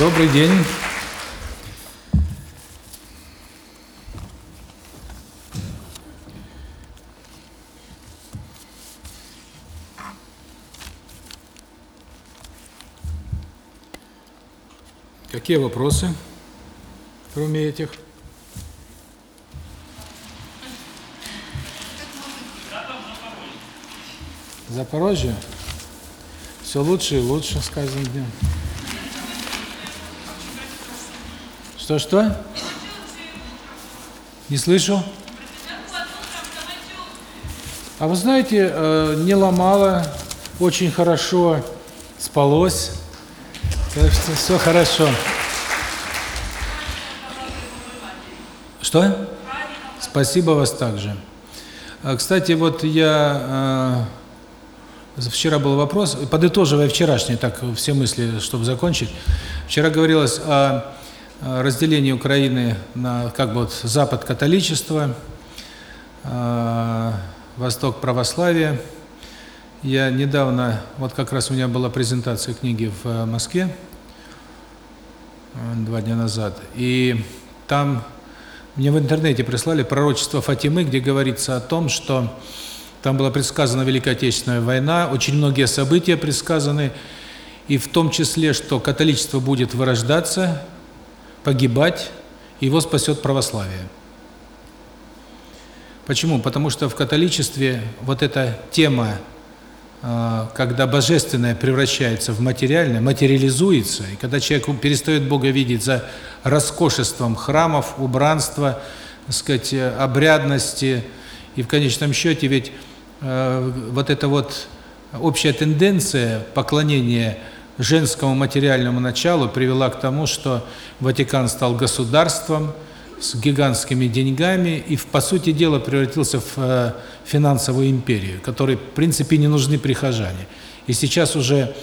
Добрый день. Какие вопросы, кроме этих? Запорожье? Все лучше и лучше с каждым днем. Что-что? Не слышу. А вы знаете, э, не ломало, очень хорошо спалось, так что все хорошо. Что? Спасибо вас также. А, Кстати, вот я э, вчера был вопрос, подытоживая вчерашнее, так все мысли, чтобы закончить. Вчера говорилось о э, разделении Украины на как бы вот Запад католичество, э, Восток православие. Я недавно, вот как раз у меня была презентация книги в э, Москве два дня назад, и там мне в интернете прислали пророчество Фатимы, где говорится о том, что там была предсказана Великая Отечественная война, очень многие события предсказаны, и в том числе, что католичество будет вырождаться, погибать, его спасет православие. Почему? Потому что в католичестве вот эта тема, э, когда божественное превращается в материальное, материализуется, и когда человек перестает Бога видеть за роскошеством храмов, убранства, так сказать, обрядности, и в конечном счете ведь э, вот эта вот общая тенденция поклонения женскому материальному началу привела к тому, что Ватикан стал государством с гигантскими деньгами и, по сути дела, превратился в э, финансовую империю, которой, в принципе, не нужны прихожане. И сейчас уже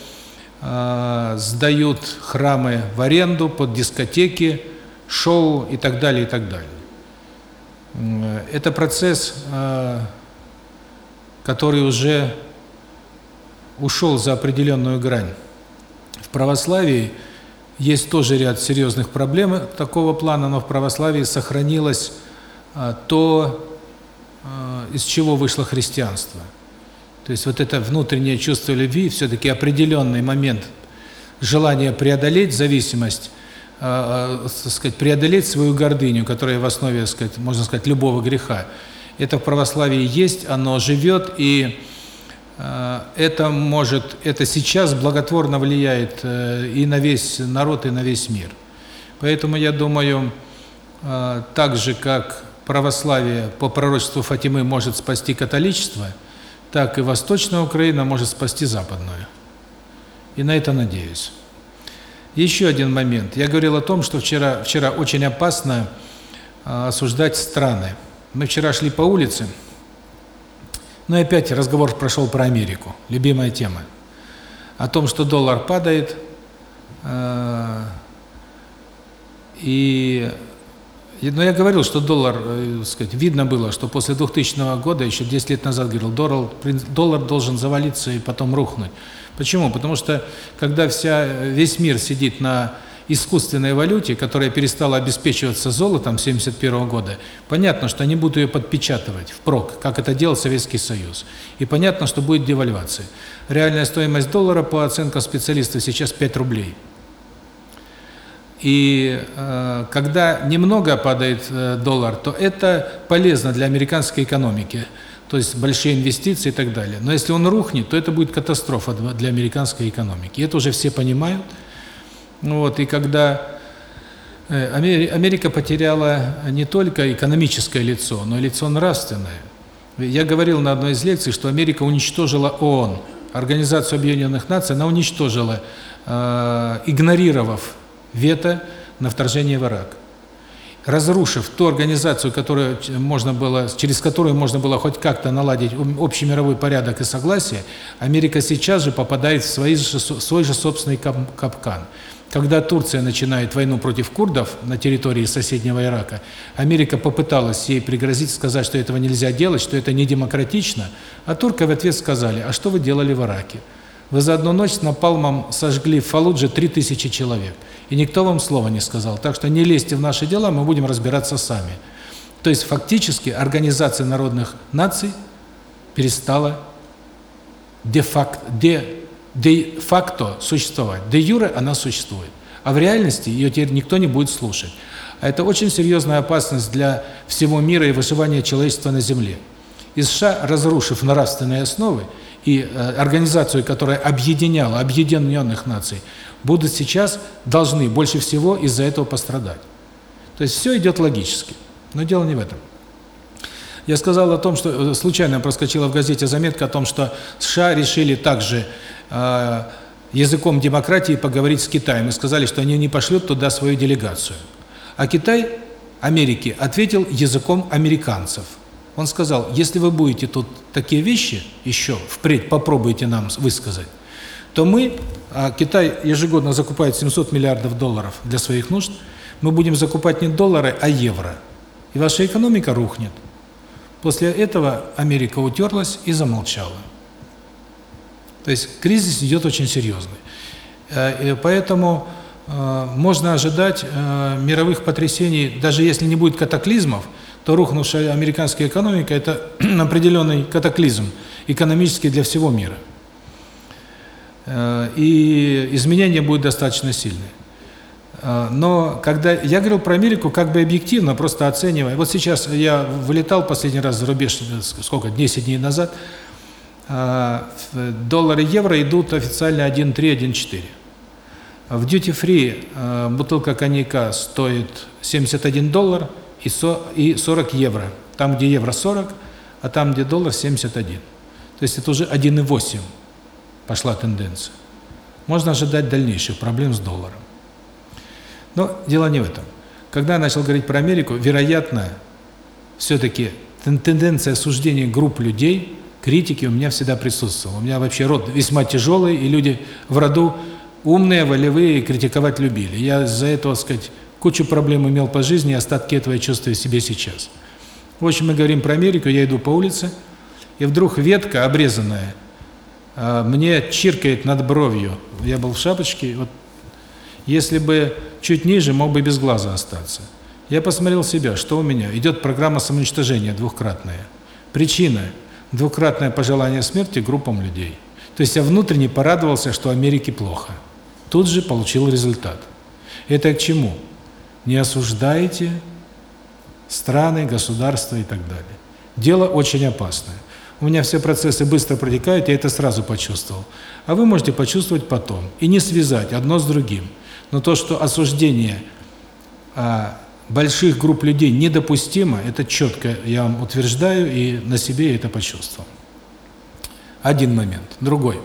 э, сдают храмы в аренду под дискотеки, шоу и так далее, и так далее. Э, Это процесс, э, который уже ушел за определенную грань. В православии есть тоже ряд серьезных проблем такого плана, но в православии сохранилось а, то, а, из чего вышло христианство. То есть вот это внутреннее чувство любви, все-таки определенный момент желания преодолеть зависимость, а, так сказать, преодолеть свою гордыню, которая в основе, так сказать, можно сказать, любого греха. Это в православии есть, оно живет, и э, это может, это сейчас благотворно влияет э, и на весь народ, и на весь мир. Поэтому я думаю, э, так же как православие по пророчеству Фатимы может спасти католичество, так и Восточная Украина может спасти Западную. И на это надеюсь. Еще один момент. Я говорил о том, что вчера вчера очень опасно э, осуждать страны. Мы вчера шли по улице, ну и опять разговор прошел про Америку, любимая тема. О том, что доллар падает, э, и, и ну, я говорил, что доллар, э, сказать, видно было, что после 2000 года, еще 10 лет назад говорил, доллар, доллар должен завалиться и потом рухнуть. Почему? Потому что когда вся, весь мир сидит на искусственной валюте, которая перестала обеспечиваться золотом с 71 года, понятно, что они будут ее подпечатывать впрок, как это делал Советский Союз. И понятно, что будет девальвация. Реальная стоимость доллара, по оценкам специалистов, сейчас 5 рублей. И э, когда немного падает э, доллар, то это полезно для американской экономики, то есть большие инвестиции и так далее. Но если он рухнет, то это будет катастрофа для американской экономики. И это уже все понимают. Вот, и когда э, Америка потеряла не только экономическое лицо, но и лицо нравственное. Я говорил на одной из лекций, что Америка уничтожила ООН, Организацию Объединенных Наций, она уничтожила, э, игнорировав вето на вторжение в Ирак. Разрушив ту организацию, которую можно было, через которую можно было хоть как-то наладить общий мировой порядок и согласие, Америка сейчас же попадает в свои, свой же собственный капкан. Когда Турция начинает войну против курдов на территории соседнего Ирака, Америка попыталась ей пригрозить, сказать, что этого нельзя делать, что это не демократично, а турки в ответ сказали, а что вы делали в Ираке? Вы за одну ночь с напалмом сожгли в Фалудже 3000 человек. И никто вам слова не сказал. Так что не лезьте в наши дела, мы будем разбираться сами. То есть фактически Организация народных наций перестала де-факто де, де факто существовать. Де юре она существует. А в реальности ее теперь никто не будет слушать. А это очень серьезная опасность для всего мира и выживания человечества на Земле. И США, разрушив нравственные основы, и э, организацию, которая объединяла объединенных наций, будут сейчас должны больше всего из-за этого пострадать. То есть все идет логически. Но дело не в этом. Я сказал о том, что э, случайно проскочила в газете заметка о том, что США решили также языком демократии поговорить с Китаем и сказали, что они не пошлют туда свою делегацию. А Китай Америки ответил языком американцев. Он сказал, если вы будете тут такие вещи еще впредь попробуйте нам высказать, то мы, а Китай ежегодно закупает 700 миллиардов долларов для своих нужд, мы будем закупать не доллары, а евро. И ваша экономика рухнет. После этого Америка утерлась и замолчала. То есть кризис идет очень серьезный. Э, поэтому э, можно ожидать э, мировых потрясений, даже если не будет катаклизмов, то рухнувшая американская экономика – это определенный катаклизм экономический для всего мира. И изменения будут достаточно сильные. Но когда я говорил про Америку, как бы объективно, просто оценивая. Вот сейчас я вылетал последний раз за рубеж, сколько, 10 дней назад, доллары и евро идут официально 1,3, 1,4. В duty-free бутылка коньяка стоит 71 доллар – и 40 евро. Там, где евро 40, а там, где доллар 71. То есть это уже 1,8 пошла тенденция. Можно ожидать дальнейших проблем с долларом. Но дело не в этом. Когда я начал говорить про Америку, вероятно, все-таки тенденция осуждения групп людей, критики у меня всегда присутствовала. У меня вообще род весьма тяжелый, и люди в роду умные, волевые, критиковать любили. Я из-за этого, так сказать, кучу проблем имел по жизни, и остатки этого я чувствую себе сейчас. В общем, мы говорим про Америку, я иду по улице, и вдруг ветка обрезанная а, мне чиркает над бровью. Я был в шапочке, вот если бы чуть ниже, мог бы без глаза остаться. Я посмотрел себя, что у меня. Идет программа самоуничтожения двухкратная. Причина – двукратное пожелание смерти группам людей. То есть я внутренне порадовался, что Америке плохо. Тут же получил результат. Это к чему? не осуждайте страны, государства и так далее. Дело очень опасное. У меня все процессы быстро протекают, я это сразу почувствовал. А вы можете почувствовать потом. И не связать одно с другим. Но то, что осуждение а, больших групп людей недопустимо, это четко я вам утверждаю, и на себе я это почувствовал. Один момент. Другой.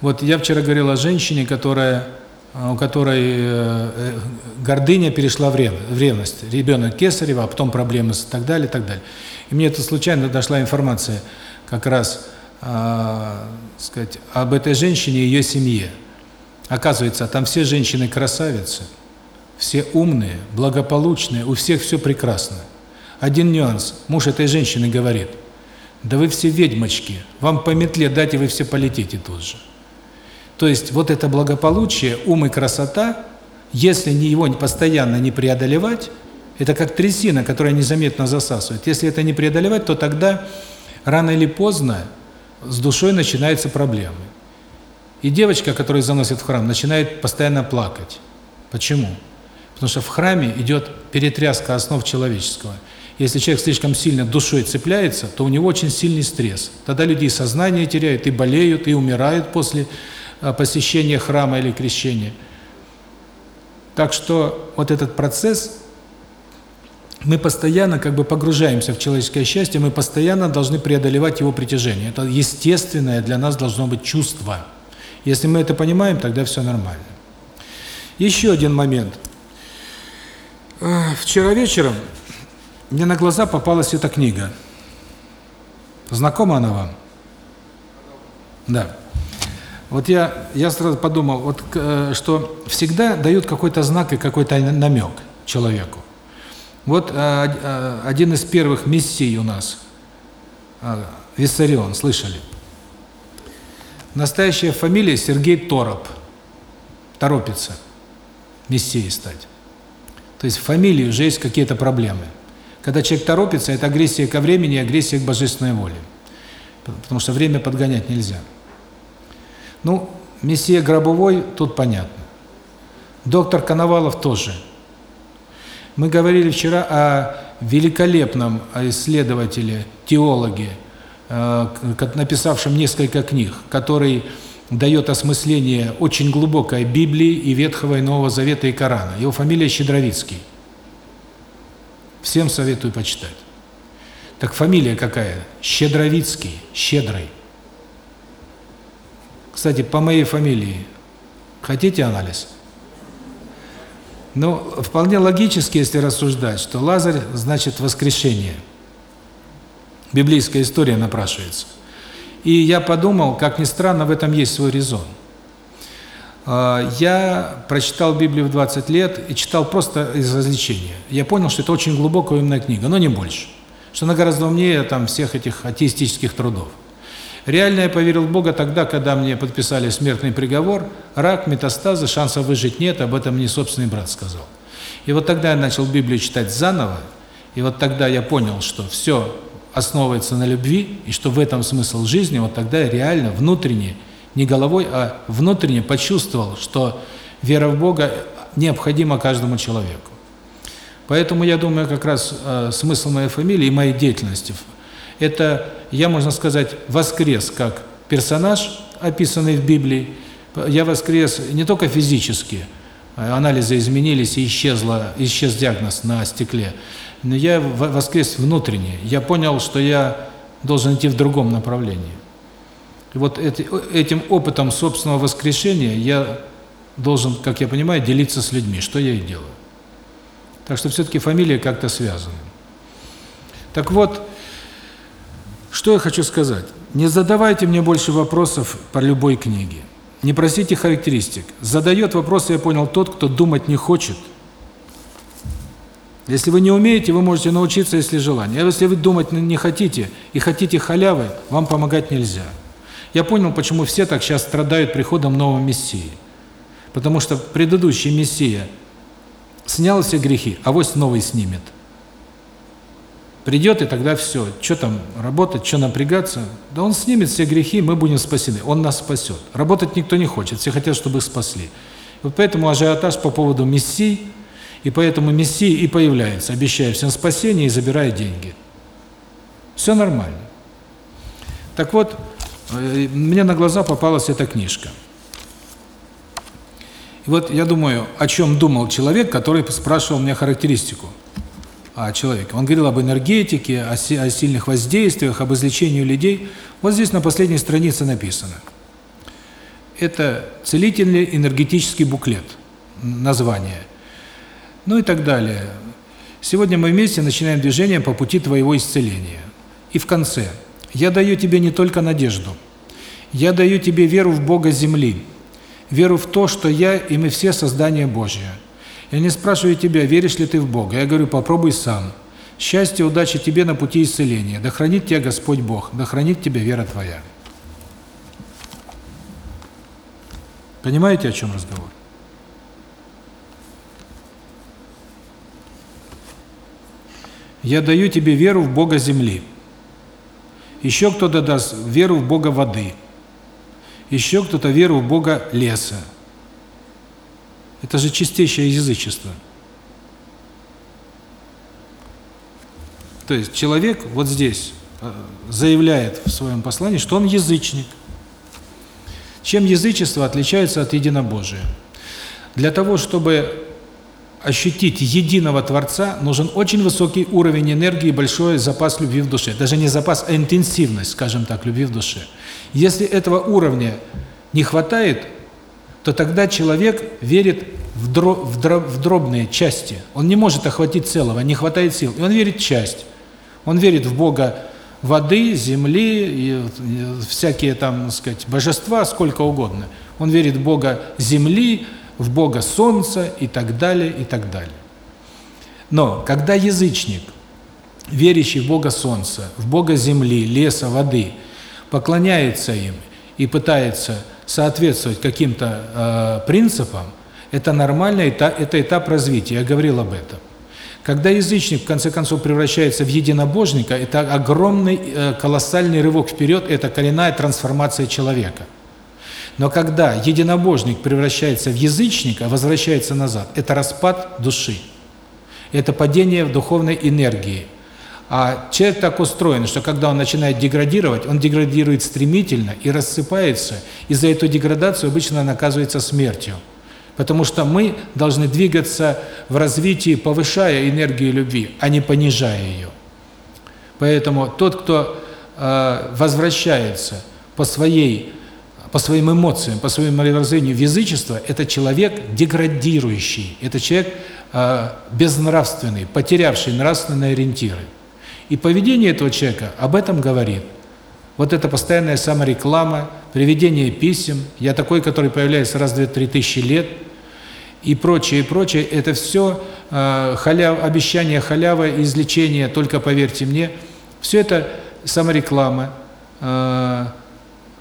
Вот я вчера говорил о женщине, которая а, у которой э, э, гордыня перешла в ревность. Ребенок Кесарева, а потом проблемы и так далее, так далее. И мне это случайно дошла информация как раз, э, сказать, об этой женщине и ее семье. Оказывается, там все женщины красавицы, все умные, благополучные, у всех все прекрасно. Один нюанс. Муж этой женщины говорит, да вы все ведьмочки, вам по метле дать, и вы все полетите тут же. То есть вот это благополучие, ум и красота, если не его постоянно не преодолевать, это как трясина, которая незаметно засасывает. Если это не преодолевать, то тогда рано или поздно с душой начинаются проблемы. И девочка, которая заносит в храм, начинает постоянно плакать. Почему? Потому что в храме идет перетряска основ человеческого. Если человек слишком сильно душой цепляется, то у него очень сильный стресс. Тогда люди сознание теряют, и болеют, и умирают после посещения храма или крещения. Так что вот этот процесс, мы постоянно как бы погружаемся в человеческое счастье, мы постоянно должны преодолевать его притяжение. Это естественное для нас должно быть чувство. Если мы это понимаем, тогда все нормально. Еще один момент. Вчера вечером мне на глаза попалась эта книга. Знакома она вам? Да. Вот я, я сразу подумал, вот, э, что всегда дают какой-то знак и какой-то намек человеку. Вот э, э, один из первых мессий у нас, Виссарион, слышали? Настоящая фамилия Сергей Тороп. Торопится мессией стать. То есть в фамилии уже есть какие-то проблемы. Когда человек торопится, это агрессия ко времени, агрессия к божественной воле. Потому что время подгонять нельзя. Ну, мессия Гробовой, тут понятно. Доктор Коновалов тоже. Мы говорили вчера о великолепном исследователе, теологе, э, написавшем несколько книг, который дает осмысление очень глубокое Библии и Ветхого и Нового Завета и Корана. Его фамилия Щедровицкий. Всем советую почитать. Так фамилия какая? Щедровицкий, щедрый. Кстати, по моей фамилии хотите анализ? Ну, вполне логически, если рассуждать, что Лазарь значит воскрешение. Библейская история напрашивается. И я подумал, как ни странно, в этом есть свой резон. А, я прочитал Библию в 20 лет и читал просто из развлечения. Я понял, что это очень глубокая умная книга, но не больше. Что она гораздо умнее там всех этих атеистических трудов. Реально я поверил в Бога тогда, когда мне подписали смертный приговор, рак, метастазы, шансов выжить нет, об этом мне собственный брат сказал. И вот тогда я начал Библию читать заново, и вот тогда я понял, что все основывается на любви, и что в этом смысл жизни, вот тогда я реально внутренне, не головой, а внутренне почувствовал, что вера в Бога необходима каждому человеку. Поэтому я думаю, как раз э, смысл моей фамилии и моей деятельности – это я, можно сказать, воскрес как персонаж, описанный в Библии. Я воскрес не только физически, анализы изменились и исчезла, исчез диагноз на стекле, но я воскрес внутренне. Я понял, что я должен идти в другом направлении. И вот этим опытом собственного воскрешения я должен, как я понимаю, делиться с людьми, что я и делаю. Так что все-таки фамилия как-то связана. Так вот, что я хочу сказать? Не задавайте мне больше вопросов по любой книге. Не просите характеристик. Задает вопросы, я понял, тот, кто думать не хочет. Если вы не умеете, вы можете научиться, если желание. А если вы думать не хотите и хотите халявы, вам помогать нельзя. Я понял, почему все так сейчас страдают приходом нового Мессии. Потому что предыдущий Мессия снял все грехи, а вось новый снимет. Придет, и тогда все. Что там работать, что напрягаться? Да он снимет все грехи, мы будем спасены. Он нас спасет. Работать никто не хочет, все хотят, чтобы их спасли. Вот поэтому ажиотаж по поводу Мессии, и поэтому Мессия и появляется, обещая всем спасение и забирая деньги. Все нормально. Так вот, э, мне на глаза попалась эта книжка. И вот я думаю, о чем думал человек, который спрашивал меня характеристику о человеке. Он говорил об энергетике, о, о сильных воздействиях, об излечении людей. Вот здесь на последней странице написано. Это целительный энергетический буклет, название. Ну и так далее. Сегодня мы вместе начинаем движение по пути твоего исцеления. И в конце. Я даю тебе не только надежду. Я даю тебе веру в Бога земли. Веру в то, что я и мы все создание Божье я не спрашиваю тебя, веришь ли ты в Бога. Я говорю, попробуй сам. Счастья, удачи тебе на пути исцеления. Да хранит тебя Господь Бог, да хранит тебя вера твоя. Понимаете, о чем разговор? Я даю тебе веру в Бога земли. Еще кто-то даст веру в Бога воды. Еще кто-то веру в Бога леса. Это же чистейшее язычество. То есть человек вот здесь э, заявляет в своем послании, что он язычник. Чем язычество отличается от единобожия? Для того, чтобы ощутить единого Творца, нужен очень высокий уровень энергии и большой запас любви в душе. Даже не запас, а интенсивность, скажем так, любви в душе. Если этого уровня не хватает, то тогда человек верит в, дро, в, дро, в дробные части. Он не может охватить целого, не хватает сил. И он верит в часть. Он верит в Бога воды, земли, и, всякие там, так сказать, божества, сколько угодно. Он верит в Бога земли, в Бога солнца и так далее, и так далее. Но когда язычник, верящий в Бога солнца, в Бога земли, леса, воды, поклоняется им и пытается соответствовать каким-то э, принципам, это нормально, это, это этап развития, я говорил об этом. Когда язычник в конце концов превращается в единобожника, это огромный, э, колоссальный рывок вперед, это коренная трансформация человека. Но когда единобожник превращается в язычника, возвращается назад, это распад души. Это падение в духовной энергии. А человек так устроен, что когда он начинает деградировать, он деградирует стремительно и рассыпается, и за эту деградацию обычно он оказывается смертью. Потому что мы должны двигаться в развитии, повышая энергию любви, а не понижая ее. Поэтому тот, кто э, возвращается по своей по своим эмоциям, по своему мировоззрению в язычество, это человек деградирующий, это человек э, безнравственный, потерявший нравственные ориентиры. И поведение этого человека об этом говорит. Вот это постоянная самореклама, приведение писем, я такой, который появляется раз в 2-3 тысячи лет, и прочее, и прочее, это все э, халяв, обещание халявы, излечения, только поверьте мне, все это самореклама, э,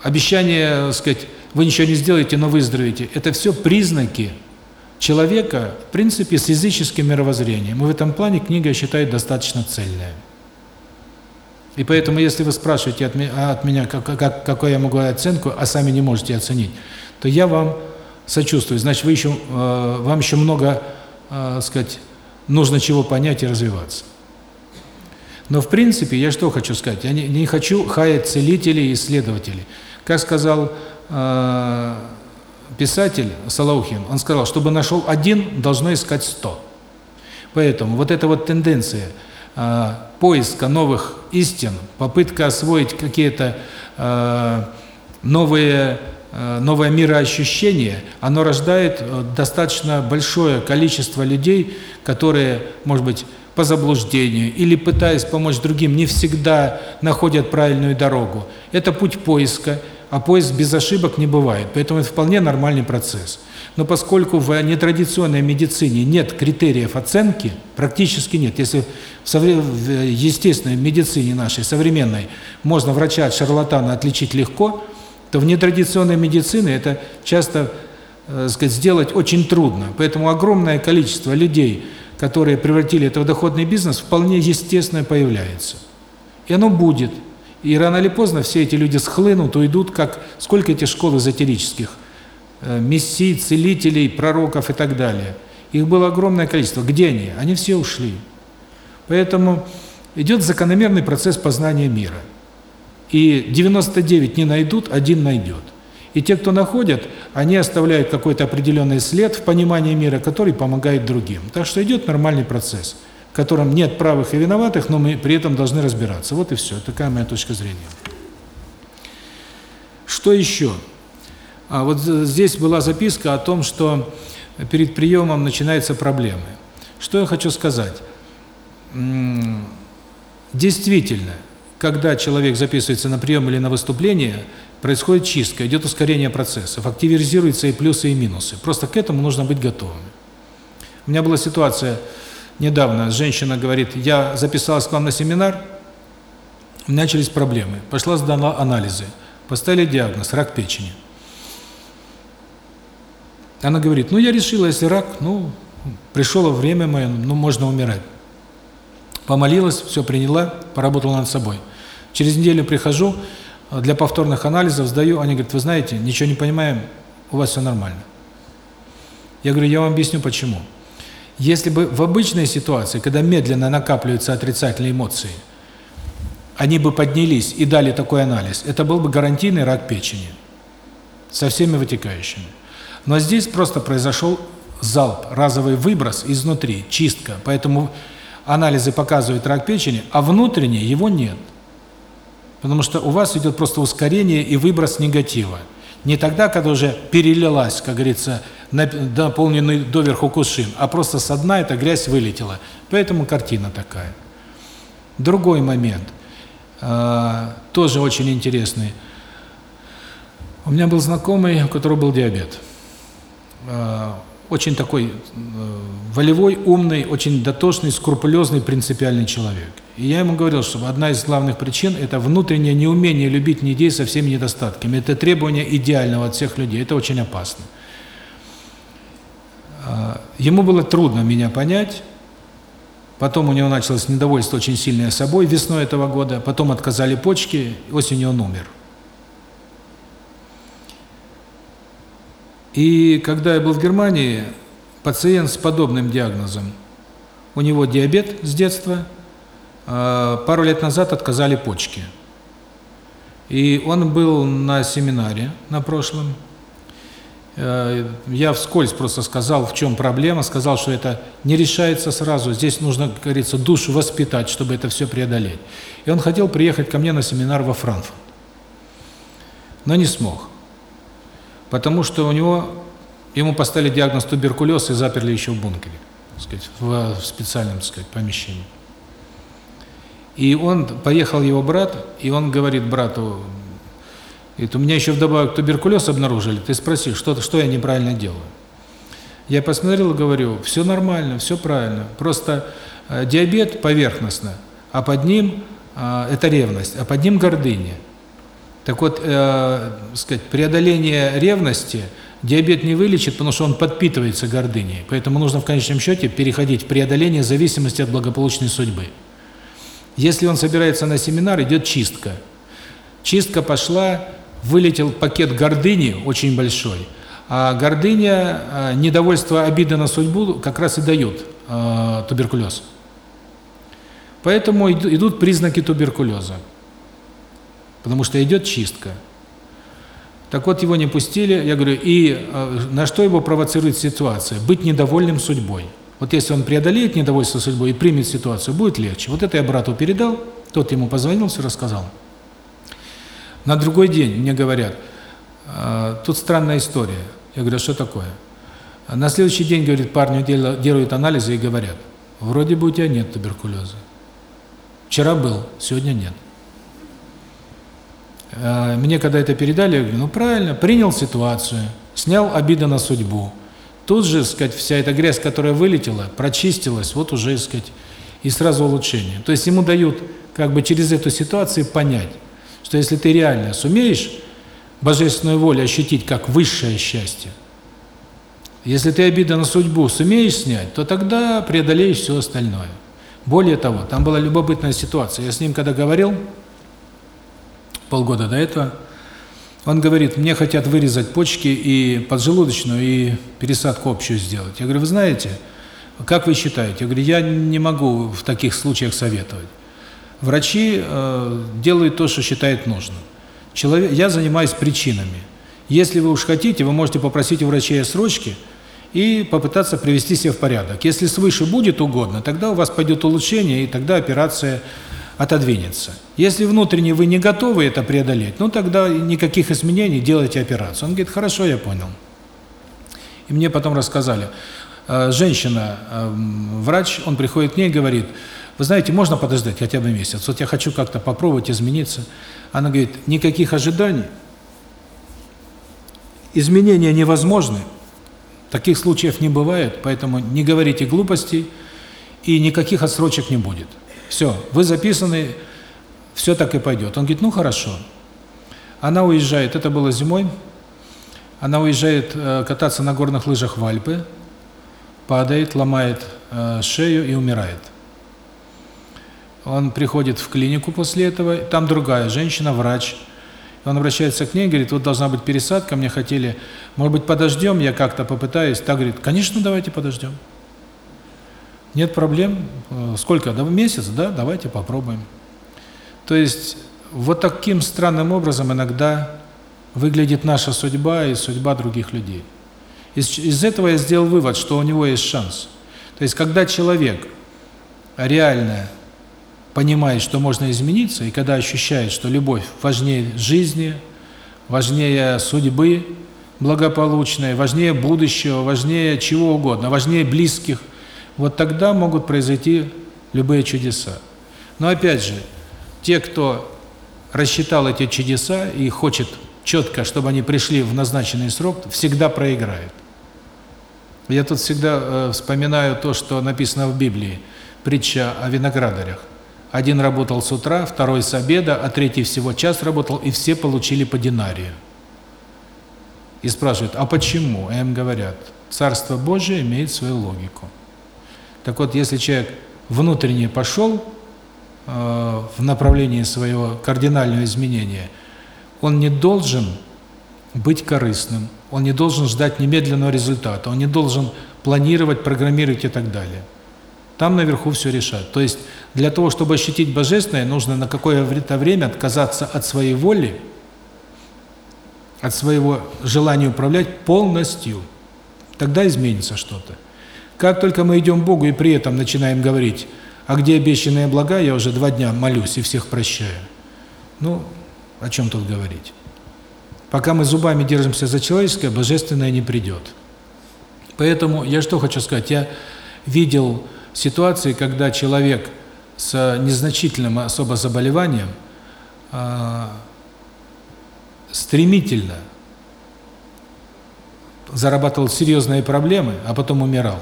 обещание, так сказать, вы ничего не сделаете, но выздоровеете. Это все признаки человека, в принципе, с языческим мировоззрением. И в этом плане книга, я считаю, достаточно цельная. И поэтому, если вы спрашиваете от меня, как, как, какую я могу оценку, а сами не можете оценить, то я вам сочувствую. Значит, вы еще, э, вам еще много, э, сказать, нужно чего понять и развиваться. Но в принципе, я что хочу сказать? Я не, не хочу хаять целителей и исследователей. Как сказал э, писатель Салаухин, он сказал, чтобы нашел один, должно искать сто. Поэтому вот эта вот тенденция – э, поиска новых истин, попытка освоить какие-то э, новые э, новое мироощущение, оно рождает э, достаточно большое количество людей, которые, может быть, по заблуждению или пытаясь помочь другим, не всегда находят правильную дорогу. Это путь поиска, а поиск без ошибок не бывает, поэтому это вполне нормальный процесс. Но поскольку в нетрадиционной медицине нет критериев оценки, практически нет. Если в естественной медицине нашей, современной, можно врача от шарлатана отличить легко, то в нетрадиционной медицине это часто э, сказать, сделать очень трудно. Поэтому огромное количество людей, которые превратили это в доходный бизнес, вполне естественно появляется. И оно будет. И рано или поздно все эти люди схлынут, уйдут, как сколько этих школ эзотерических Э, мессий, целителей, пророков и так далее. Их было огромное количество. Где они? Они все ушли. Поэтому идет закономерный процесс познания мира. И 99 не найдут, один найдет. И те, кто находят, они оставляют какой-то определенный след в понимании мира, который помогает другим. Так что идет нормальный процесс, в котором нет правых и виноватых, но мы при этом должны разбираться. Вот и все. Такая моя точка зрения. Что еще? А вот здесь была записка о том, что перед приемом начинаются проблемы. Что я хочу сказать? Действительно, когда человек записывается на прием или на выступление, происходит чистка, идет ускорение процессов, активизируются и плюсы, и минусы. Просто к этому нужно быть готовым. У меня была ситуация недавно, женщина говорит, я записалась к вам на семинар, начались проблемы, пошла сдала анализы, поставили диагноз – рак печени. Она говорит, ну я решила, если рак, ну, пришло время мое, ну можно умирать. Помолилась, все приняла, поработала над собой. Через неделю прихожу, для повторных анализов сдаю, они говорят, вы знаете, ничего не понимаем, у вас все нормально. Я говорю, я вам объясню почему. Если бы в обычной ситуации, когда медленно накапливаются отрицательные эмоции, они бы поднялись и дали такой анализ, это был бы гарантийный рак печени со всеми вытекающими. Но здесь просто произошел залп, разовый выброс изнутри, чистка. Поэтому анализы показывают рак печени, а внутренне его нет. Потому что у вас идет просто ускорение и выброс негатива. Не тогда, когда уже перелилась, как говорится, наполненный доверху кувшин, а просто со дна эта грязь вылетела. Поэтому картина такая. Другой момент, э, тоже очень интересный. У меня был знакомый, у которого был диабет. Очень такой э, волевой, умный, очень дотошный, скрупулезный, принципиальный человек. И я ему говорил, что одна из главных причин – это внутреннее неумение любить людей со всеми недостатками. Это требование идеального от всех людей. Это очень опасно. А, ему было трудно меня понять. Потом у него началось недовольство очень сильное собой весной этого года. Потом отказали почки, осенью он умер. И когда я был в Германии, пациент с подобным диагнозом, у него диабет с детства, а, пару лет назад отказали почки. И он был на семинаре на прошлом. Э, я вскользь просто сказал, в чем проблема, сказал, что это не решается сразу, здесь нужно, как говорится, душу воспитать, чтобы это все преодолеть. И он хотел приехать ко мне на семинар во Франкфурт, но не смог потому что у него ему поставили диагноз туберкулез и заперли еще в бункере, сказать, в, в специальном, сказать, помещении. И он поехал его брат, и он говорит брату, говорит, у меня еще вдобавок туберкулез обнаружили, ты спроси, что что я неправильно делаю. Я посмотрел и говорю, все нормально, все правильно, просто э, диабет поверхностно, а под ним э, это ревность, а под ним гордыня. Так вот, э, сказать, преодоление ревности диабет не вылечит, потому что он подпитывается гордыней. Поэтому нужно в конечном счете переходить в преодоление зависимости от благополучной судьбы. Если он собирается на семинар, идет чистка. Чистка пошла, вылетел пакет гордыни очень большой. А гордыня, э, недовольство, обида на судьбу как раз и дают э, туберкулез. Поэтому идут признаки туберкулеза потому что идет чистка. Так вот, его не пустили, я говорю, и э, на что его провоцирует ситуация? Быть недовольным судьбой. Вот если он преодолеет недовольство судьбой и примет ситуацию, будет легче. Вот это я брату передал, тот ему позвонил, все рассказал. На другой день мне говорят, э, тут странная история. Я говорю, «А что такое? На следующий день, говорит, парню делают анализы и говорят, вроде бы у тебя нет туберкулеза. Вчера был, сегодня нет. А, мне когда это передали, я говорю, ну правильно, принял ситуацию, снял обиду на судьбу. Тут же, сказать, вся эта грязь, которая вылетела, прочистилась, вот уже, сказать, и сразу улучшение. То есть ему дают как бы через эту ситуацию понять, что если ты реально сумеешь божественную волю ощутить как высшее счастье, если ты обиду на судьбу сумеешь снять, то тогда преодолеешь все остальное. Более того, там была любопытная ситуация. Я с ним когда говорил, полгода до этого, он говорит, мне хотят вырезать почки и поджелудочную, и пересадку общую сделать. Я говорю, вы знаете, как вы считаете? Я говорю, я не могу в таких случаях советовать. Врачи э, делают то, что считают нужным. Человек, я занимаюсь причинами. Если вы уж хотите, вы можете попросить у врачей срочки и попытаться привести себя в порядок. Если свыше будет угодно, тогда у вас пойдет улучшение, и тогда операция отодвинется. Если внутренне вы не готовы это преодолеть, ну тогда никаких изменений, делайте операцию. Он говорит, хорошо, я понял. И мне потом рассказали, э, женщина, э, врач, он приходит к ней и говорит, вы знаете, можно подождать хотя бы месяц, вот я хочу как-то попробовать измениться. Она говорит, никаких ожиданий, изменения невозможны, таких случаев не бывает, поэтому не говорите глупостей, и никаких отсрочек не будет. Все, вы записаны, все так и пойдет. Он говорит, ну хорошо. Она уезжает, это было зимой, она уезжает э, кататься на горных лыжах в Альпы, падает, ломает э, шею и умирает. Он приходит в клинику после этого, там другая женщина, врач. Он обращается к ней, говорит, вот должна быть пересадка, мне хотели, может быть, подождем, я как-то попытаюсь. Та говорит, конечно, давайте подождем. Нет проблем. Э, сколько? Да, месяц, да? Давайте попробуем. То есть вот таким странным образом иногда выглядит наша судьба и судьба других людей. Из, из этого я сделал вывод, что у него есть шанс. То есть когда человек реально понимает, что можно измениться, и когда ощущает, что любовь важнее жизни, важнее судьбы благополучной, важнее будущего, важнее чего угодно, важнее близких – вот тогда могут произойти любые чудеса. Но опять же, те, кто рассчитал эти чудеса и хочет четко, чтобы они пришли в назначенный срок, всегда проиграют. Я тут всегда э, вспоминаю то, что написано в Библии, притча о виноградарях. Один работал с утра, второй с обеда, а третий всего час работал, и все получили по динарию. И спрашивают, а почему? Им говорят, Царство Божие имеет свою логику. Так вот, если человек внутренне пошел э, в направлении своего кардинального изменения, он не должен быть корыстным, он не должен ждать немедленного результата, он не должен планировать, программировать и так далее. Там наверху все решат. То есть для того, чтобы ощутить Божественное, нужно на какое-то время отказаться от своей воли, от своего желания управлять полностью. Тогда изменится что-то. Как только мы идем к Богу и при этом начинаем говорить, а где обещанные блага, я уже два дня молюсь и всех прощаю. Ну, о чем тут говорить? Пока мы зубами держимся за человеческое, божественное не придет. Поэтому я что хочу сказать, я видел ситуации, когда человек с незначительным особо заболеванием э, стремительно зарабатывал серьезные проблемы, а потом умирал.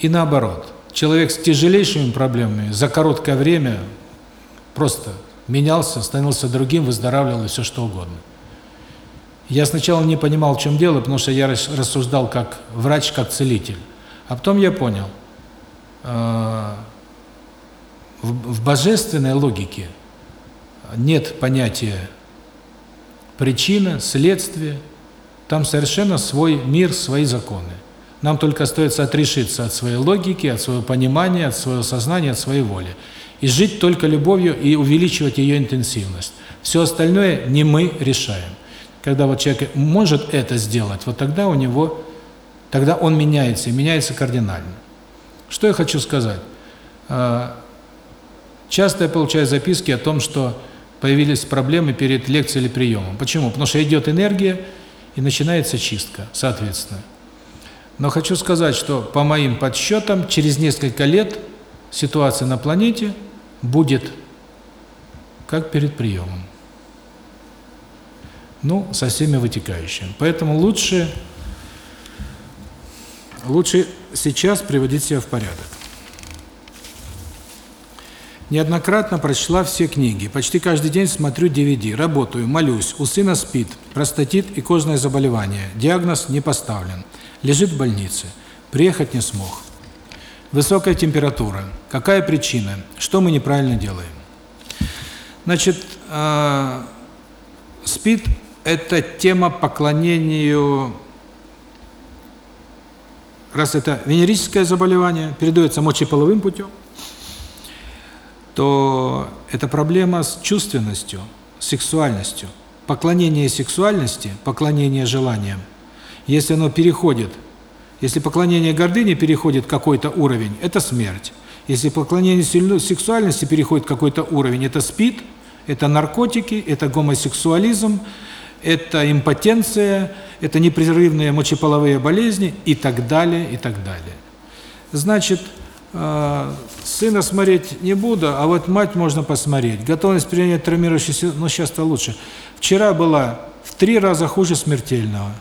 И наоборот, человек с тяжелейшими проблемами за короткое время просто менялся, становился другим, выздоравливал и все что угодно. Я сначала не понимал, в чем дело, потому что я рассуждал как врач, как целитель. А потом я понял, э, в божественной логике нет понятия причина, следствие, там совершенно свой мир, свои законы. Нам только остается отрешиться от своей логики, от своего понимания, от своего сознания, от своей воли. И жить только любовью и увеличивать ее интенсивность. Все остальное не мы решаем. Когда вот человек может это сделать, вот тогда у него, тогда он меняется, и меняется кардинально. Что я хочу сказать? А, часто я получаю записки о том, что появились проблемы перед лекцией или приемом. Почему? Потому что идет энергия, и начинается чистка, соответственно. Но хочу сказать, что по моим подсчетам, через несколько лет ситуация на планете будет как перед приемом. Ну, со всеми вытекающими. Поэтому лучше, лучше сейчас приводить себя в порядок. Неоднократно прочла все книги. Почти каждый день смотрю DVD, работаю, молюсь. У сына спит, простатит и кожное заболевание. Диагноз не поставлен. Лежит в больнице. Приехать не смог. Высокая температура. Какая причина? Что мы неправильно делаем? Значит, э, СПИД – это тема поклонению, раз это венерическое заболевание, передается мочеполовым путем, то это проблема с чувственностью, сексуальностью. Поклонение сексуальности, поклонение желаниям, если оно переходит, если поклонение гордыне переходит какой-то уровень, это смерть. Если поклонение сексуальности переходит какой-то уровень, это спид, это наркотики, это гомосексуализм, это импотенция, это непрерывные мочеполовые болезни и так далее, и так далее. Значит, э, сына смотреть не буду, а вот мать можно посмотреть. Готовность принять травмирующийся, ну сейчас-то лучше. Вчера была в три раза хуже смертельного.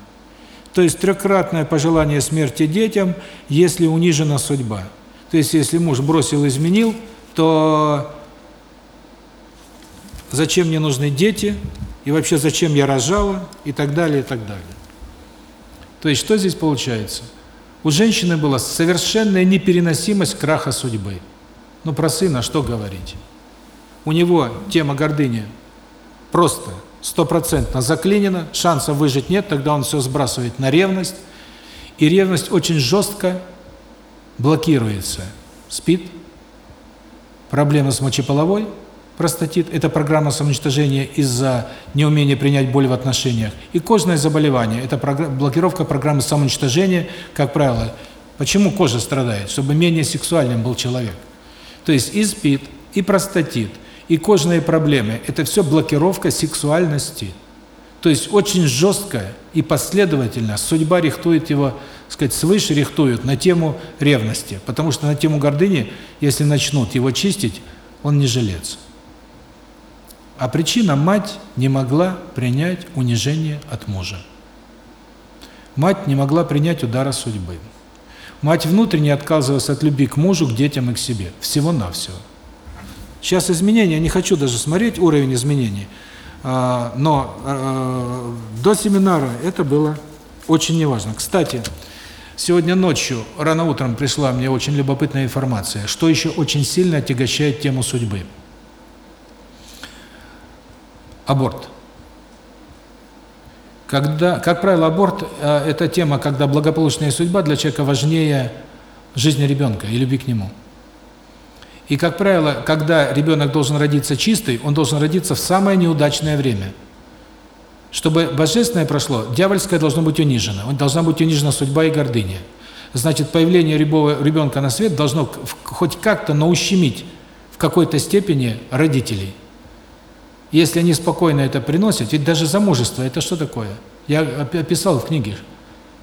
То есть трехкратное пожелание смерти детям, если унижена судьба. То есть если муж бросил, изменил, то зачем мне нужны дети, и вообще зачем я рожала, и так далее, и так далее. То есть что здесь получается? У женщины была совершенная непереносимость краха судьбы. Ну, про сына что говорить? У него тема гордыни просто стопроцентно заклинена, шансов выжить нет, тогда он все сбрасывает на ревность. И ревность очень жестко блокируется. Спит, проблема с мочеполовой, простатит – это программа самоуничтожения из-за неумения принять боль в отношениях. И кожное заболевание – это блокировка программы самоуничтожения, как правило. Почему кожа страдает? Чтобы менее сексуальным был человек. То есть и спит, и простатит, и кожные проблемы – это все блокировка сексуальности. То есть очень жестко и последовательно судьба рихтует его, сказать, свыше рихтует на тему ревности. Потому что на тему гордыни, если начнут его чистить, он не жилец. А причина – мать не могла принять унижение от мужа. Мать не могла принять удара судьбы. Мать внутренне отказывалась от любви к мужу, к детям и к себе. Всего-навсего. Сейчас изменения, не хочу даже смотреть уровень изменений, а, но а, до семинара это было очень неважно. Кстати, сегодня ночью, рано утром пришла мне очень любопытная информация, что еще очень сильно отягощает тему судьбы. Аборт. Когда, как правило, аборт э, – это тема, когда благополучная судьба для человека важнее жизни ребенка и любви к нему. И, как правило, когда ребенок должен родиться чистый, он должен родиться в самое неудачное время. Чтобы божественное прошло, дьявольское должно быть унижено. Должна быть унижена судьба и гордыня. Значит, появление любого ребенка на свет должно хоть как-то наущемить в какой-то степени родителей. Если они спокойно это приносят, ведь даже замужество – это что такое? Я описал в книге.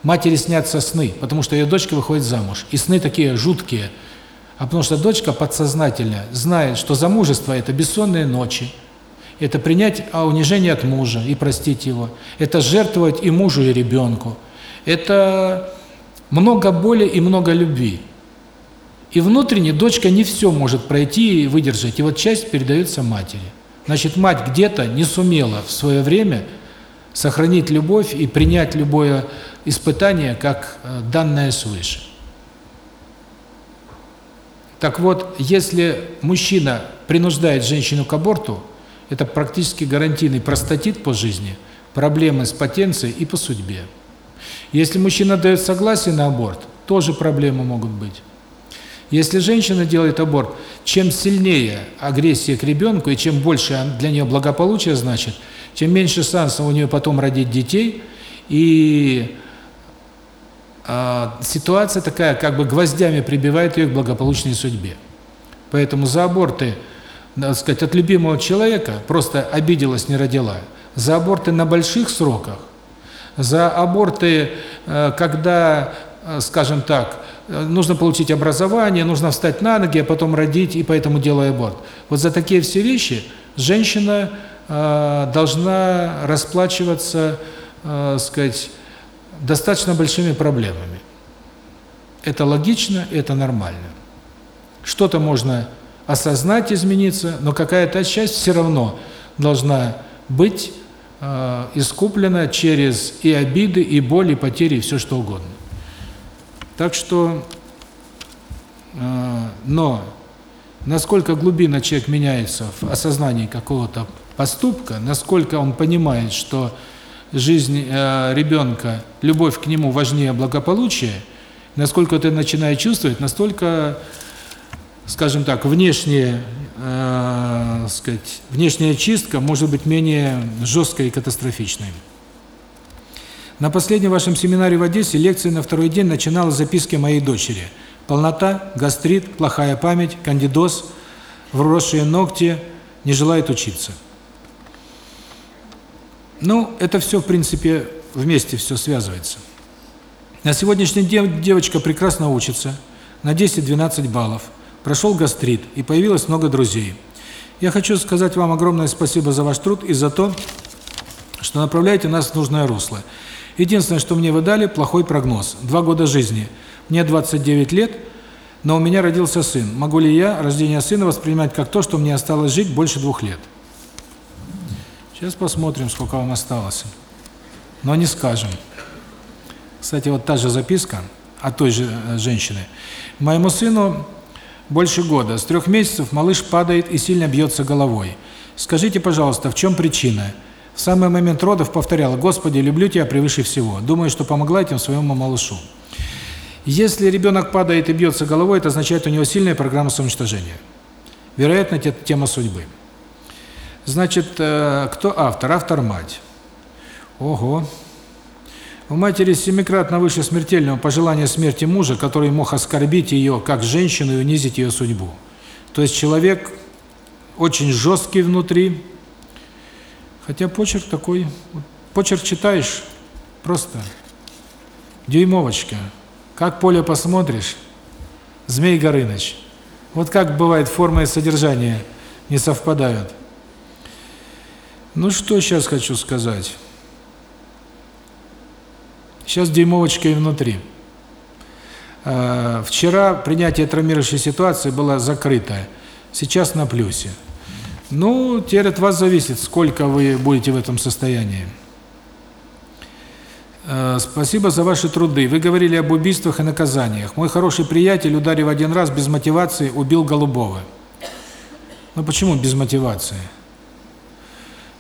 Матери снятся сны, потому что ее дочка выходит замуж. И сны такие жуткие. А потому что дочка подсознательно знает, что замужество – это бессонные ночи, это принять а унижение от мужа и простить его, это жертвовать и мужу, и ребенку, это много боли и много любви. И внутренне дочка не все может пройти и выдержать, и вот часть передается матери. Значит, мать где-то не сумела в свое время сохранить любовь и принять любое испытание как э, данное свыше. Так вот, если мужчина принуждает женщину к аборту, это практически гарантийный простатит по жизни, проблемы с потенцией и по судьбе. Если мужчина дает согласие на аборт, тоже проблемы могут быть. Если женщина делает аборт, чем сильнее агрессия к ребенку и чем больше для нее благополучие значит, тем меньше шансов у нее потом родить детей, и ситуация такая, как бы гвоздями прибивает ее к благополучной судьбе. Поэтому за аборты, надо сказать, от любимого человека просто обиделась, не родила. За аборты на больших сроках, за аборты, э, когда, э, скажем так, нужно получить образование, нужно встать на ноги, а потом родить, и поэтому делаю аборт. Вот за такие все вещи женщина э, должна расплачиваться, э, сказать, достаточно большими проблемами. Это логично, это нормально. Что-то можно осознать, измениться, но какая-то часть все равно должна быть э, искуплена через и обиды, и боль, и потери, и все что угодно. Так что, э, но насколько глубина человек меняется в осознании какого-то поступка, насколько он понимает, что жизнь э, ребенка, любовь к нему важнее благополучия, насколько это начинает чувствовать, настолько, скажем так, внешняя, э, сказать, внешняя чистка может быть менее жесткой и катастрофичной. На последнем вашем семинаре в Одессе лекция на второй день начинала записки моей дочери. Полнота, гастрит, плохая память, кандидоз, вросшие ногти, не желает учиться. Ну, это все, в принципе, вместе все связывается. На сегодняшний день девочка прекрасно учится, на 10-12 баллов, прошел гастрит, и появилось много друзей. Я хочу сказать вам огромное спасибо за ваш труд и за то, что направляете нас в нужное русло. Единственное, что мне вы дали, плохой прогноз. Два года жизни. Мне 29 лет, но у меня родился сын. Могу ли я рождение сына воспринимать как то, что мне осталось жить больше двух лет? Сейчас посмотрим, сколько вам осталось. Но не скажем. Кстати, вот та же записка от той же э, женщины. Моему сыну больше года. С трех месяцев малыш падает и сильно бьется головой. Скажите, пожалуйста, в чем причина? В самый момент родов повторяла «Господи, люблю Тебя превыше всего». Думаю, что помогла этим своему малышу. Если ребенок падает и бьется головой, это означает, у него сильная программа самоуничтожения. Вероятно, это тема судьбы. Значит, э, кто автор? Автор – мать. Ого! У матери семикратно выше смертельного пожелания смерти мужа, который мог оскорбить ее как женщину и унизить ее судьбу. То есть человек очень жесткий внутри, Хотя почерк такой, почерк читаешь, просто дюймовочка. Как поле посмотришь, Змей Горыныч. Вот как бывает форма и содержание не совпадают. Ну что сейчас хочу сказать. Сейчас дюймовочка и внутри. Вчера принятие травмирующей ситуации было закрытое, сейчас на плюсе. Ну, теперь от вас зависит, сколько вы будете в этом состоянии. Спасибо за ваши труды. Вы говорили об убийствах и наказаниях. Мой хороший приятель, ударив один раз без мотивации, убил Голубова. Ну почему без мотивации?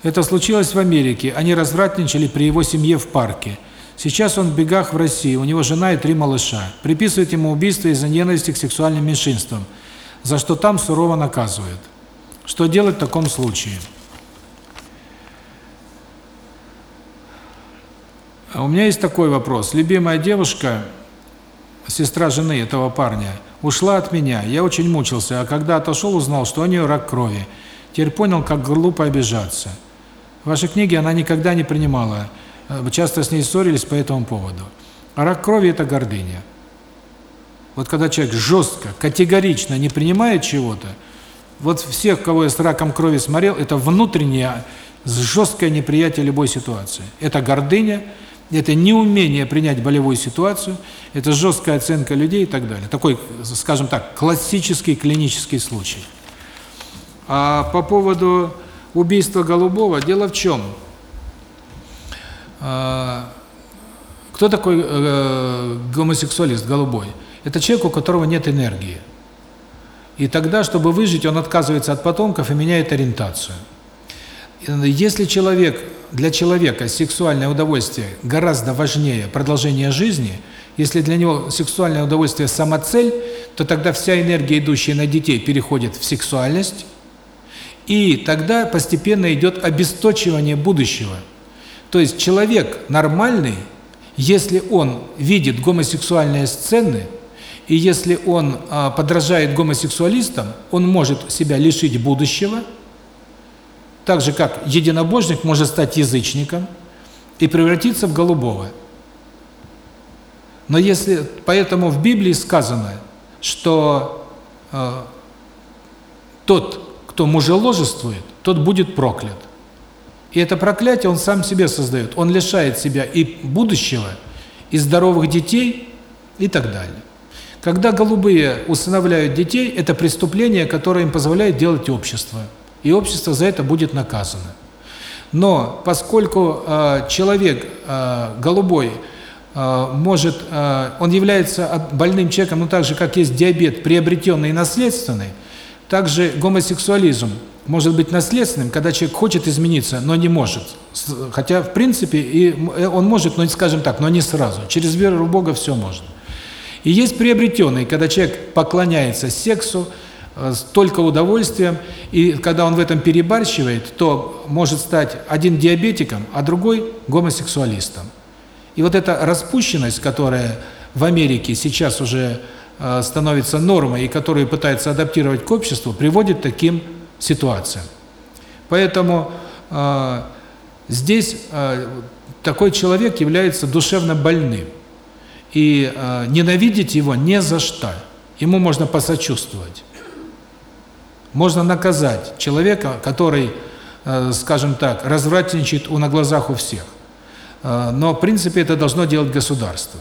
Это случилось в Америке. Они развратничали при его семье в парке. Сейчас он в бегах в России, у него жена и три малыша. Приписывают ему убийство из-за ненависти к сексуальным меньшинствам, за что там сурово наказывают. Что делать в таком случае? А у меня есть такой вопрос. Любимая девушка, сестра жены этого парня, ушла от меня. Я очень мучился, а когда отошел, узнал, что у нее рак крови. Теперь понял, как глупо обижаться. Ваши книги она никогда не принимала. Э, часто с ней ссорились по этому поводу. А рак крови – это гордыня. Вот когда человек жестко, категорично не принимает чего-то, вот всех, кого я с раком крови смотрел, это внутреннее, жесткое неприятие любой ситуации. Это гордыня, это неумение принять болевую ситуацию, это жесткая оценка людей и так далее. Такой, скажем так, классический клинический случай. А по поводу убийства Голубова, дело в чем – а, кто такой э, гомосексуалист, голубой? Это человек, у которого нет энергии. И тогда, чтобы выжить, он отказывается от потомков и меняет ориентацию. Если человек, для человека сексуальное удовольствие гораздо важнее продолжения жизни, если для него сексуальное удовольствие самоцель, то тогда вся энергия, идущая на детей, переходит в сексуальность, и тогда постепенно идет обесточивание будущего – то есть человек нормальный, если он видит гомосексуальные сцены, и если он а, подражает гомосексуалистам, он может себя лишить будущего, так же как единобожник может стать язычником и превратиться в голубого. Но если поэтому в Библии сказано, что э, тот, кто мужеложествует, тот будет проклят. И это проклятие он сам себе создает. Он лишает себя и будущего, и здоровых детей, и так далее. Когда голубые усыновляют детей, это преступление, которое им позволяет делать общество. И общество за это будет наказано. Но поскольку э, человек э, голубой э, может, э, он является больным человеком, ну так же, как есть диабет, приобретенный и наследственный, также гомосексуализм может быть наследственным, когда человек хочет измениться, но не может. Хотя, в принципе, и э, он может, но, скажем так, но не сразу. Через веру в Бога все можно. И есть приобретенный, когда человек поклоняется сексу, э, только удовольствием, и когда он в этом перебарщивает, то может стать один диабетиком, а другой гомосексуалистом. И вот эта распущенность, которая в Америке сейчас уже становится нормой, и которую пытается адаптировать к обществу, приводит к таким ситуация. Поэтому э, здесь э, такой человек является душевно больным. И э, ненавидеть его не за что. Ему можно посочувствовать. Можно наказать человека, который, э, скажем так, развратничает у на глазах у всех. Э, но, в принципе, это должно делать государство.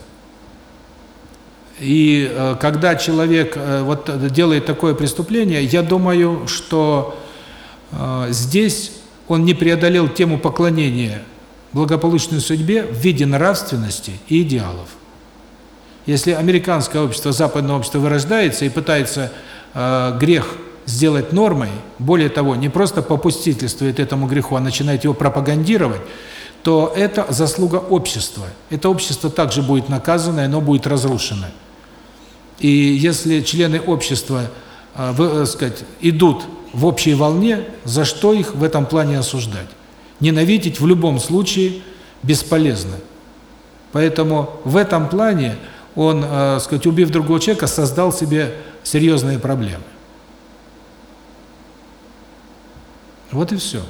И э, когда человек э, вот делает такое преступление, я думаю, что э, здесь он не преодолел тему поклонения благополучной судьбе в виде нравственности и идеалов. Если американское общество, западное общество вырождается и пытается грех сделать нормой, более того, не просто попустительствует этому греху, а начинает его пропагандировать, то это заслуга общества. Это общество также будет наказано, оно будет разрушено. И если члены общества, э, вы, сказать, идут в общей волне, за что их в этом плане осуждать? Ненавидеть в любом случае бесполезно. Поэтому в этом плане он, э, сказать, убив другого человека, создал себе серьезные проблемы. Вот и все.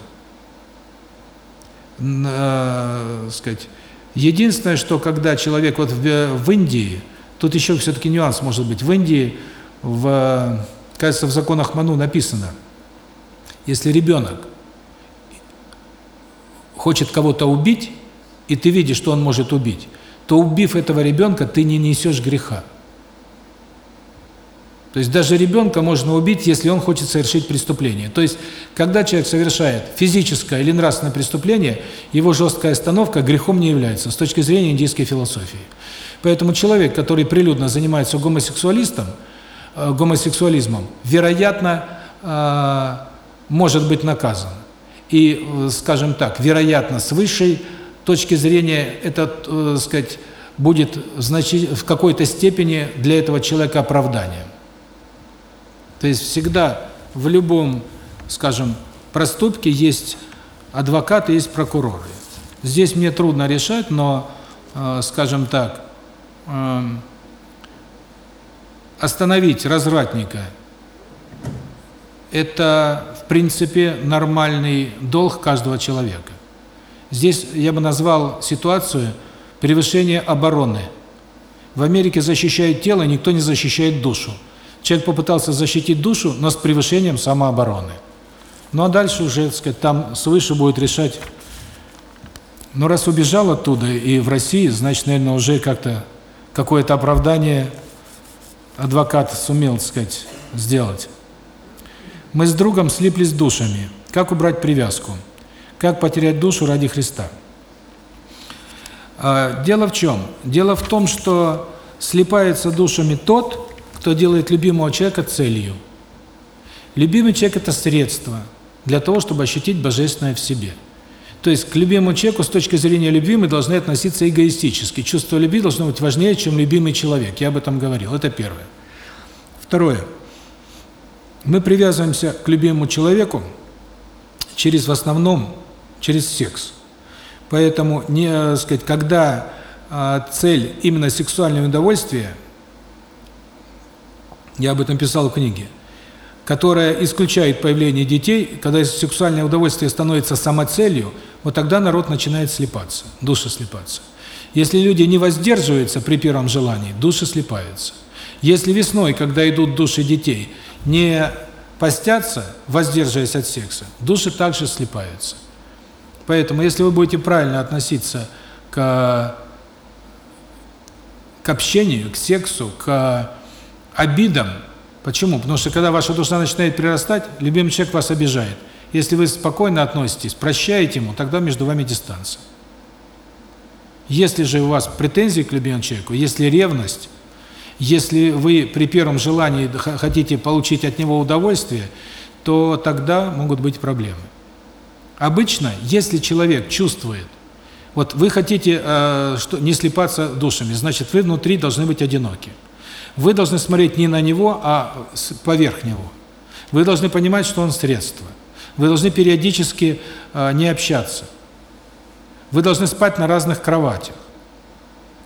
Э, сказать, единственное, что когда человек вот в, в Индии Тут еще все-таки нюанс может быть. В Индии, в, кажется, в законах Ману написано, если ребенок хочет кого-то убить, и ты видишь, что он может убить, то убив этого ребенка, ты не несешь греха. То есть даже ребенка можно убить, если он хочет совершить преступление. То есть, когда человек совершает физическое или нравственное преступление, его жесткая остановка грехом не является с точки зрения индийской философии. Поэтому человек, который прилюдно занимается гомосексуалистом, э, гомосексуализмом, вероятно, э, может быть наказан. И, э, скажем так, вероятно, с высшей точки зрения это, э, сказать, будет в какой-то степени для этого человека оправданием. То есть всегда в любом, скажем, проступке есть адвокаты, есть прокуроры. Здесь мне трудно решать, но, скажем так, остановить развратника – это, в принципе, нормальный долг каждого человека. Здесь я бы назвал ситуацию превышения обороны. В Америке защищают тело, никто не защищает душу. Человек попытался защитить душу, но с превышением самообороны. Ну а дальше уже, так сказать, там свыше будет решать. Но раз убежал оттуда и в России, значит, наверное, уже как-то какое-то оправдание адвокат сумел, так сказать, сделать. Мы с другом слиплись душами. Как убрать привязку? Как потерять душу ради Христа? А, дело в чем? Дело в том, что слипается душами тот, кто делает любимого человека целью. Любимый человек – это средство для того, чтобы ощутить Божественное в себе. То есть к любимому человеку с точки зрения любви мы должны относиться эгоистически. Чувство любви должно быть важнее, чем любимый человек. Я об этом говорил. Это первое. Второе. Мы привязываемся к любимому человеку через в основном через секс. Поэтому не, э, сказать, когда э, цель именно сексуальное удовольствие – я об этом писал в книге, которая исключает появление детей, когда сексуальное удовольствие становится самоцелью, вот тогда народ начинает слепаться, души слепаться. Если люди не воздерживаются при первом желании, души слепаются. Если весной, когда идут души детей, не постятся, воздерживаясь от секса, души также слепаются. Поэтому, если вы будете правильно относиться к, к общению, к сексу, к обидам. Почему? Потому что когда ваша душа начинает прирастать, любимый человек вас обижает. Если вы спокойно относитесь, прощаете ему, тогда между вами дистанция. Если же у вас претензии к любимому человеку, если ревность, если вы при первом желании хотите получить от него удовольствие, то тогда могут быть проблемы. Обычно, если человек чувствует, вот вы хотите э, что не слепаться душами, значит, вы внутри должны быть одиноки. Вы должны смотреть не на него, а поверх него. Вы должны понимать, что он средство. Вы должны периодически э, не общаться. Вы должны спать на разных кроватях.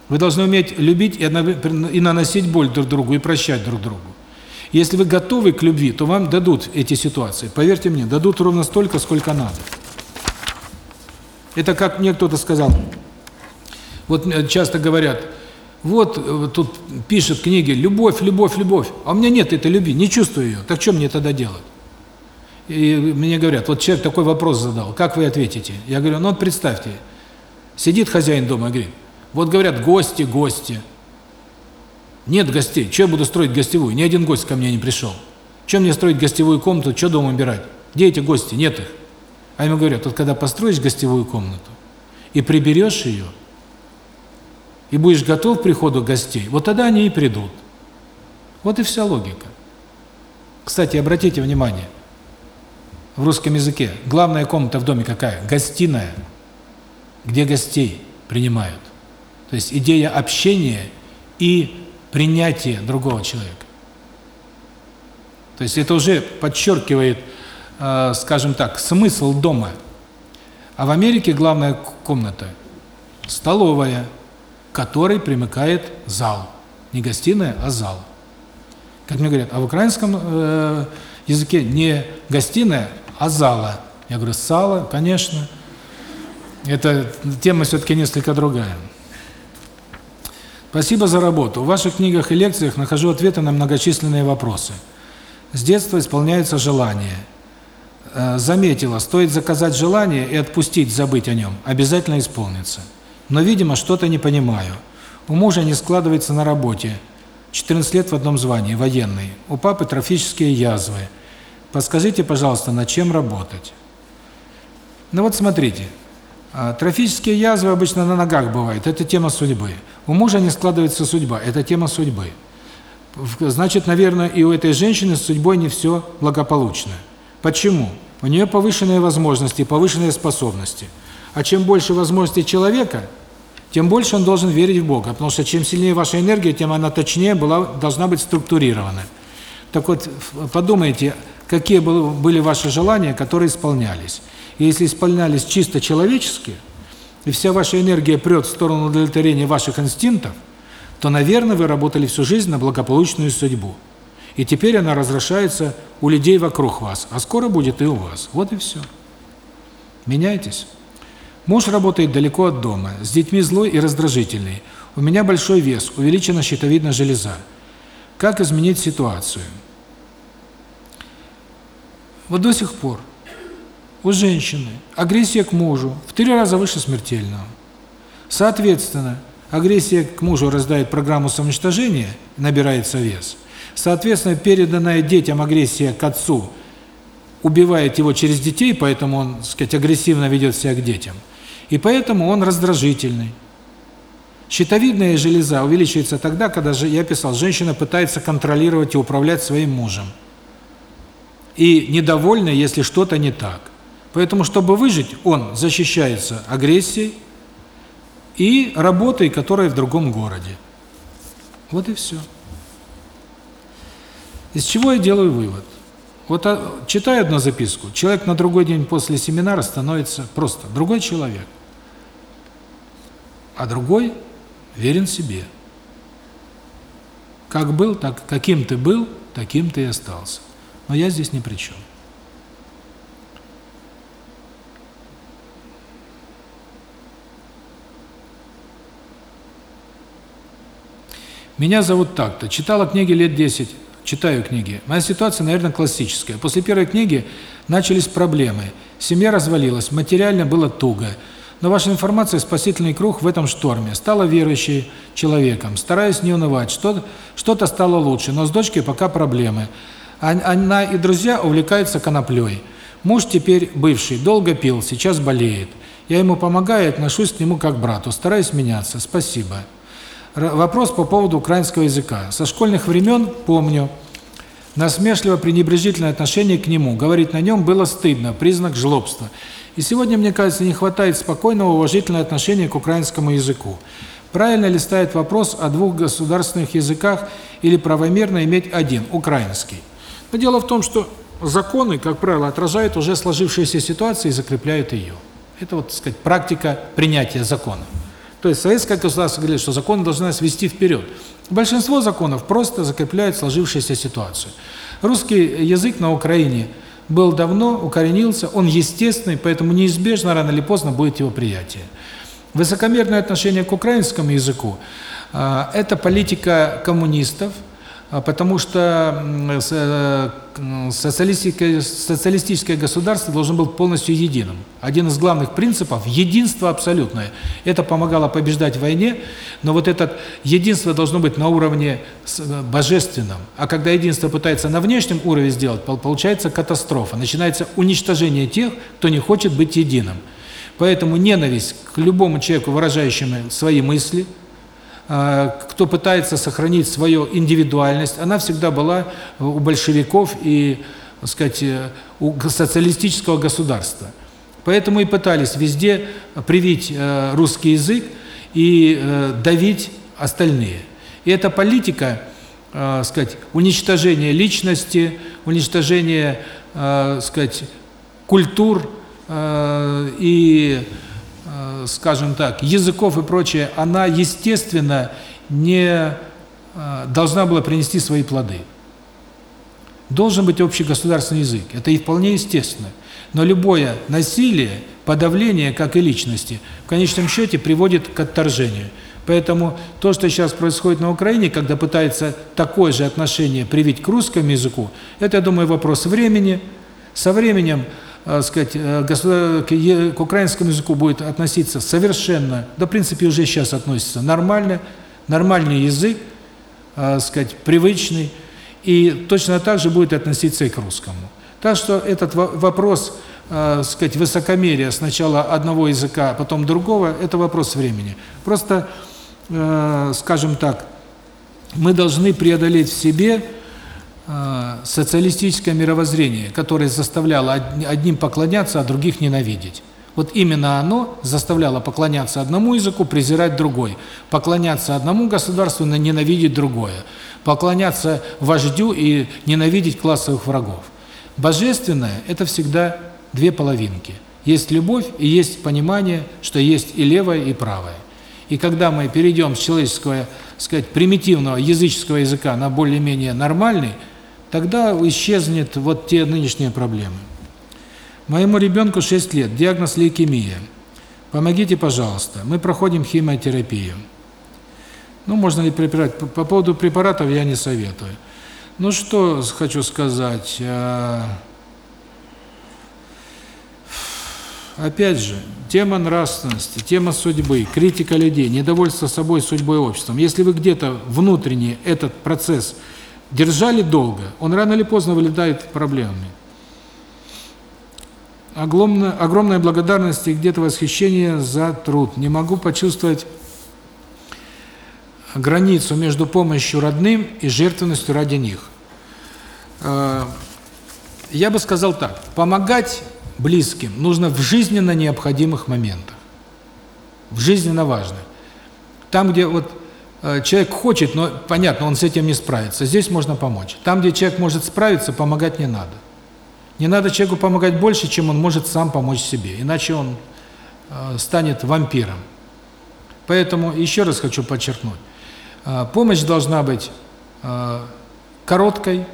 Вы должны уметь любить и, и наносить боль друг другу, и прощать друг другу. Если вы готовы к любви, то вам дадут эти ситуации. Поверьте мне, дадут ровно столько, сколько надо. Это как мне кто-то сказал. Вот часто говорят, вот э, тут пишет книги «Любовь, любовь, любовь». А у меня нет этой любви, не чувствую ее. Так что мне тогда делать? И мне говорят, вот человек такой вопрос задал, как вы ответите? Я говорю, ну вот представьте, сидит хозяин дома и говорит, вот говорят, гости, гости. Нет гостей, что я буду строить гостевую? Ни один гость ко мне не пришел. Чем мне строить гостевую комнату, что дом убирать? Где эти гости? Нет их. А ему говорят, вот когда построишь гостевую комнату и приберешь ее, и будешь готов к приходу гостей, вот тогда они и придут. Вот и вся логика. Кстати, обратите внимание, в русском языке главная комната в доме какая? Гостиная, где гостей принимают. То есть идея общения и принятия другого человека. То есть это уже подчеркивает, э, скажем так, смысл дома. А в Америке главная комната – столовая – которой примыкает зал. Не гостиная, а зал. Как мне говорят, а в украинском э, языке не гостиная, а зала. Я говорю, сало, конечно. Эта тема все-таки несколько другая. Спасибо за работу. В ваших книгах и лекциях нахожу ответы на многочисленные вопросы. С детства исполняются желания. Э, заметила, стоит заказать желание и отпустить, забыть о нем, обязательно исполнится. Но, видимо, что-то не понимаю. У мужа не складывается на работе. 14 лет в одном звании, военный. У папы трофические язвы. Подскажите, пожалуйста, над чем работать? Ну вот смотрите, а, трофические язвы обычно на ногах бывают, это тема судьбы. У мужа не складывается судьба, это тема судьбы. Значит, наверное, и у этой женщины с судьбой не все благополучно. Почему? У нее повышенные возможности, повышенные способности. А чем больше возможностей человека, тем больше он должен верить в Бога, потому что чем сильнее ваша энергия, тем она точнее была, должна быть структурирована. Так вот, подумайте, какие были ваши желания, которые исполнялись. И если исполнялись чисто человеческие, и вся ваша энергия прет в сторону удовлетворения ваших инстинктов, то, наверное, вы работали всю жизнь на благополучную судьбу. И теперь она разрушается у людей вокруг вас, а скоро будет и у вас. Вот и все. Меняйтесь. Муж работает далеко от дома, с детьми злой и раздражительный. У меня большой вес, увеличена щитовидная железа. Как изменить ситуацию? Вот до сих пор у женщины агрессия к мужу в три раза выше смертельного. Соответственно, агрессия к мужу раздает программу самоуничтожения, набирается вес. Соответственно, переданная детям агрессия к отцу убивает его через детей, поэтому он, так сказать, агрессивно ведет себя к детям. И поэтому он раздражительный. Щитовидная железа увеличивается тогда, когда, же я писал, женщина пытается контролировать и управлять своим мужем. И недовольна, если что-то не так. Поэтому, чтобы выжить, он защищается агрессией и работой, которая в другом городе. Вот и все. Из чего я делаю вывод? Вот а, читаю одну записку, человек на другой день после семинара становится просто другой человек. А другой верен себе. Как был, так каким ты был, таким ты и остался. Но я здесь ни при чем. Меня зовут так-то. Читала книги лет 10, читаю книги. Моя ситуация, наверное, классическая. После первой книги начались проблемы. Семья развалилась, материально было туго. Но ваша информация спасительный круг в этом шторме. Стала верующей человеком, стараюсь не унывать. Что-то что, -то, стало лучше, но с дочкой пока проблемы. Она и друзья увлекаются коноплей. Муж теперь бывший, долго пил, сейчас болеет. Я ему помогаю, отношусь к нему как к брату, стараюсь меняться. Спасибо. Вопрос по поводу украинского языка. Со школьных времен помню насмешливо-пренебрежительное отношение к нему. Говорить на нем было стыдно, признак жлобства. И сегодня, мне кажется, не хватает спокойного, уважительного отношения к украинскому языку. Правильно ли ставит вопрос о двух государственных языках или правомерно иметь один, украинский? Но дело в том, что законы, как правило, отражают уже сложившиеся ситуации и закрепляют ее. Это вот, так сказать, практика принятия закона. То есть советское государство говорит, что законы должны нас вести вперед. Большинство законов просто закрепляют сложившуюся ситуацию. Русский язык на Украине был давно, укоренился, он естественный, поэтому неизбежно рано или поздно будет его приятие. Высокомерное отношение к украинскому языку а, – это политика коммунистов – потому что э, социалистическое, государство должно быть полностью единым. Один из главных принципов – единство абсолютное. Это помогало побеждать в войне, но вот это единство должно быть на уровне э, божественном. А когда единство пытается на внешнем уровне сделать, получается катастрофа. Начинается уничтожение тех, кто не хочет быть единым. Поэтому ненависть к любому человеку, выражающему свои мысли – а, кто пытается сохранить свою индивидуальность, она всегда была у большевиков и, так сказать, у социалистического государства. Поэтому и пытались везде привить э, русский язык и э, давить остальные. И эта политика, э, сказать, уничтожения личности, уничтожения, сказать, культур и Э, скажем так, языков и прочее, она, естественно, не э, должна была принести свои плоды. Должен быть общегосударственный язык, это и вполне естественно. Но любое насилие, подавление, как и личности, в конечном счете приводит к отторжению. Поэтому то, что сейчас происходит на Украине, когда пытается такое же отношение привить к русскому языку, это, я думаю, вопрос времени. Со временем сказать, э, к украинскому языку будет относиться совершенно, да, в принципе, уже сейчас относится нормально, нормальный язык, э, сказать, привычный, и точно так же будет относиться и к русскому. Так что этот вопрос, э, сказать, высокомерия сначала одного языка, потом другого, это вопрос времени. Просто, э, скажем так, мы должны преодолеть в себе э, социалистическое мировоззрение, которое заставляло одним поклоняться, а других ненавидеть. Вот именно оно заставляло поклоняться одному языку, презирать другой, поклоняться одному государству, но ненавидеть другое, поклоняться вождю и ненавидеть классовых врагов. Божественное – это всегда две половинки. Есть любовь и есть понимание, что есть и левое, и правое. И когда мы перейдем с человеческого, сказать, примитивного языческого языка на более-менее нормальный, тогда исчезнет вот те нынешние проблемы. Моему ребенку 6 лет, диагноз лейкемия. Помогите, пожалуйста. Мы проходим химиотерапию. Ну, можно ли препарат? По поводу препаратов я не советую. Ну, что хочу сказать. А, опять же, тема нравственности, тема судьбы, критика людей, недовольство собой, судьбой, обществом. Если вы где-то внутренне этот процесс держали долго, он рано или поздно вылетает проблемами. Огромная, огромная благодарность и где-то восхищение за труд. Не могу почувствовать границу между помощью родным и жертвенностью ради них. Э, я бы сказал так, помогать близким нужно в жизненно необходимых моментах, в жизненно важных. Там, где вот человек хочет, но понятно, он с этим не справится, здесь можно помочь. Там, где человек может справиться, помогать не надо. Не надо человеку помогать больше, чем он может сам помочь себе, иначе он э, станет вампиром. Поэтому еще раз хочу подчеркнуть, помощь должна быть короткой,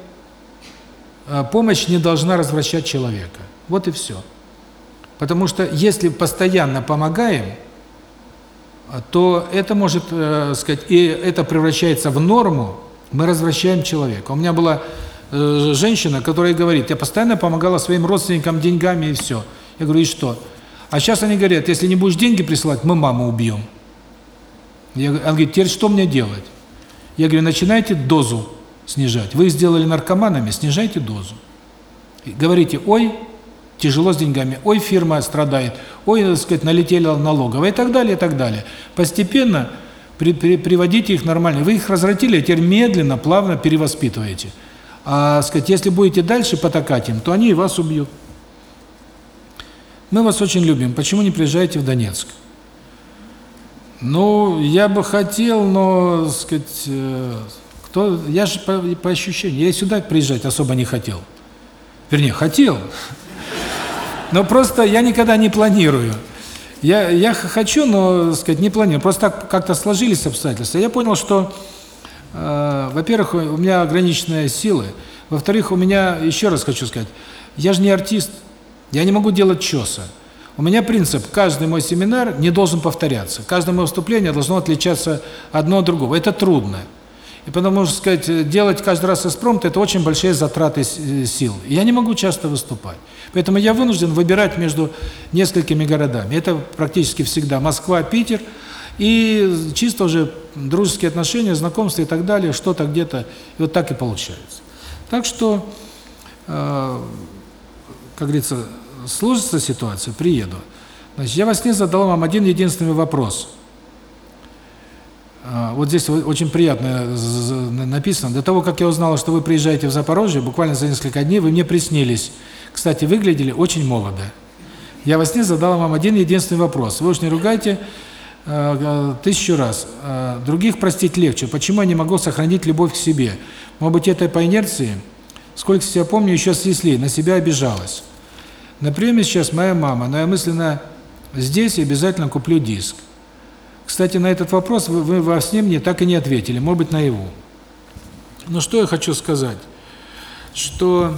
Э, помощь не должна развращать человека. Вот и все. Потому что если постоянно помогаем, то это может, э, сказать, и это превращается в норму, мы развращаем человека. У меня была э, женщина, которая говорит, я постоянно помогала своим родственникам деньгами и все. Я говорю, и что? А сейчас они говорят, если не будешь деньги присылать, мы маму убьем. Я, она говорит, теперь что мне делать? Я говорю, начинайте дозу снижать. Вы сделали наркоманами, снижайте дозу. говорите, ой, тяжело с деньгами, ой, фирма страдает, ой, так сказать, налетела налоговая и так далее, и так далее. Постепенно при, при, приводите их нормально. Вы их развратили, а теперь медленно, плавно перевоспитываете. А, сказать, если будете дальше потакать им, то они и вас убьют. Мы вас очень любим. Почему не приезжаете в Донецк? Ну, я бы хотел, но, сказать, э, то я же по, по ощущению, я сюда приезжать особо не хотел. Вернее, хотел, но просто я никогда не планирую. Я, я хочу, но, сказать, не планирую. Просто так как-то сложились обстоятельства. Я понял, что, э, во-первых, у меня ограниченные силы. Во-вторых, у меня, еще раз хочу сказать, я же не артист, я не могу делать чеса. У меня принцип, каждый мой семинар не должен повторяться. Каждое мое выступление должно отличаться одно от другого. Это трудно. И потому что, сказать, делать каждый раз экспромт – это очень большие затраты э, сил. я не могу часто выступать. Поэтому я вынужден выбирать между несколькими городами. Это практически всегда Москва, Питер. И чисто уже дружеские отношения, знакомства и так далее, что-то где-то, и вот так и получается. Так что, э, как говорится, сложится ситуация, приеду. Значит, я во сне задал вам один единственный вопрос – вот здесь очень приятно написано. До того, как я узнала, что вы приезжаете в Запорожье, буквально за несколько дней вы мне приснились. Кстати, выглядели очень молодо. Я во сне задала вам один единственный вопрос. Вы уж не ругайте э, тысячу раз. Э, других простить легче. Почему я не могу сохранить любовь к себе? Может быть, это по инерции? Сколько себя помню, еще с Лесли, на себя обижалась. На приеме сейчас моя мама, но я мысленно здесь обязательно куплю диск. Кстати, на этот вопрос вы, вы во сне мне так и не ответили, может быть, наяву. Но что я хочу сказать? Что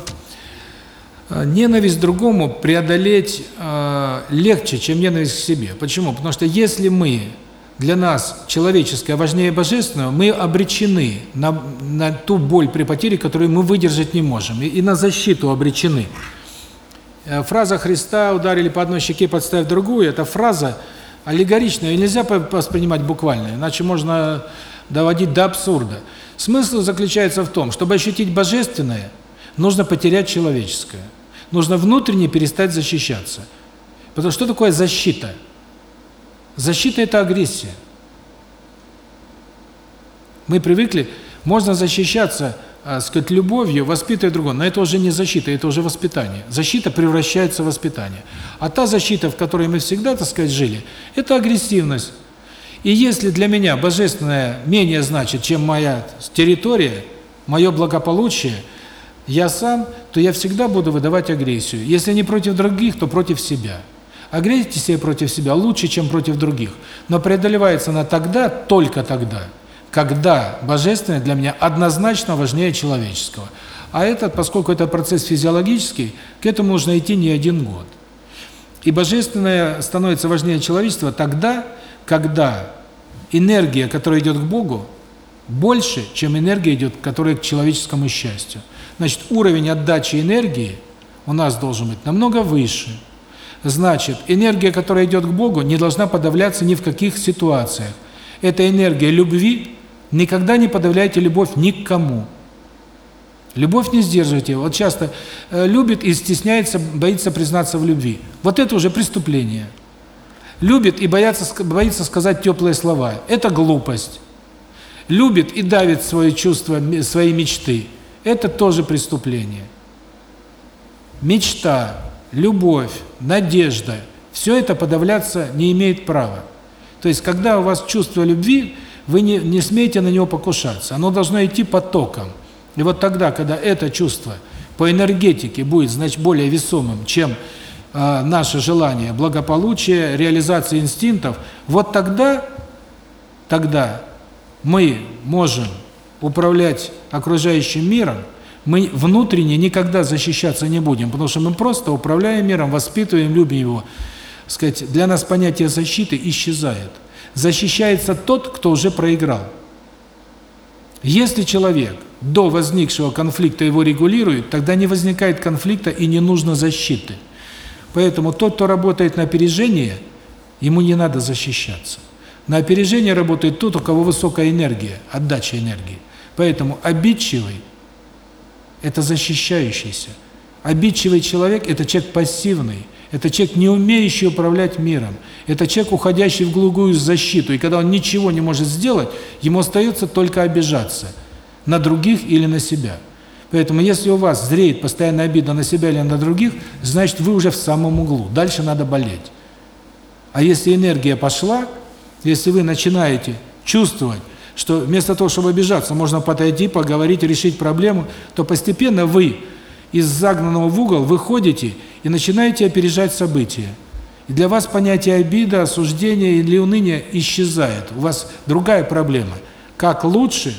э, ненависть к другому преодолеть э, легче, чем ненависть к себе. Почему? Потому что если мы, для нас человеческое важнее божественного, мы обречены на, на ту боль при потере, которую мы выдержать не можем, и, и на защиту обречены. Э, фраза Христа «ударили по одной щеке, подставь другую» – это фраза аллегоричная, ее нельзя воспринимать буквально, иначе можно доводить до абсурда. Смысл заключается в том, чтобы ощутить божественное, нужно потерять человеческое. Нужно внутренне перестать защищаться. Потому что что такое защита? Защита – это агрессия. Мы привыкли, можно защищаться – а, сказать, любовью воспитывать другого. Но это уже не защита, это уже воспитание. Защита превращается в воспитание. А та защита, в которой мы всегда, так сказать, жили, это агрессивность. И если для меня божественное менее значит, чем моя территория, мое благополучие, я сам, то я всегда буду выдавать агрессию. Если не против других, то против себя. Агрессия против себя лучше, чем против других. Но преодолевается она тогда, только тогда – когда божественное для меня однозначно важнее человеческого. А этот, поскольку это процесс физиологический, к этому нужно идти не один год. И божественное становится важнее человечества тогда, когда энергия, которая идет к Богу, больше, чем энергия идет, которая к человеческому счастью. Значит, уровень отдачи энергии у нас должен быть намного выше. Значит, энергия, которая идет к Богу, не должна подавляться ни в каких ситуациях. Это энергия любви, Никогда не подавляйте любовь ни к кому. Любовь не сдерживайте. Вот часто э, любит и стесняется, боится признаться в любви. Вот это уже преступление. Любит и боится, боится сказать теплые слова. Это глупость. Любит и давит свои чувства, свои мечты. Это тоже преступление. Мечта, любовь, надежда – все это подавляться не имеет права. То есть, когда у вас чувство любви – вы не, не смеете на него покушаться. Оно должно идти потоком. И вот тогда, когда это чувство по энергетике будет, значит, более весомым, чем э, наше желание благополучия, реализации инстинктов, вот тогда, тогда мы можем управлять окружающим миром, мы внутренне никогда защищаться не будем, потому что мы просто управляем миром, воспитываем, любим его. Сказать, для нас понятие защиты исчезает защищается тот, кто уже проиграл. Если человек до возникшего конфликта его регулирует, тогда не возникает конфликта и не нужно защиты. Поэтому тот, кто работает на опережение, ему не надо защищаться. На опережение работает тот, у кого высокая энергия, отдача энергии. Поэтому обидчивый – это защищающийся. Обидчивый человек – это человек пассивный – это человек, не умеющий управлять миром. Это человек, уходящий в глухую защиту. И когда он ничего не может сделать, ему остается только обижаться на других или на себя. Поэтому если у вас зреет постоянная обида на себя или на других, значит вы уже в самом углу. Дальше надо болеть. А если энергия пошла, если вы начинаете чувствовать, что вместо того, чтобы обижаться, можно подойти, поговорить, решить проблему, то постепенно вы из загнанного в угол выходите и начинаете опережать события. И для вас понятие обида, осуждения или уныния исчезает. У вас другая проблема. Как лучше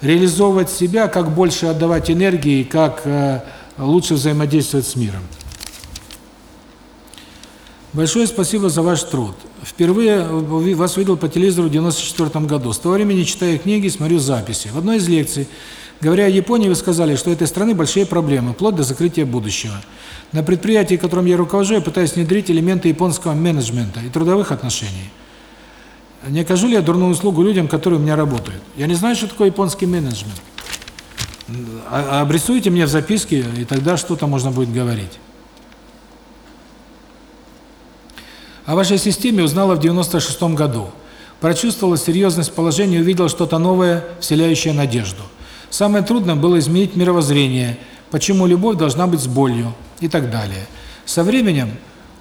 реализовывать себя, как больше отдавать энергии, как э, лучше взаимодействовать с миром. Большое спасибо за ваш труд. Впервые вас видел по телевизору в 94 году. С того времени читаю книги, смотрю записи. В одной из лекций Говоря о Японии, вы сказали, что у этой страны большие проблемы, вплоть до закрытия будущего. На предприятии, которым я руковожу, я пытаюсь внедрить элементы японского менеджмента и трудовых отношений. Не окажу ли я дурную услугу людям, которые у меня работают? Я не знаю, что такое японский менеджмент. А, обрисуйте мне в записке, и тогда что-то можно будет говорить. О вашей системе узнала в 96 году. Прочувствовала серьезность положения и увидела что-то новое, вселяющее надежду. Самое трудное было изменить мировоззрение, почему любовь должна быть с болью и так далее. Со временем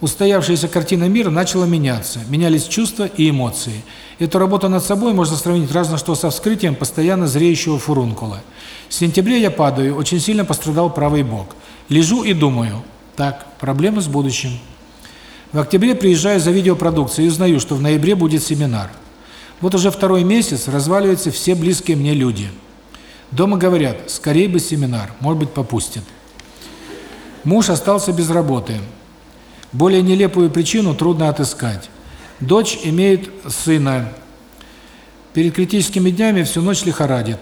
устоявшаяся картина мира начала меняться, менялись чувства и эмоции. Эту работу над собой можно сравнить разве что со вскрытием постоянно зреющего фурункула. В сентябре я падаю, очень сильно пострадал правый бок. Лежу и думаю, так, проблемы с будущим. В октябре приезжаю за видеопродукцией и узнаю, что в ноябре будет семинар. Вот уже второй месяц разваливаются все близкие мне люди – Дома говорят, скорее бы семинар, может быть, попустят. Муж остался без работы. Более нелепую причину трудно отыскать. Дочь имеет сына. Перед критическими днями всю ночь лихорадит.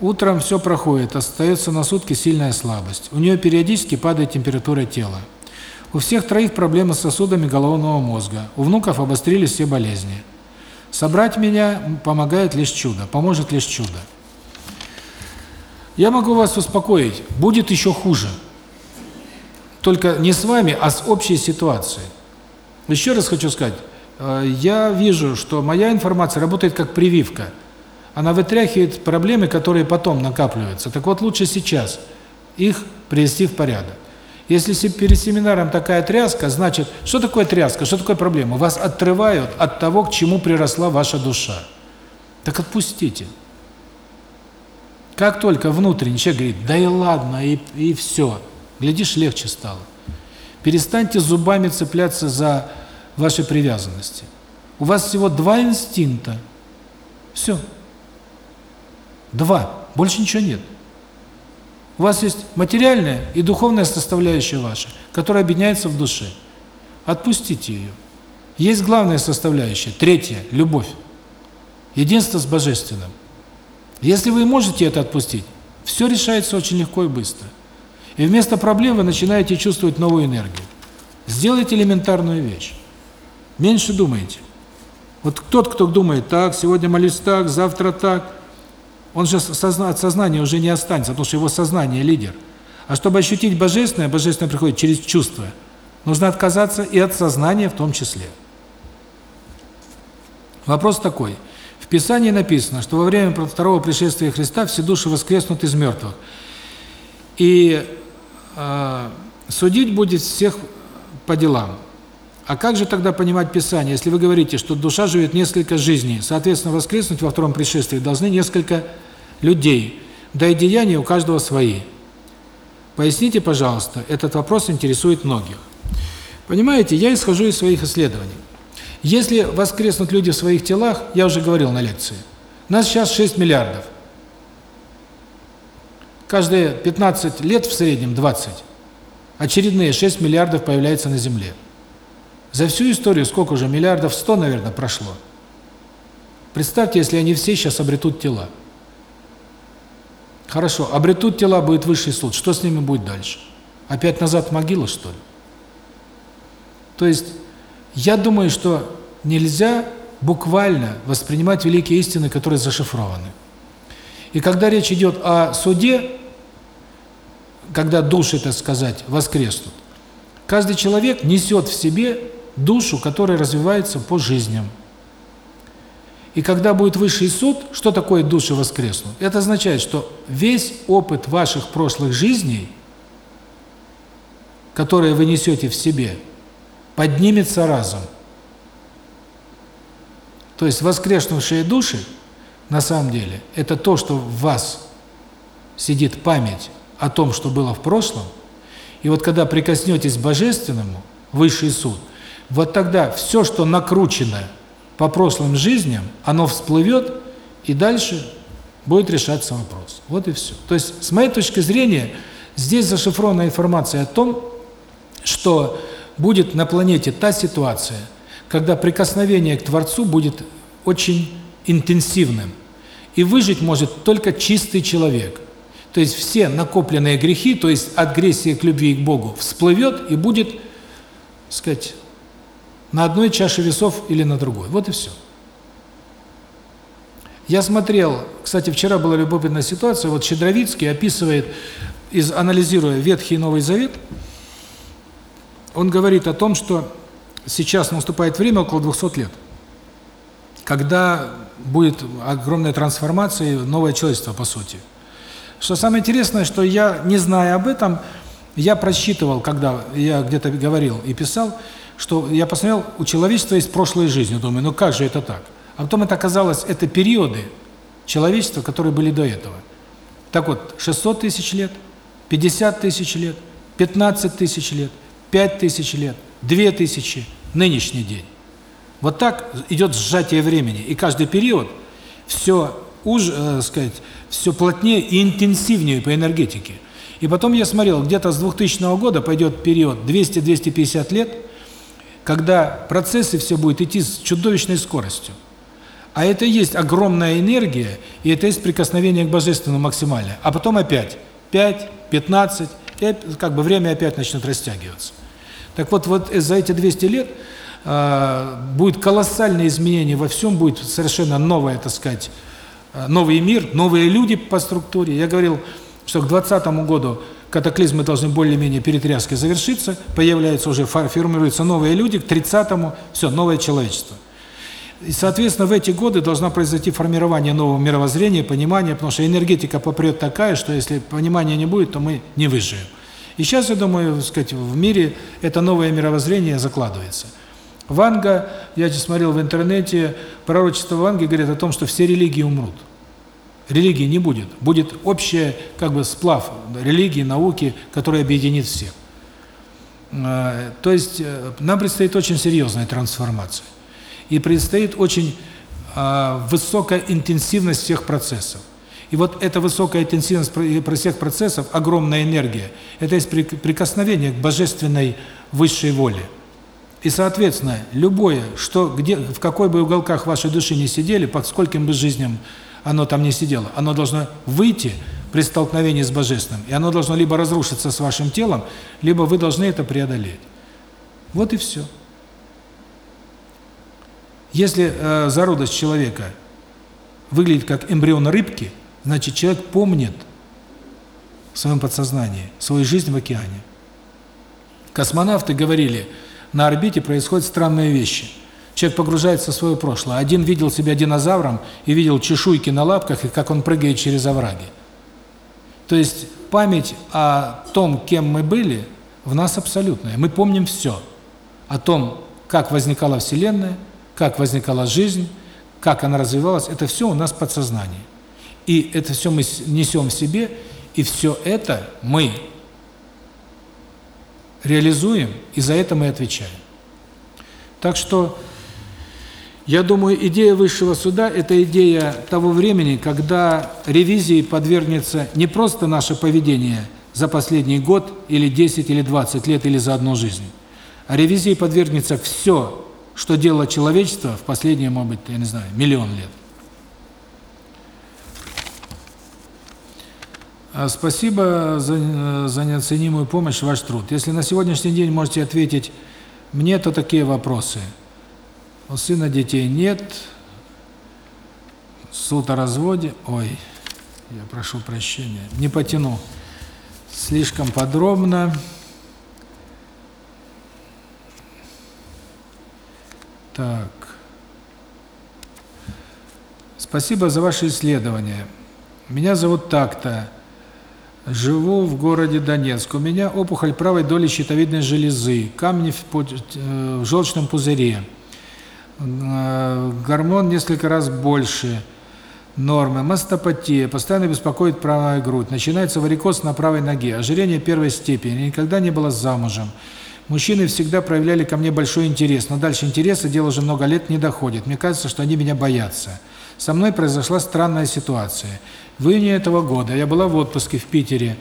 Утром все проходит, остается на сутки сильная слабость. У нее периодически падает температура тела. У всех троих проблемы с сосудами головного мозга. У внуков обострились все болезни. Собрать меня помогает лишь чудо, поможет лишь чудо. Я могу вас успокоить, будет еще хуже. Только не с вами, а с общей ситуацией. Еще раз хочу сказать, э, я вижу, что моя информация работает как прививка. Она вытряхивает проблемы, которые потом накапливаются. Так вот, лучше сейчас их привести в порядок. Если перед семинаром такая тряска, значит, что такое тряска, что такое проблема? Вас отрывают от того, к чему приросла ваша душа. Так отпустите. Как только внутренний человек говорит, да и ладно, и, и все, глядишь, легче стало. Перестаньте зубами цепляться за ваши привязанности. У вас всего два инстинкта. Все. Два. Больше ничего нет. У вас есть материальная и духовная составляющая ваша, которая объединяется в душе. Отпустите ее. Есть главная составляющая, третья – любовь. Единство с Божественным. Если вы можете это отпустить, все решается очень легко и быстро. И вместо проблем вы начинаете чувствовать новую энергию. Сделайте элементарную вещь. Меньше думайте. Вот тот, кто думает так, сегодня молюсь так, завтра так, он же от сознания уже не останется, потому что его сознание лидер. А чтобы ощутить божественное, божественное приходит через чувства. Нужно отказаться и от сознания в том числе. Вопрос такой. Писании написано, что во время второго пришествия Христа все души воскреснут из мертвых. И э, судить будет всех по делам. А как же тогда понимать Писание, если вы говорите, что душа живет несколько жизней, соответственно, воскреснуть во втором пришествии должны несколько людей, да и деяния у каждого свои. Поясните, пожалуйста, этот вопрос интересует многих. Понимаете, я исхожу из своих исследований. Если воскреснут люди в своих телах, я уже говорил на лекции, нас сейчас 6 миллиардов. Каждые 15 лет в среднем 20. Очередные 6 миллиардов появляются на Земле. За всю историю сколько уже? Миллиардов 100, наверное, прошло. Представьте, если они все сейчас обретут тела. Хорошо, обретут тела, будет высший суд. Что с ними будет дальше? Опять назад в могилу, что ли? То есть, я думаю, что нельзя буквально воспринимать великие истины, которые зашифрованы. И когда речь идет о суде, когда души, так сказать, воскреснут, каждый человек несет в себе душу, которая развивается по жизням. И когда будет высший суд, что такое души воскреснут? Это означает, что весь опыт ваших прошлых жизней, которые вы несете в себе, поднимется разом. То есть воскреснувшие души, на самом деле, это то, что в вас сидит память о том, что было в прошлом, и вот когда прикоснетесь к Божественному, высший суд, вот тогда все, что накручено по прошлым жизням, оно всплывет, и дальше будет решаться вопрос. Вот и все. То есть, с моей точки зрения, здесь зашифрована информация о том, что будет на планете та ситуация, когда прикосновение к Творцу будет очень интенсивным. И выжить может только чистый человек. То есть все накопленные грехи, то есть агрессия к любви и к Богу, всплывет и будет, так сказать, на одной чаше весов или на другой. Вот и все. Я смотрел, кстати, вчера была любопытная ситуация, вот Щедровицкий описывает, из, анализируя Ветхий и Новый Завет, он говорит о том, что сейчас наступает время около 200 лет, когда будет огромная трансформация, новое человечество, по сути. Что самое интересное, что я, не зная об этом, я просчитывал, когда я где-то говорил и писал, что я посмотрел, у человечества есть прошлая жизнь. Думаю, ну как же это так? А потом это оказалось, это периоды человечества, которые были до этого. Так вот, 600 тысяч лет, 50 тысяч лет, 15 тысяч лет, 5 тысяч лет, 2 тысячи, нынешний день. Вот так идет сжатие времени, и каждый период все уж, э, сказать, все плотнее и интенсивнее по энергетике. И потом я смотрел, где-то с 2000 года пойдет период 200-250 лет, когда процессы все будут идти с чудовищной скоростью. А это и есть огромная энергия, и это есть прикосновение к Божественному максимальное. А потом опять 5, 15, и как бы время опять начнет растягиваться. Так вот, вот за эти 200 лет э, будет колоссальное изменение во всем, будет совершенно новое, так сказать, новый мир, новые люди по структуре. Я говорил, что к 2020 году катаклизмы должны более-менее перетряской завершиться, появляются уже, формируются новые люди, к 30-му все, новое человечество. И, соответственно, в эти годы должна произойти формирование нового мировоззрения, понимания, потому что энергетика попрет такая, что если понимания не будет, то мы не выживем. И сейчас, я думаю, сказать, в мире это новое мировоззрение закладывается. Ванга, я смотрел в интернете, пророчество Ванги говорит о том, что все религии умрут. Религии не будет. Будет общая, как бы, сплав религии, науки, который объединит всех. А, то есть э, нам предстоит очень серьезная трансформация. И предстоит очень а, высокая интенсивность всех процессов. И вот эта высокая интенсивность всех процессов, огромная энергия, это есть прикосновение к божественной высшей воле. И, соответственно, любое, что где в какой бы уголках вашей души не сидели, под скольким бы жизням оно там не сидело. Оно должно выйти при столкновении с Божественным, и оно должно либо разрушиться с вашим телом, либо вы должны это преодолеть. Вот и все. Если э, зародыш человека выглядит как эмбрион рыбки, значит человек помнит в своем подсознании свою жизнь в океане. Космонавты говорили, на орбите происходят странные вещи – Человек погружается в свое прошлое. Один видел себя динозавром и видел чешуйки на лапках, и как он прыгает через овраги. То есть память о том, кем мы были, в нас абсолютная. Мы помним все. О том, как возникала Вселенная, как возникала жизнь, как она развивалась. Это все у нас в подсознании. И это все мы несем в себе, и все это мы реализуем, и за это мы отвечаем. Так что я думаю, идея высшего суда – это идея того времени, когда ревизии подвергнется не просто наше поведение за последний год, или 10, или 20 лет, или за одну жизнь, а ревизии подвергнется все, что делало человечество в последние, может быть, я не знаю, миллион лет. Спасибо за, за неоценимую помощь, ваш труд. Если на сегодняшний день можете ответить мне, то такие вопросы – у сына детей нет. Суд о разводе. Ой, я прошу прощения. Не потяну. Слишком подробно. Так. Спасибо за ваше исследование. Меня зовут так-то. Живу в городе Донецк. У меня опухоль правой доли щитовидной железы, камни в, э, в желчном пузыре. Э, гормон несколько раз больше нормы, мастопатия, постоянно беспокоит правая грудь, начинается варикоз на правой ноге, ожирение первой степени, никогда не была замужем. Мужчины всегда проявляли ко мне большой интерес, но дальше интереса дело уже много лет не доходит. Мне кажется, что они меня боятся. Со мной произошла странная ситуация. В июне этого года я была в отпуске в Питере,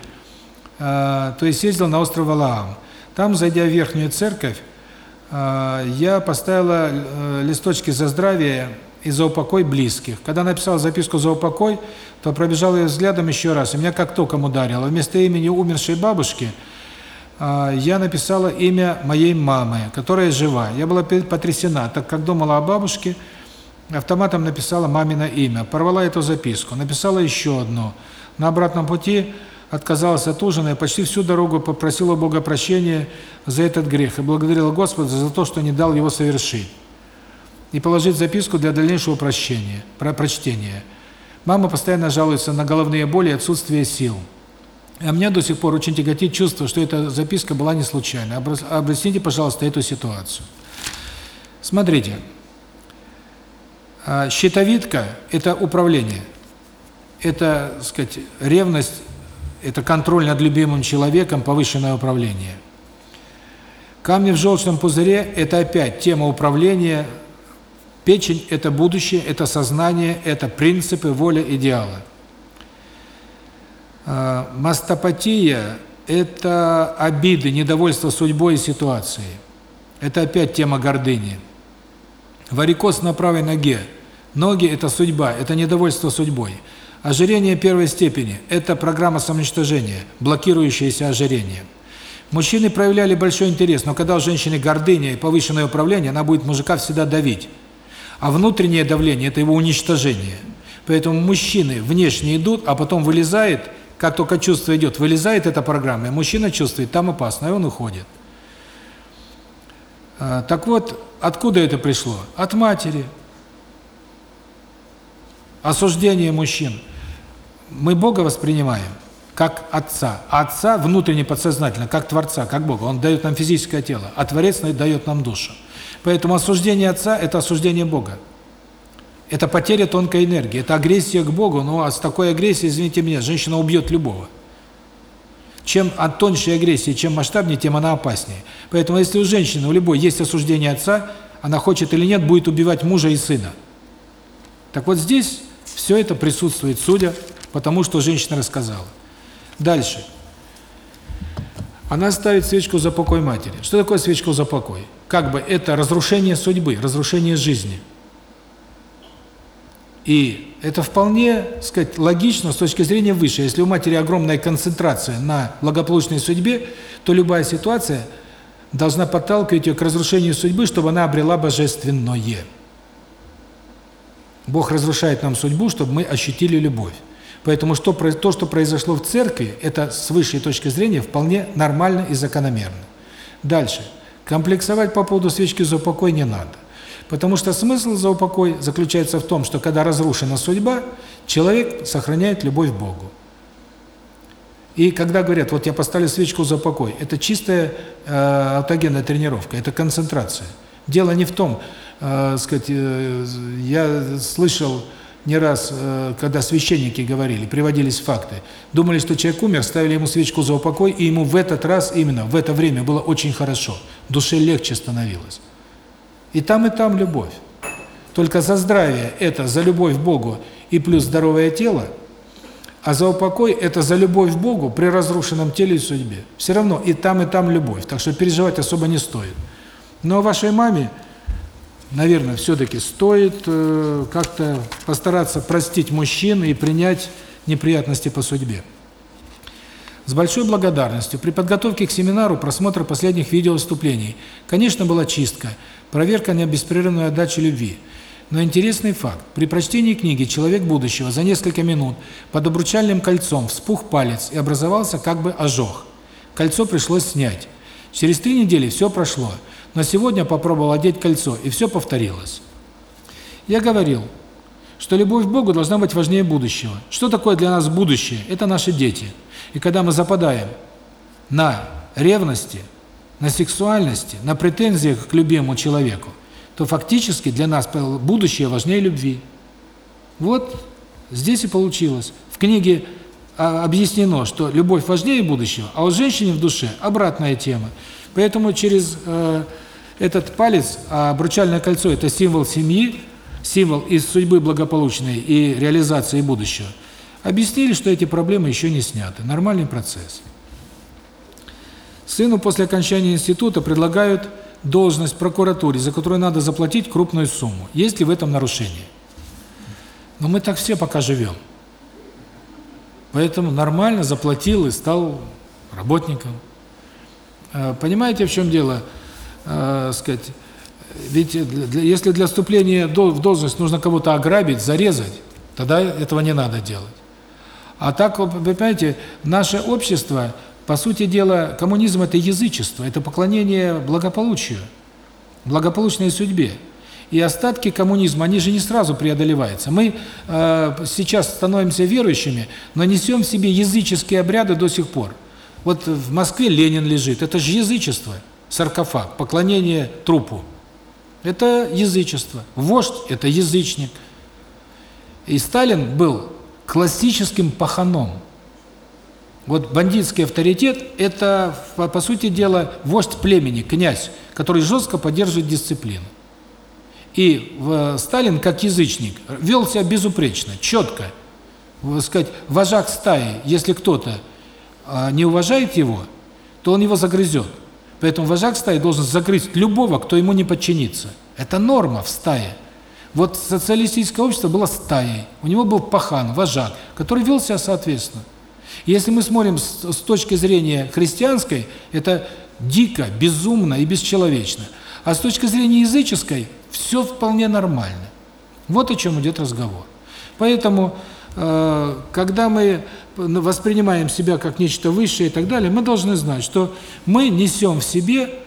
э, то есть ездил на остров Валаам. Там, зайдя в верхнюю церковь, а, я поставила э, листочки за здравие и за упокой близких. Когда написал записку за упокой, то пробежал ее взглядом еще раз, и меня как током ударило. Вместо имени умершей бабушки а, я написала имя моей мамы, которая жива. Я была потрясена, так как думала о бабушке, автоматом написала мамино имя. Порвала эту записку, написала еще одну. На обратном пути отказалась от ужина и почти всю дорогу попросила Бога прощения за этот грех и благодарила Господа за то, что не дал его совершить. И положить записку для дальнейшего прощения, про прочтения. Мама постоянно жалуется на головные боли и отсутствие сил. А меня до сих пор очень тяготит чувство, что эта записка была не случайна. Объясните, пожалуйста, эту ситуацию. Смотрите. А, щитовидка – это управление. Это, сказать, ревность это контроль над любимым человеком, повышенное управление. Камни в желчном пузыре – это опять тема управления. Печень – это будущее, это сознание, это принципы, воля, идеалы. А, мастопатия – это обиды, недовольство судьбой и ситуацией. Это опять тема гордыни. Варикоз на правой ноге. Ноги – это судьба, это недовольство судьбой. Ожирение первой степени – это программа самоуничтожения, блокирующееся ожирение. Мужчины проявляли большой интерес, но когда у женщины гордыня и повышенное управление, она будет мужика всегда давить. А внутреннее давление – это его уничтожение. Поэтому мужчины внешне идут, а потом вылезает, как только чувство идет, вылезает эта программа, и мужчина чувствует, там опасно, и он уходит. А, так вот, откуда это пришло? От матери. Осуждение мужчин. Мы Бога воспринимаем как Отца. А Отца внутренне подсознательно, как Творца, как Бога. Он дает нам физическое тело, а Творец дает нам душу. Поэтому осуждение Отца – это осуждение Бога. Это потеря тонкой энергии, это агрессия к Богу, ну а с такой агрессией, извините меня, женщина убьет любого. Чем от тоньшей агрессии, чем масштабнее, тем она опаснее. Поэтому если у женщины, у любой есть осуждение отца, она хочет или нет, будет убивать мужа и сына. Так вот здесь все это присутствует, судя по тому, что женщина рассказала. Дальше. Она ставит свечку за покой матери. Что такое свечку за покой? Как бы это разрушение судьбы, разрушение жизни. И это вполне, сказать, логично с точки зрения высшей. Если у матери огромная концентрация на благополучной судьбе, то любая ситуация должна подталкивать ее к разрушению судьбы, чтобы она обрела божественное. Бог разрушает нам судьбу, чтобы мы ощутили любовь. Поэтому что то, что произошло в церкви, это с высшей точки зрения вполне нормально и закономерно. Дальше. Комплексовать по поводу свечки за упокой не надо. Потому что смысл за упокой заключается в том, что когда разрушена судьба, человек сохраняет любовь к Богу. И когда говорят, вот я поставлю свечку за покой, это чистая э, аутогенная тренировка, это концентрация. Дело не в том, э, сказать, э, я слышал не раз, э, когда священники говорили, приводились факты, думали, что человек умер, ставили ему свечку за упокой, и ему в этот раз, именно в это время было очень хорошо, душе легче становилось. И там, и там любовь. Только за здравие – это за любовь к Богу и плюс здоровое тело, а за упокой – это за любовь к Богу при разрушенном теле и судьбе. Все равно и там, и там любовь, так что переживать особо не стоит. Но вашей маме – наверное, все-таки стоит э, как-то постараться простить мужчин и принять неприятности по судьбе. С большой благодарностью при подготовке к семинару просмотр последних видеовыступлений. Конечно, была чистка, проверка на беспрерывную отдачу любви. Но интересный факт. При прочтении книги «Человек будущего» за несколько минут под обручальным кольцом вспух палец и образовался как бы ожог. Кольцо пришлось снять. Через три недели все прошло. Но сегодня попробовал одеть кольцо, и все повторилось. Я говорил, что любовь к Богу должна быть важнее будущего. Что такое для нас будущее? Это наши дети. И когда мы западаем на ревности, на сексуальности, на претензиях к любимому человеку, то фактически для нас будущее важнее любви. Вот здесь и получилось. В книге а, объяснено, что любовь важнее будущего, а у женщины в душе обратная тема. Поэтому через э, этот палец, а обручальное кольцо – это символ семьи, символ из судьбы благополучной и реализации будущего. Объяснили, что эти проблемы еще не сняты. Нормальный процесс. Сыну после окончания института предлагают должность в прокуратуре, за которую надо заплатить крупную сумму. Есть ли в этом нарушение? Но мы так все пока живем. Поэтому нормально заплатил и стал работником. Э, понимаете, в чем дело? Э, сказать, ведь для, если для вступления в должность нужно кого-то ограбить, зарезать, тогда этого не надо делать. А так, вы понимаете, наше общество, по сути дела, коммунизм – это язычество, это поклонение благополучию, благополучной судьбе. И остатки коммунизма, они же не сразу преодолеваются. Мы э, сейчас становимся верующими, но несем в себе языческие обряды до сих пор. Вот в Москве Ленин лежит, это же язычество, саркофаг, поклонение трупу. Это язычество. Вождь – это язычник. И Сталин был классическим паханом. Вот бандитский авторитет – это, по сути дела, вождь племени, князь, который жестко поддерживает дисциплину. И Сталин, как язычник, вел себя безупречно, четко. Сказать, вожак стаи, если кто-то а, не уважает его, то он его загрызет. Поэтому вожак стаи должен загрызть любого, кто ему не подчинится. Это норма в стае. Вот социалистическое общество было стаей. У него был пахан, вожак, который вел себя соответственно. Если мы смотрим с, с точки зрения христианской, это дико, безумно и бесчеловечно. А с точки зрения языческой, все вполне нормально. Вот о чем идет разговор. Поэтому, э, когда мы воспринимаем себя как нечто высшее и так далее, мы должны знать, что мы несем в себе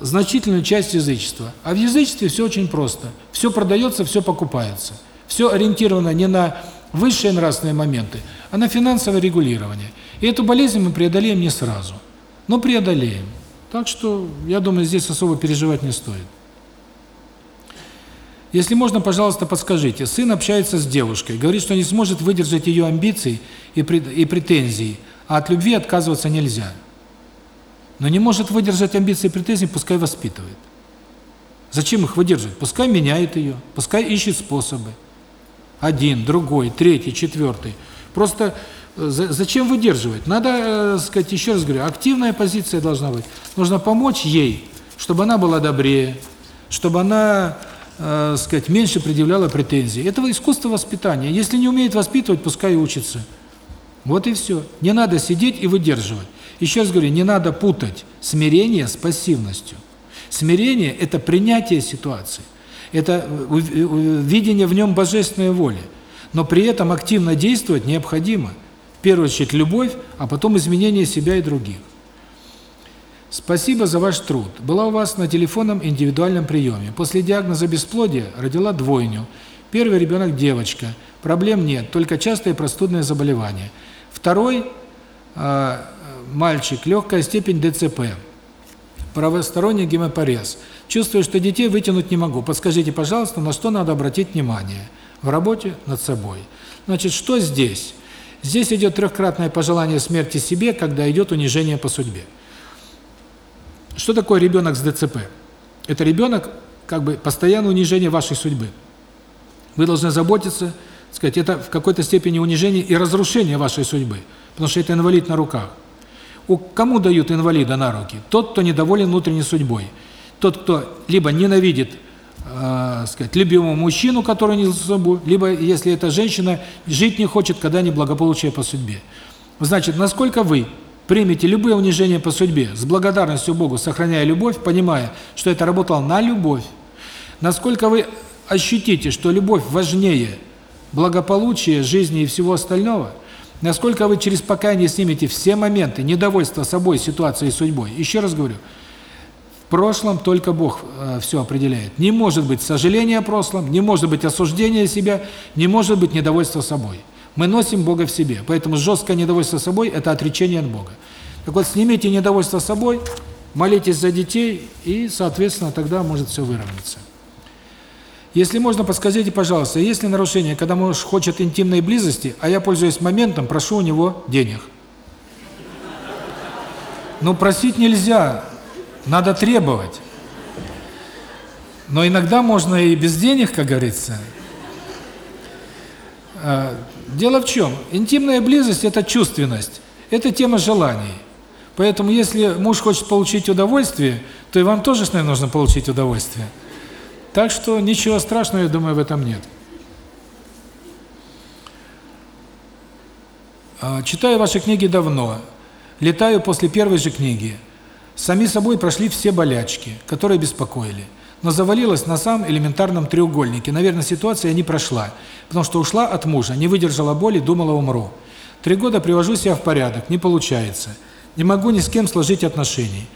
значительную часть язычества. А в язычестве все очень просто. Все продается, все покупается. Все ориентировано не на высшие нравственные моменты, а на финансовое регулирование. И эту болезнь мы преодолеем не сразу, но преодолеем. Так что, я думаю, здесь особо переживать не стоит. Если можно, пожалуйста, подскажите. Сын общается с девушкой, говорит, что не сможет выдержать ее амбиций и претензий, а от любви отказываться нельзя. Но не может выдержать амбиции и претензии, пускай воспитывает. Зачем их выдерживать? Пускай меняет ее, пускай ищет способы. Один, другой, третий, четвертый. Просто э, зачем выдерживать? Надо, э, сказать, еще раз говорю, активная позиция должна быть. Нужно помочь ей, чтобы она была добрее, чтобы она э, сказать, меньше предъявляла претензий. Это искусство воспитания. Если не умеет воспитывать, пускай учится. Вот и все. Не надо сидеть и выдерживать. Еще раз говорю, не надо путать смирение с пассивностью. Смирение – это принятие ситуации. Это видение в нем божественной воли. Но при этом активно действовать необходимо. В первую очередь любовь, а потом изменение себя и других. Спасибо за ваш труд. Была у вас на телефонном индивидуальном приеме. После диагноза бесплодия родила двойню. Первый ребенок девочка. Проблем нет, только частые простудные заболевания. Второй э, мальчик, легкая степень ДЦП. Правосторонний гемопарез. Чувствую, что детей вытянуть не могу. Подскажите, пожалуйста, на что надо обратить внимание? В работе над собой. Значит, что здесь? Здесь идет трехкратное пожелание смерти себе, когда идет унижение по судьбе. Что такое ребенок с ДЦП? Это ребенок, как бы, постоянное унижение вашей судьбы. Вы должны заботиться, сказать, это в какой-то степени унижение и разрушение вашей судьбы, потому что это инвалид на руках. У кому дают инвалида на руки? Тот, кто недоволен внутренней судьбой. Тот, кто либо ненавидит, э, сказать, любимого мужчину, который не судьбу, либо, если это женщина, жить не хочет, когда не благополучие по судьбе. Значит, насколько вы примите любые унижения по судьбе с благодарностью Богу, сохраняя любовь, понимая, что это работало на любовь, насколько вы ощутите, что любовь важнее благополучия, жизни и всего остального, насколько вы через покаяние снимете все моменты недовольства собой, ситуацией и судьбой. Еще раз говорю, прошлом только Бог э, все определяет. Не может быть сожаления о прошлом, не может быть осуждения себя, не может быть недовольства собой. Мы носим Бога в себе. Поэтому жесткое недовольство собой – это отречение от Бога. Так вот, снимите недовольство собой, молитесь за детей, и, соответственно, тогда может все выровняться. Если можно, подскажите, пожалуйста, есть ли нарушение, когда муж хочет интимной близости, а я, пользуясь моментом, прошу у него денег? Ну, просить нельзя, надо требовать. Но иногда можно и без денег, как говорится. А, Дело в чем? Интимная близость – это чувственность, это тема желаний. Поэтому если муж хочет получить удовольствие, то и вам тоже, наверное, нужно получить удовольствие. Так что ничего страшного, я думаю, в этом нет. А, читаю ваши книги давно, летаю после первой же книги. Сами собой прошли все болячки, которые беспокоили но завалилась на самом элементарном треугольнике. Наверное, ситуация не прошла, потому что ушла от мужа, не выдержала боли, думала умру. Три года привожу себя в порядок, не получается. Не могу ни с кем сложить отношений.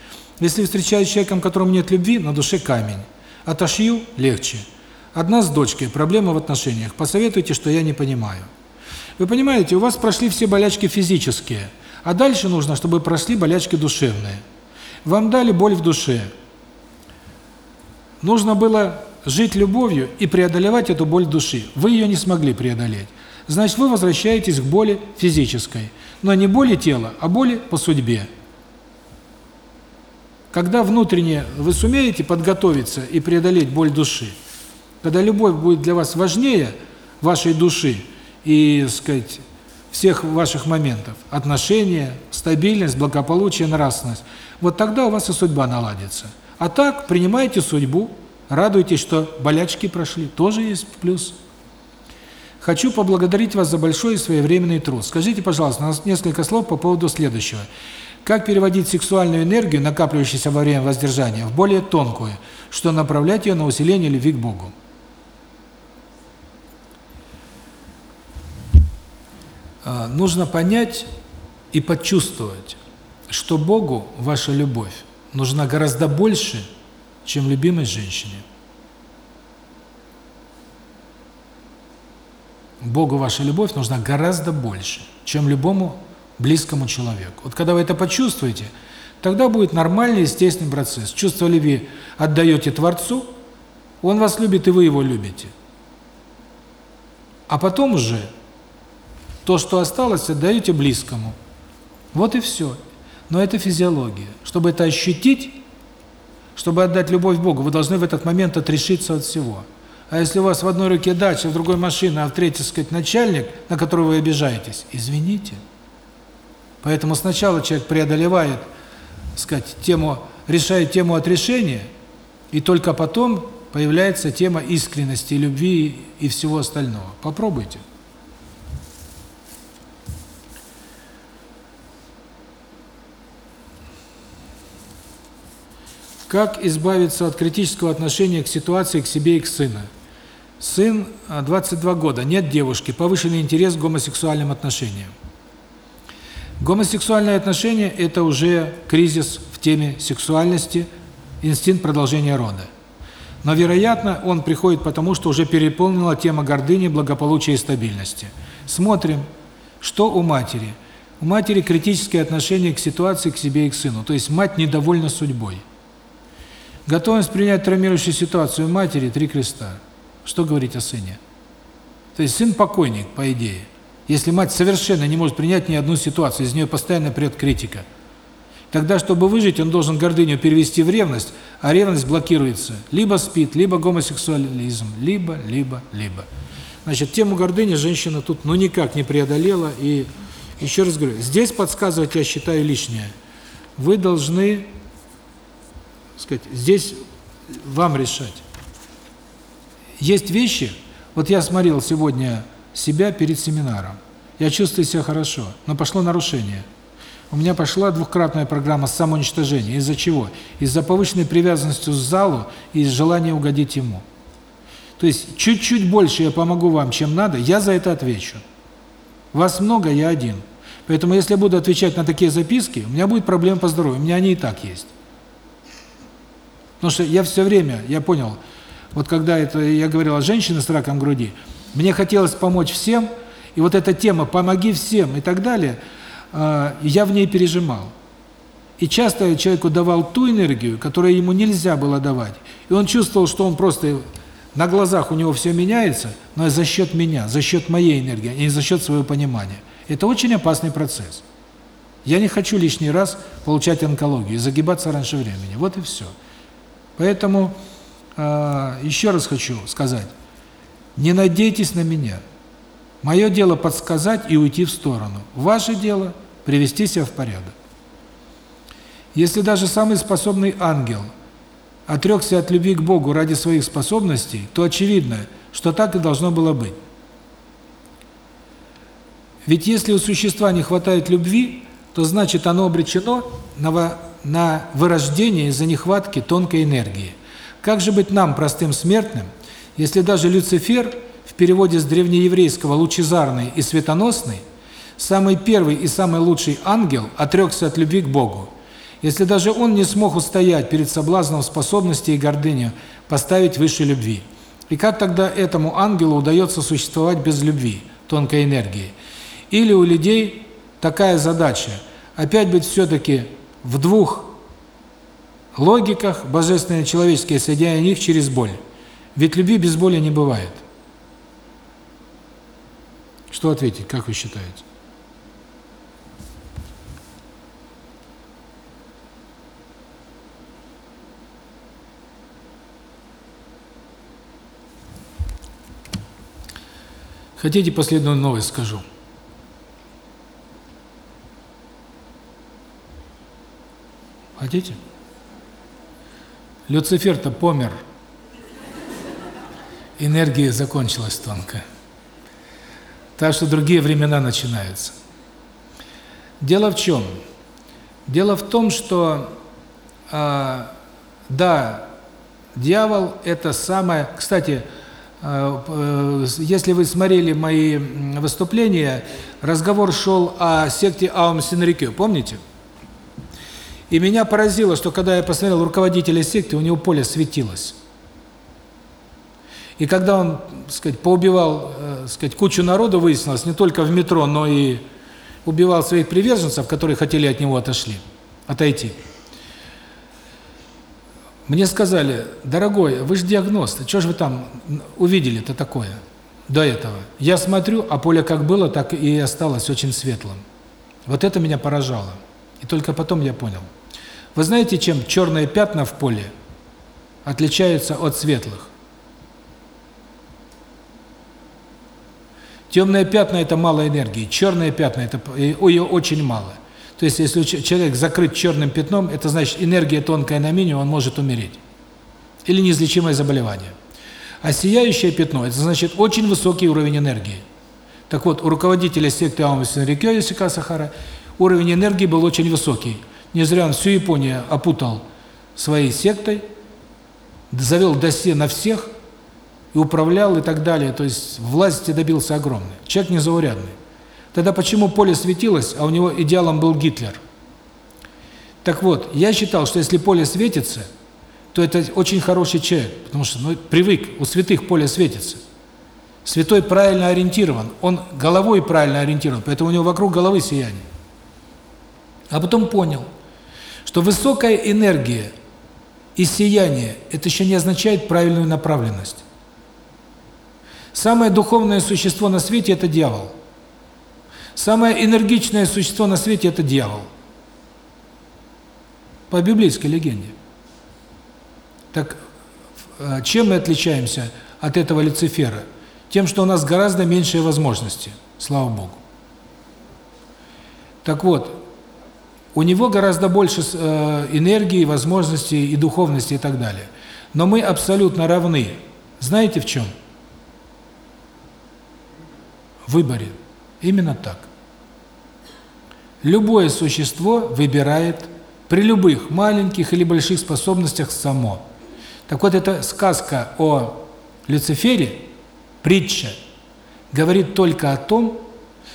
Если встречаюсь с человеком, которому нет любви, на душе камень. Отошью – легче. Одна с дочкой, проблема в отношениях. Посоветуйте, что я не понимаю. Вы понимаете, у вас прошли все болячки физические, а дальше нужно, чтобы прошли болячки душевные. Вам дали боль в душе – Нужно было жить любовью и преодолевать эту боль души. Вы ее не смогли преодолеть. Значит, вы возвращаетесь к боли физической. Но не боли тела, а боли по судьбе. Когда внутренне вы сумеете подготовиться и преодолеть боль души, когда любовь будет для вас важнее вашей души и, сказать, всех ваших моментов, отношения, стабильность, благополучие, нравственность, вот тогда у вас и судьба наладится. А так, принимайте судьбу, радуйтесь, что болячки прошли, тоже есть плюс. Хочу поблагодарить вас за большой и своевременный труд. Скажите, пожалуйста, несколько слов по поводу следующего. Как переводить сексуальную энергию, накапливающуюся во время воздержания, в более тонкую, что направлять ее на усиление любви к Богу? А, нужно понять и почувствовать, что Богу ваша любовь нужна гораздо больше, чем любимой женщине. Богу ваша любовь нужна гораздо больше, чем любому близкому человеку. Вот когда вы это почувствуете, тогда будет нормальный, естественный процесс. Чувство любви отдаете Творцу, Он вас любит, и вы Его любите. А потом уже то, что осталось, отдаете близкому. Вот и все. Но это физиология. Чтобы это ощутить, чтобы отдать любовь Богу, вы должны в этот момент отрешиться от всего. А если у вас в одной руке дача, в другой машина, а в третьей, сказать, начальник, на которого вы обижаетесь, извините. Поэтому сначала человек преодолевает, сказать, тему, решает тему отрешения, и только потом появляется тема искренности, любви и всего остального. Попробуйте. Как избавиться от критического отношения к ситуации, к себе и к сыну? Сын 22 года, нет девушки, повышенный интерес к гомосексуальным отношениям. Гомосексуальные отношения – это уже кризис в теме сексуальности, инстинкт продолжения рода. Но, вероятно, он приходит потому, что уже переполнила тема гордыни, благополучия и стабильности. Смотрим, что у матери. У матери критическое отношение к ситуации, к себе и к сыну. То есть мать недовольна судьбой. Готовность принять травмирующую ситуацию матери – три креста. Что говорить о сыне? То есть сын покойник, по идее. Если мать совершенно не может принять ни одну ситуацию, из нее постоянно прет критика. Тогда, чтобы выжить, он должен гордыню перевести в ревность, а ревность блокируется. Либо спит, либо гомосексуализм, либо, либо, либо. Значит, тему гордыни женщина тут ну никак не преодолела. И еще раз говорю, здесь подсказывать, я считаю, лишнее. Вы должны, сказать, здесь вам решать. Есть вещи, вот я смотрел сегодня себя перед семинаром. Я чувствую себя хорошо, но пошло нарушение. У меня пошла двухкратная программа самоуничтожения. Из-за чего? Из-за повышенной привязанности к залу и из желания угодить ему. То есть чуть-чуть больше я помогу вам, чем надо, я за это отвечу. Вас много, я один. Поэтому если я буду отвечать на такие записки, у меня будет проблема по здоровью. У меня они и так есть. Потому что я все время, я понял, вот когда это я говорил о женщине с раком груди, мне хотелось помочь всем, и вот эта тема «помоги всем» и так далее, а, я в ней пережимал. И часто я человеку давал ту энергию, которую ему нельзя было давать. И он чувствовал, что он просто на глазах у него все меняется, но за счет меня, за счет моей энергии, а не за счет своего понимания. Это очень опасный процесс. Я не хочу лишний раз получать онкологию и загибаться раньше времени. Вот и все. Поэтому э, еще раз хочу сказать, не надейтесь на меня. Мое дело подсказать и уйти в сторону. Ваше дело привести себя в порядок. Если даже самый способный ангел отрекся от любви к Богу ради своих способностей, то очевидно, что так и должно было быть. Ведь если у существа не хватает любви, то значит оно обречено на, на вырождение из-за нехватки тонкой энергии. Как же быть нам, простым смертным, если даже Люцифер, в переводе с древнееврейского «лучезарный» и «светоносный», самый первый и самый лучший ангел отрекся от любви к Богу, если даже он не смог устоять перед соблазном способности и гордыню поставить выше любви. И как тогда этому ангелу удается существовать без любви, тонкой энергии? Или у людей такая задача – опять быть все-таки в двух логиках, божественные и человеческие, соединяя их через боль. Ведь любви без боли не бывает. Что ответить, как вы считаете? Хотите последнюю новость скажу? Хотите? Люцифер-то помер энергия закончилась тонко. Так что другие времена начинаются. Дело в чем? Дело в том, что, э, да, дьявол – это самое… Кстати, э, если вы смотрели мои выступления, разговор шел о секте Аум Синрикё, помните? И меня поразило, что когда я посмотрел руководителя секты, у него поле светилось. И когда он, так сказать, поубивал, э, сказать, кучу народу, выяснилось, не только в метро, но и убивал своих приверженцев, которые хотели от него отошли, отойти. Мне сказали, дорогой, вы же диагност, что же вы там увидели-то такое до этого? Я смотрю, а поле как было, так и осталось очень светлым. Вот это меня поражало. И только потом я понял. Вы знаете, чем черные пятна в поле отличаются от светлых? Темные пятна – это мало энергии, черные пятна – это ее очень мало. То есть, если человек закрыт черным пятном, это значит, энергия тонкая на минимум, он может умереть. Или неизлечимое заболевание. А сияющее пятно – это значит очень высокий уровень энергии. Так вот, у руководителя секты Аумасина Рикё Ясика Сахара уровень энергии был очень высокий. Не зря он всю Японию опутал своей сектой, завел досье на всех, и управлял и так далее. То есть власти добился огромной. Человек незаурядный. Тогда почему поле светилось, а у него идеалом был Гитлер? Так вот, я считал, что если поле светится, то это очень хороший человек, потому что ну, привык, у святых поле светится. Святой правильно ориентирован, он головой правильно ориентирован, поэтому у него вокруг головы сияние. А потом понял, что высокая энергия и сияние – это еще не означает правильную направленность. Самое духовное существо на свете – это дьявол. Самое энергичное существо на свете – это дьявол. По библейской легенде. Так э, чем мы отличаемся от этого Люцифера? Тем, что у нас гораздо меньшие возможности, слава Богу. Так вот, у него гораздо больше э, энергии, возможностей и духовности и так далее. Но мы абсолютно равны. Знаете в чем? выборе. Именно так. Любое существо выбирает при любых маленьких или больших способностях само. Так вот, эта сказка о Люцифере, притча, говорит только о том,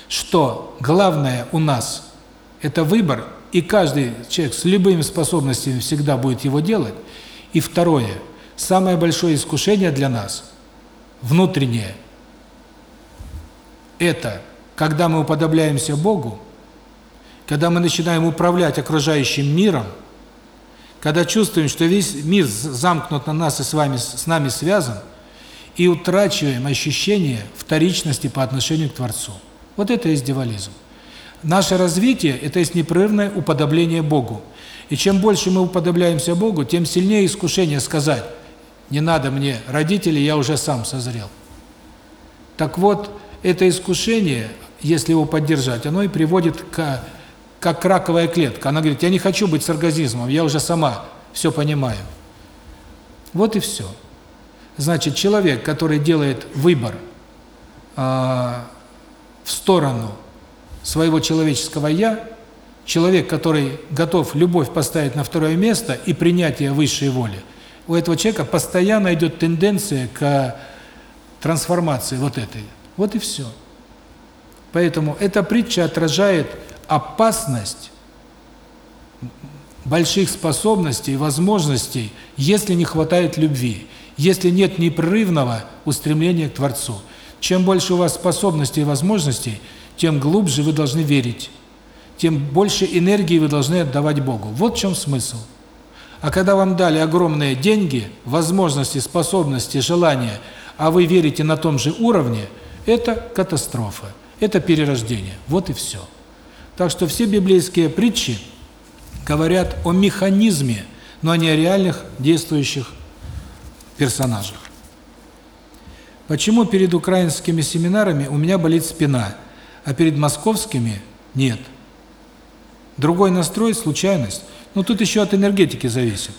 что главное у нас – это выбор, и каждый человек с любыми способностями всегда будет его делать. И второе, самое большое искушение для нас – внутреннее – это когда мы уподобляемся Богу, когда мы начинаем управлять окружающим миром, когда чувствуем, что весь мир замкнут на нас и с вами с нами связан, и утрачиваем ощущение вторичности по отношению к Творцу. Вот это дьяволизм. Наше развитие – это есть непрерывное уподобление Богу. И чем больше мы уподобляемся Богу, тем сильнее искушение сказать «не надо мне родителей, я уже сам созрел». Так вот, это искушение, если его поддержать, оно и приводит к как раковая клетка. Она говорит, я не хочу быть с оргазмом, я уже сама все понимаю. Вот и все. Значит, человек, который делает выбор э, в сторону своего человеческого «я», человек, который готов любовь поставить на второе место и принятие высшей воли, у этого человека постоянно идет тенденция к трансформации вот этой. Вот и все. Поэтому эта притча отражает опасность больших способностей возможностей, если не хватает любви, если нет непрерывного устремления к Творцу. Чем больше у вас способностей и возможностей, тем глубже вы должны верить, тем больше энергии вы должны отдавать Богу. Вот в чем смысл. А когда вам дали огромные деньги, возможности, способности, желания, а вы верите на том же уровне – это катастрофа, это перерождение. Вот и все. Так что все библейские притчи говорят о механизме, но не о реальных действующих персонажах. Почему перед украинскими семинарами у меня болит спина, а перед московскими нет? Другой настрой – случайность. Но тут еще от энергетики зависит.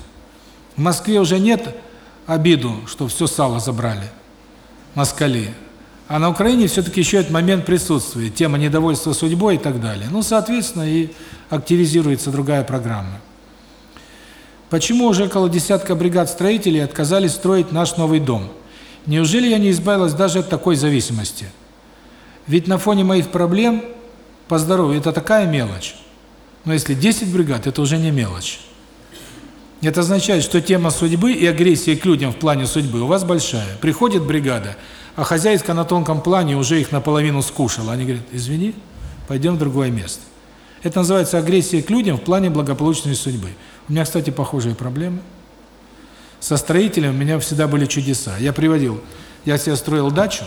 В Москве уже нет обиду, что все сало забрали, москали. А на Украине все-таки еще этот момент присутствует, тема недовольства судьбой и так далее. Ну, соответственно, и активизируется другая программа. Почему уже около десятка бригад строителей отказались строить наш новый дом? Неужели я не избавилась даже от такой зависимости? Ведь на фоне моих проблем по здоровью это такая мелочь. Но если 10 бригад, это уже не мелочь. Это означает, что тема судьбы и агрессии к людям в плане судьбы у вас большая. Приходит бригада, а хозяйка на тонком плане уже их наполовину скушала. Они говорят, извини, пойдем в другое место. Это называется агрессия к людям в плане благополучной судьбы. У меня, кстати, похожие проблемы. Со строителем у меня всегда были чудеса. Я приводил, я себе строил дачу,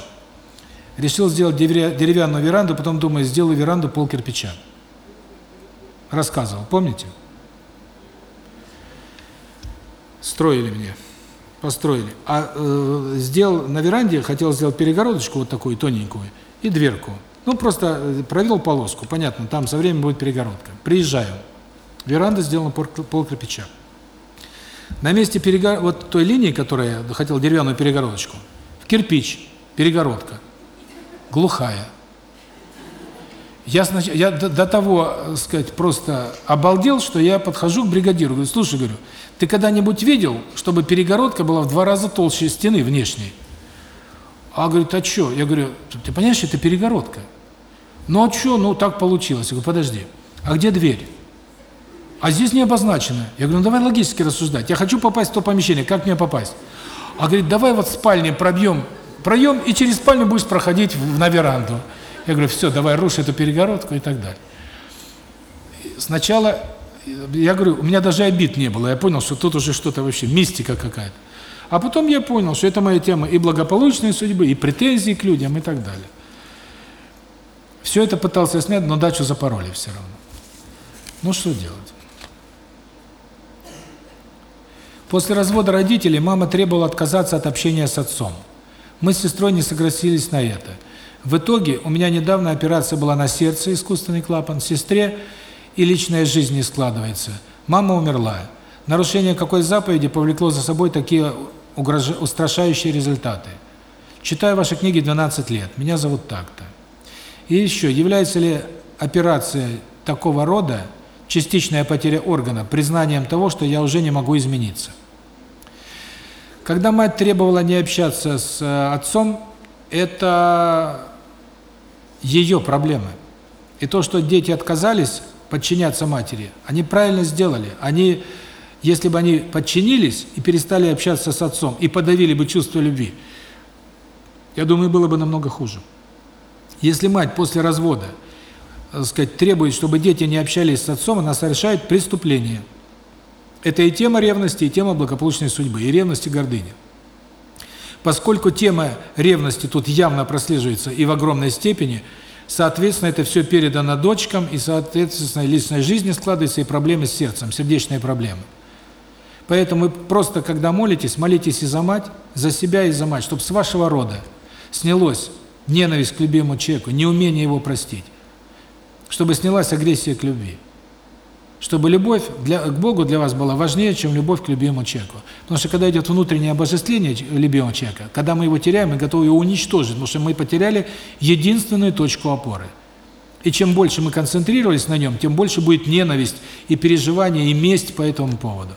решил сделать деревянную веранду, потом думаю, сделаю веранду пол кирпича. Рассказывал, помните? Строили мне, построили. А э, сделал на веранде, хотел сделать перегородочку вот такую тоненькую и дверку. Ну, просто э, провел полоску, понятно, там со временем будет перегородка. Приезжаю, Веранда сделана пол кирпича. На месте перегор... вот той линии, которая хотел деревянную перегородочку, в кирпич, перегородка, глухая. Я, снач... я до, до того, так сказать, просто обалдел, что я подхожу к бригадиру, говорю, слушай, говорю, ты когда-нибудь видел, чтобы перегородка была в два раза толще стены внешней? А говорит, а что? Я говорю, ты понимаешь, это перегородка. Ну а что, ну так получилось. Я говорю, подожди, а где дверь? А здесь не обозначено. Я говорю, ну давай логически рассуждать. Я хочу попасть в то помещение, как мне попасть? А говорит, давай вот в спальне пробьем проем, и через спальню будешь проходить на веранду. Я говорю, все, давай рушь эту перегородку и так далее. Сначала, я говорю, у меня даже обид не было. Я понял, что тут уже что-то вообще, мистика какая-то. А потом я понял, что это моя тема и благополучной судьбы, и претензии к людям, и так далее. Все это пытался снять, но дачу запороли все равно. Ну что делать? После развода родителей мама требовала отказаться от общения с отцом. Мы с сестрой не согласились на это. В итоге у меня недавно операция была на сердце, искусственный клапан, сестре и личная жизнь не складывается. Мама умерла. Нарушение какой заповеди повлекло за собой такие угрож... устрашающие результаты. Читаю ваши книги 12 лет. Меня зовут так-то. И еще, является ли операция такого рода частичная потеря органа, признанием того, что я уже не могу измениться. Когда мать требовала не общаться с э, отцом, это ее проблемы. И то, что дети отказались подчиняться матери, они правильно сделали. Они, если бы они подчинились и перестали общаться с отцом, и подавили бы чувство любви, я думаю, было бы намного хуже. Если мать после развода так сказать, требует, чтобы дети не общались с отцом, она совершает преступление. Это и тема ревности, и тема благополучной судьбы, и ревность, и гордыня. Поскольку тема ревности тут явно прослеживается и в огромной степени, соответственно, это все передано дочкам, и, соответственно, личной жизни складывается и проблемы с сердцем, сердечные проблемы. Поэтому просто, когда молитесь, молитесь и за мать, за себя и за мать, чтобы с вашего рода снялось ненависть к любимому человеку, неумение его простить чтобы снялась агрессия к любви. Чтобы любовь для, к Богу для вас была важнее, чем любовь к любимому человеку. Потому что когда идет внутреннее обожествление любимого человека, когда мы его теряем, мы готовы его уничтожить, потому что мы потеряли единственную точку опоры. И чем больше мы концентрировались на нем, тем больше будет ненависть и переживание, и месть по этому поводу.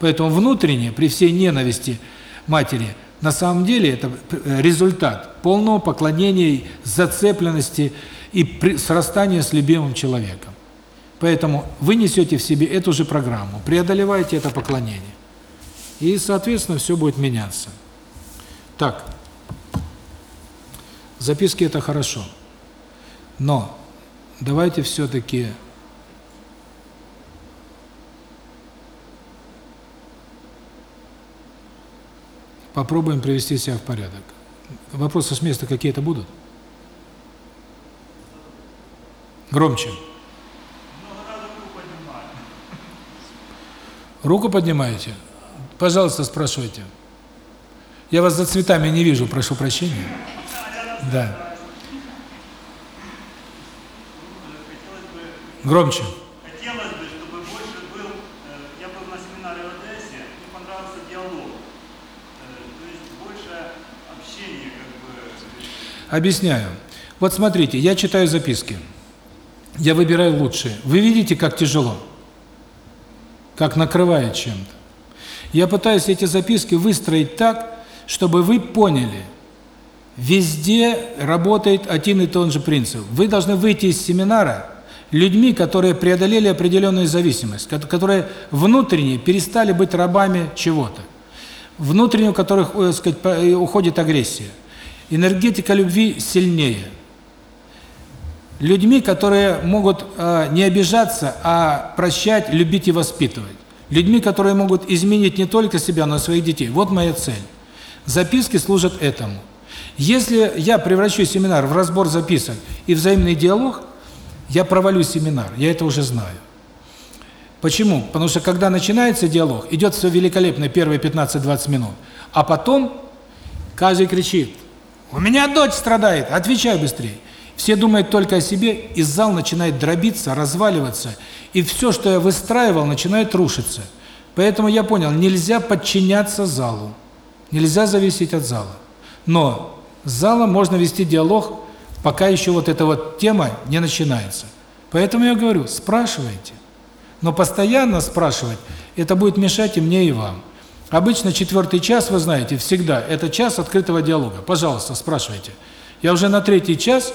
Поэтому внутренне, при всей ненависти матери, на самом деле это результат полного поклонения, зацепленности, и срастание с любимым человеком. Поэтому вы несете в себе эту же программу, преодолеваете это поклонение. И, соответственно, все будет меняться. Так, записки – это хорошо. Но давайте все-таки попробуем привести себя в порядок. Вопросы с места какие-то будут? Громче. Руку поднимаете? Пожалуйста, спрашивайте. Я вас за цветами не вижу, прошу прощения. Да. Громче. Хотелось бы, чтобы больше был, э, я был на семинаре в Одессе, мне понравился диалог. Э, то есть больше общения, как бы. Объясняю. Вот смотрите, я читаю записки. Я выбираю лучшие. Вы видите, как тяжело? Как накрывает чем-то. Я пытаюсь эти записки выстроить так, чтобы вы поняли, везде работает один и тот же принцип. Вы должны выйти из семинара людьми, которые преодолели определенную зависимость, которые внутренне перестали быть рабами чего-то, внутренне у которых, так э, сказать, э, уходит агрессия. Энергетика любви сильнее. Людьми, которые могут э, не обижаться, а прощать, любить и воспитывать. Людьми, которые могут изменить не только себя, но и своих детей. Вот моя цель. Записки служат этому. Если я превращу семинар в разбор записок и взаимный диалог, я провалю семинар, я это уже знаю. Почему? Потому что когда начинается диалог, идет все великолепно первые 15-20 минут, а потом каждый кричит, у меня дочь страдает, отвечай быстрее. Все думают только о себе, и зал начинает дробиться, разваливаться, и все, что я выстраивал, начинает рушиться. Поэтому я понял, нельзя подчиняться залу, нельзя зависеть от зала. Но с залом можно вести диалог, пока еще вот эта вот тема не начинается. Поэтому я говорю, спрашивайте. Но постоянно спрашивать, это будет мешать и мне, и вам. Обычно четвертый час, вы знаете, всегда, это час открытого диалога. Пожалуйста, спрашивайте. Я уже на третий час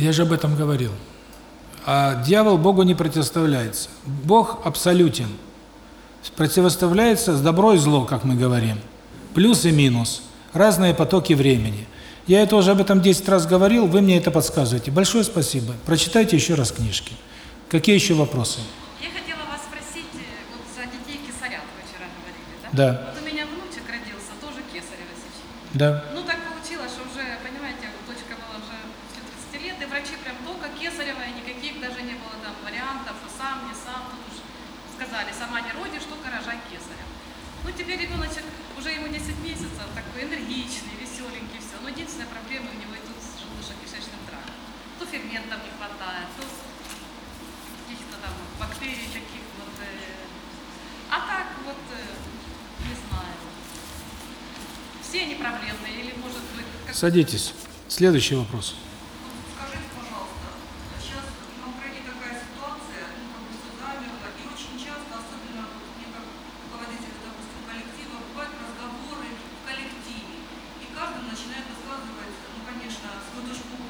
Я же об этом говорил. А дьявол Богу не противоставляется. Бог абсолютен. Противоставляется с добро и зло, как мы говорим. Плюс и минус. Разные потоки времени. Я это уже об этом 10 раз говорил, вы мне это подсказываете. Большое спасибо. Прочитайте еще раз книжки. Какие еще вопросы? Я хотела вас спросить, э, вот за детей кесарят вы вчера говорили, да? Да. Вот у меня внучек родился, тоже кесарево сечение. Да. Ну так получилось, что уже, понимаете, дочка была уже после 30 лет, и врачи прям только кесарево, и никаких даже не было там вариантов, что сам, не сам, тут уж сказали, сама не родишь, только рожай кесарем. Ну теперь ребеночек, уже ему 10 месяцев, такой энергичный, веселенький, все. Но единственная проблема у него идут с желудочно-кишечным трактом. То ферментов не хватает, то каких-то там бактерий таких вот. Э, а так вот, э, не знаю. Все они проблемные, или может быть... Как... Садитесь. Следующий вопрос. Скажите, пожалуйста, сейчас на Украине такая ситуация, ну, как бы все замерло, и очень часто, особенно вот мне как руководителю, допустим, коллектива, бывают разговоры в коллективе, и каждый начинает высказывать, ну, конечно, свою точку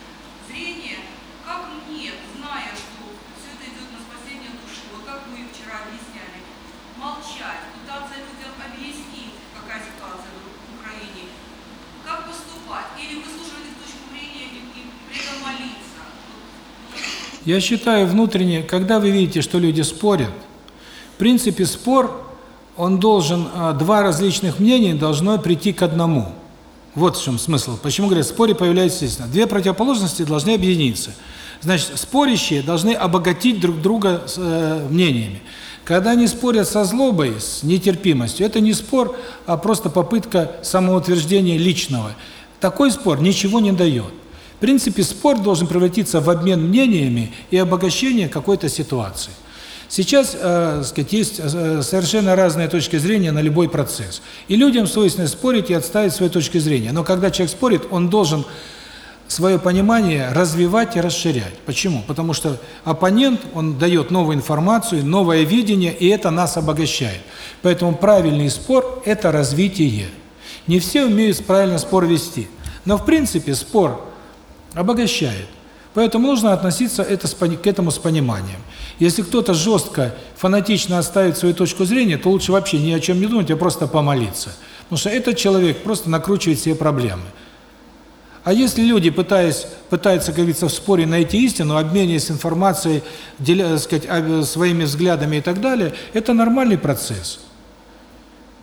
зрения, как мне, зная, что все это идет на спасение души, вот как вы вчера объясняли, молчать, пытаться людям объяснить, какая ситуация в Украине, как поступать, или выслушивать их точку зрения и, и при этом молиться. Вот, Я считаю внутренне, когда вы видите, что люди спорят, в принципе спор, он должен, а, два различных мнения должно прийти к одному. Вот в чем смысл. Почему говорят, споре появляется естественно. Две противоположности должны объединиться. Значит, спорящие должны обогатить друг друга э, мнениями. Когда они спорят со злобой, с нетерпимостью, это не спор, а просто попытка самоутверждения личного. Такой спор ничего не дает. В принципе, спор должен превратиться в обмен мнениями и обогащение какой-то ситуации. Сейчас, э, сказать, есть э, совершенно разные точки зрения на любой процесс. И людям свойственно спорить и отставить свои точки зрения. Но когда человек спорит, он должен свое понимание развивать и расширять. Почему? Потому что оппонент, он дает новую информацию, новое видение, и это нас обогащает. Поэтому правильный спор – это развитие. Не все умеют правильно спор вести. Но в принципе спор обогащает. Поэтому нужно относиться это с, к этому с пониманием. Если кто-то жестко, фанатично оставит свою точку зрения, то лучше вообще ни о чем не думать, а просто помолиться. Потому что этот человек просто накручивает себе проблемы. А если люди, пытаясь, пытаются, как говорится, в споре найти истину, обмениваясь информацией, деля, так сказать, об- своими взглядами и так далее, это нормальный процесс.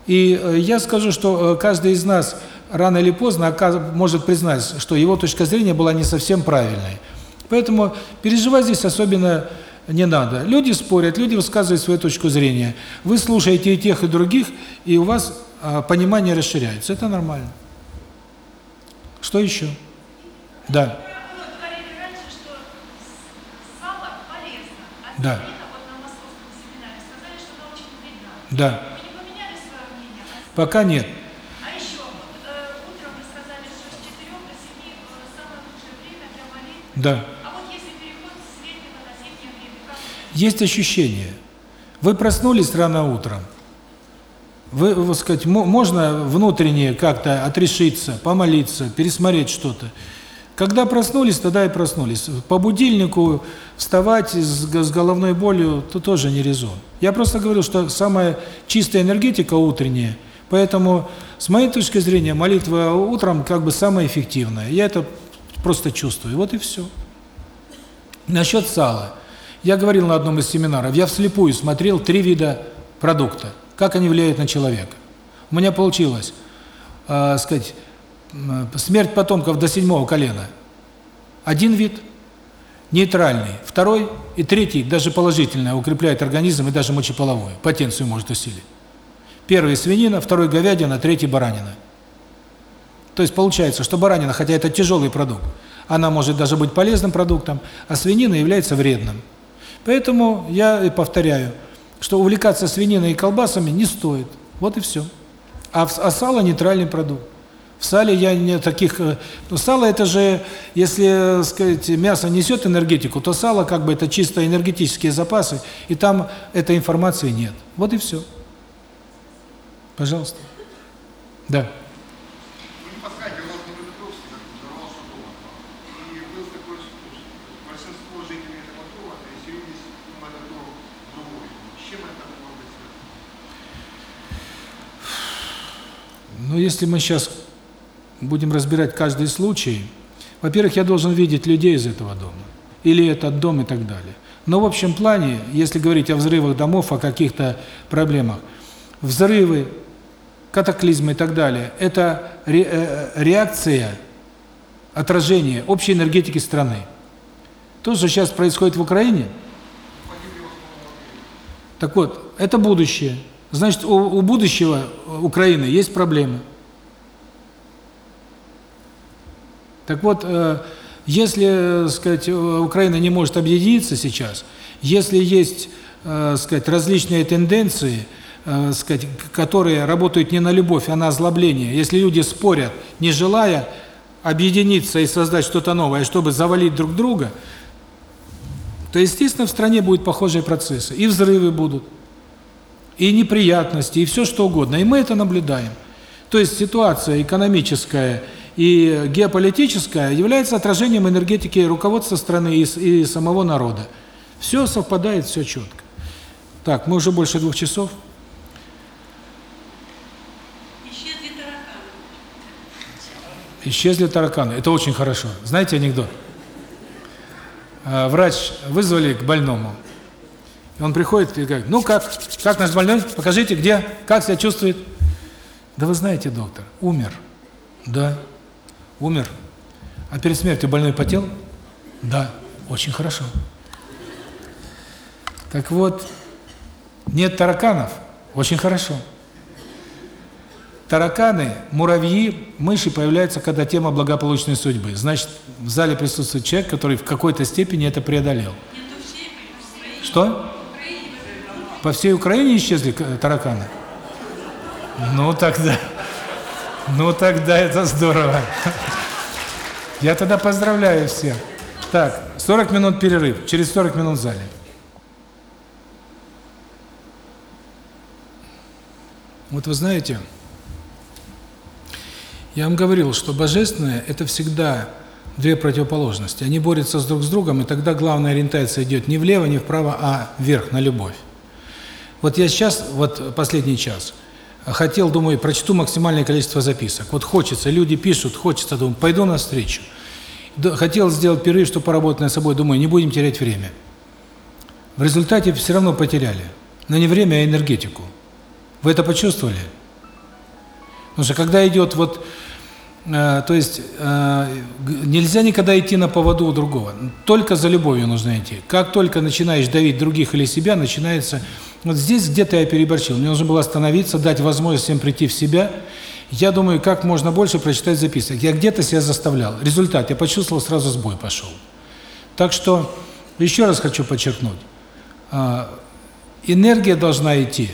И э, я скажу, что э, каждый из нас рано или поздно может признать, что его точка зрения была не совсем правильной. Поэтому переживать здесь особенно не надо. Люди спорят, люди высказывают свою точку зрения. Вы слушаете и тех, и других, и у вас а, понимание расширяется. Это нормально. Что еще? Да, Вы говорили раньше, что с- сало полезно, а Да. свинина вот на московском семинаре сказали, что она очень вредна. да. Вы не поменяли свое мнение? А- Пока нет. А еще, вот э, утром вы сказали, что с 4 до 7 э, самое лучшее время для молитвы. Да. А вот если переход с летнего на зимнее время, как Есть ощущение. Вы проснулись рано утром. Вы, вот сказать, мо- можно внутренне как-то отрешиться, помолиться, пересмотреть что-то. Когда проснулись, тогда и проснулись. По будильнику вставать с головной болью, то тоже не резон. Я просто говорю, что самая чистая энергетика утренняя, поэтому, с моей точки зрения, молитва утром как бы самая эффективная. Я это просто чувствую. Вот и все. Насчет сала. Я говорил на одном из семинаров, я вслепую смотрел три вида продукта, как они влияют на человека. У меня получилось, э, сказать, м, смерть потомков до седьмого колена. Один вид, нейтральный, второй и третий, даже положительный, укрепляет организм и даже мочеполовую, потенцию может усилить. Первый свинина, второй говядина, третий баранина. То есть получается, что баранина, хотя это тяжелый продукт, она может даже быть полезным продуктом, а свинина является вредным. Поэтому я и повторяю, что увлекаться свининой и колбасами не стоит. Вот и все. А, а сало нейтральный продукт. В сале я не таких... э, Ну, сало это же, если, э, сказать, мясо несет энергетику, то сало как бы это чисто энергетические запасы, и там этой информации нет. Вот и все. Пожалуйста. Да. Вы не подскажете, Владимир Петровский, как взорвался дома. И был такой случай. Большинство жителей этого дома переселились в этот дом другой. С чем это может быть связано? Ну, если мы сейчас будем разбирать каждый случай, во-первых, я должен видеть людей из этого дома, или этот дом и так далее. Но в общем плане, если говорить о взрывах домов, о каких-то проблемах, взрывы, катаклизмы и так далее, это ре- э, реакция, отражение общей энергетики страны. То, что сейчас происходит в Украине, так вот, это будущее. Значит, у, у будущего Украины есть проблемы. Так вот, э, если, э, сказать, э, Украина не может объединиться сейчас, если есть, э, сказать, различные тенденции, э, сказать, которые работают не на любовь, а на озлобление, если люди спорят, не желая объединиться и создать что-то новое, чтобы завалить друг друга, то, естественно, в стране будут похожие процессы. И взрывы будут, и неприятности, и все что угодно. И мы это наблюдаем. То есть ситуация экономическая и геополитическая является отражением энергетики руководства страны и, и самого народа. Все совпадает, все четко. Так, мы уже больше двух часов. Исчезли тараканы. Исчезли тараканы. Это очень хорошо. Знаете анекдот? А, Врач вызвали к больному. И он приходит и говорит, ну как, как наш больной? Покажите, где, как себя чувствует? Да вы знаете, доктор, умер. Да, умер. А перед смертью больной потел? Да, очень хорошо. Так вот, нет тараканов? Очень хорошо. Тараканы, муравьи, мыши появляются, когда тема благополучной судьбы. Значит, в зале присутствует человек, который в какой-то степени это преодолел. Что? По всей Украине исчезли к- тараканы? Ну тогда, ну тогда это здорово. Я тогда поздравляю всех. Так, 40 минут перерыв, через 40 минут в зале. Вот вы знаете, я вам говорил, что божественное – это всегда две противоположности. Они борются друг с другом, и тогда главная ориентация идет не влево, не вправо, а вверх, на любовь. Вот я сейчас, вот последний час, хотел, думаю, прочту максимальное количество записок. Вот хочется, люди пишут, хочется, думаю, пойду навстречу. Хотел сделать перерыв, чтобы поработать над собой, думаю, не будем терять время. В результате все равно потеряли. Но не время, а энергетику. Вы это почувствовали? Потому что когда идет вот, э, то есть э, нельзя никогда идти на поводу у другого. Только за любовью нужно идти. Как только начинаешь давить других или себя, начинается... Вот здесь где-то я переборчил. Мне нужно было остановиться, дать возможность всем прийти в себя. Я думаю, как можно больше прочитать записок. Я где-то себя заставлял. Результат я почувствовал, сразу сбой пошел. Так что еще раз хочу подчеркнуть. А, энергия должна идти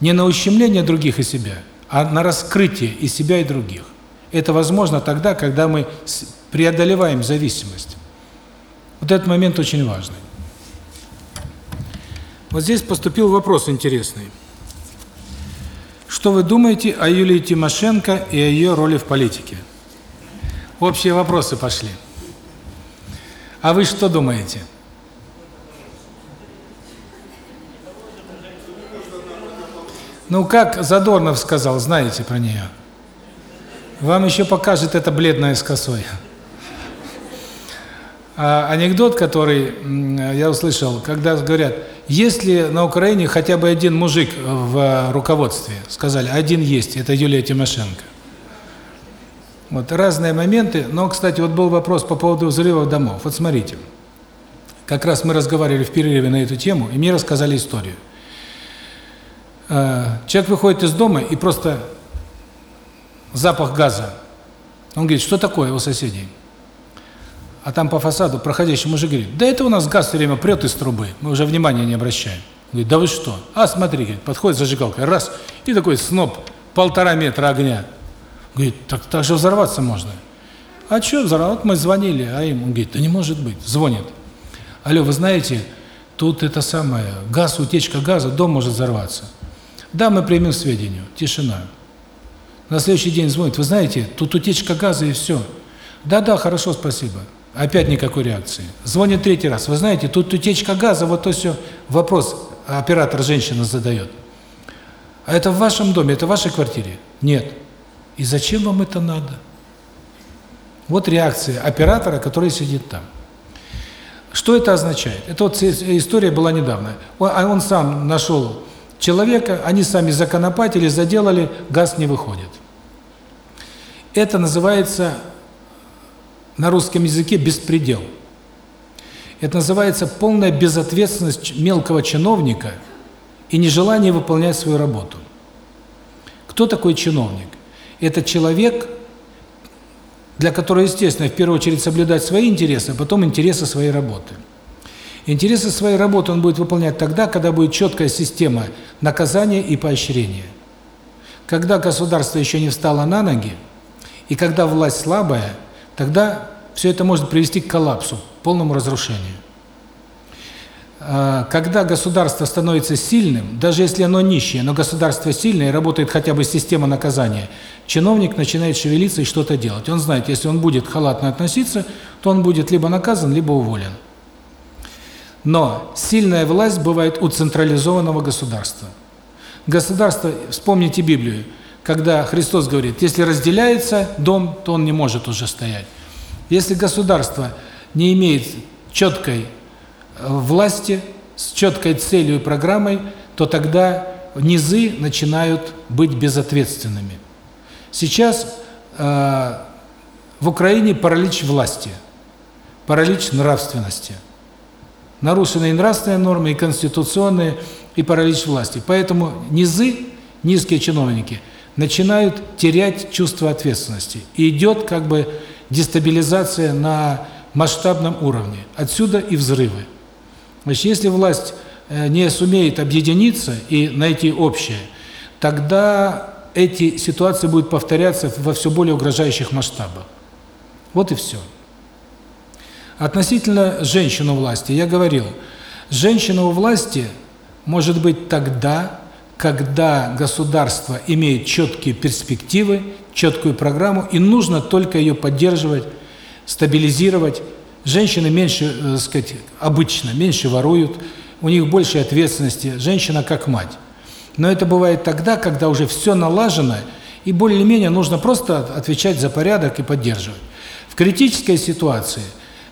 не на ущемление других и себя, а на раскрытие и себя, и других. Это возможно тогда, когда мы преодолеваем зависимость. Вот этот момент очень важный. Вот здесь поступил вопрос интересный. Что вы думаете о Юлии Тимошенко и о ее роли в политике? Общие вопросы пошли. А вы что думаете? Ну, как Задорнов сказал, знаете про нее. Вам еще покажет это бледное с косой. А, анекдот, который я услышал, когда говорят, есть ли на Украине хотя бы один мужик в руководстве? Сказали, один есть, это Юлия Тимошенко. Вот разные моменты, но, кстати, вот был вопрос по поводу взрывов домов. Вот смотрите, как раз мы разговаривали в перерыве на эту тему, и мне рассказали историю. Э, человек выходит из дома и просто запах газа. Он говорит, что такое у соседей? А там по фасаду проходящий мужик говорит, да это у нас газ все время прет из трубы, мы уже внимания не обращаем. Говорит, да вы что? А смотри, подходит зажигалка, раз, и такой сноп, полтора метра огня. Говорит, так, так же взорваться можно. А что взорвать? Вот мы звонили, а им, говорит, да не может быть, звонит. Алло, вы знаете, тут это самое, газ, утечка газа, дом может взорваться. Да, мы примем сведению. Тишина. На следующий день звонит. Вы знаете, тут утечка газа и все. Да-да, хорошо, спасибо. Опять никакой реакции. Звонит третий раз. Вы знаете, тут утечка газа, вот то все. Вопрос оператор женщина задает. А это в вашем доме, это в вашей квартире? Нет. И зачем вам это надо? Вот реакция оператора, который сидит там. Что это означает? Это вот история была недавно. Он, а он сам нашел человека, они сами законопатили, заделали, газ не выходит. Это называется на русском языке беспредел. Это называется полная безответственность мелкого чиновника и нежелание выполнять свою работу. Кто такой чиновник? Это человек, для которого, естественно, в первую очередь соблюдать свои интересы, а потом интересы своей работы. Интересы своей работы он будет выполнять тогда, когда будет четкая система наказания и поощрения. Когда государство еще не встало на ноги, и когда власть слабая, тогда все это может привести к коллапсу, полному разрушению. А, когда государство становится сильным, даже если оно нищее, но государство сильное, работает хотя бы система наказания, чиновник начинает шевелиться и что-то делать. Он знает, если он будет халатно относиться, то он будет либо наказан, либо уволен. Но сильная власть бывает у централизованного государства. Государство, вспомните Библию, когда Христос говорит, если разделяется дом, то он не может уже стоять. Если государство не имеет четкой э, власти, с четкой целью и программой, то тогда низы начинают быть безответственными. Сейчас э, в Украине паралич власти, паралич нравственности – Нарушены и нравственные нормы, и конституционные, и паралич власти. Поэтому низы, низкие чиновники, начинают терять чувство ответственности. И идет как бы дестабилизация на масштабном уровне. Отсюда и взрывы. Значит, если власть э, не сумеет объединиться и найти общее, тогда эти ситуации будут повторяться во все более угрожающих масштабах. Вот и все. Относительно женщин у власти, я говорил, женщина у власти может быть тогда, когда государство имеет четкие перспективы, четкую программу, и нужно только ее поддерживать, стабилизировать. Женщины меньше, так э, сказать, обычно, меньше воруют, у них больше ответственности, женщина как мать. Но это бывает тогда, когда уже все налажено, и более-менее нужно просто отвечать за порядок и поддерживать. В критической ситуации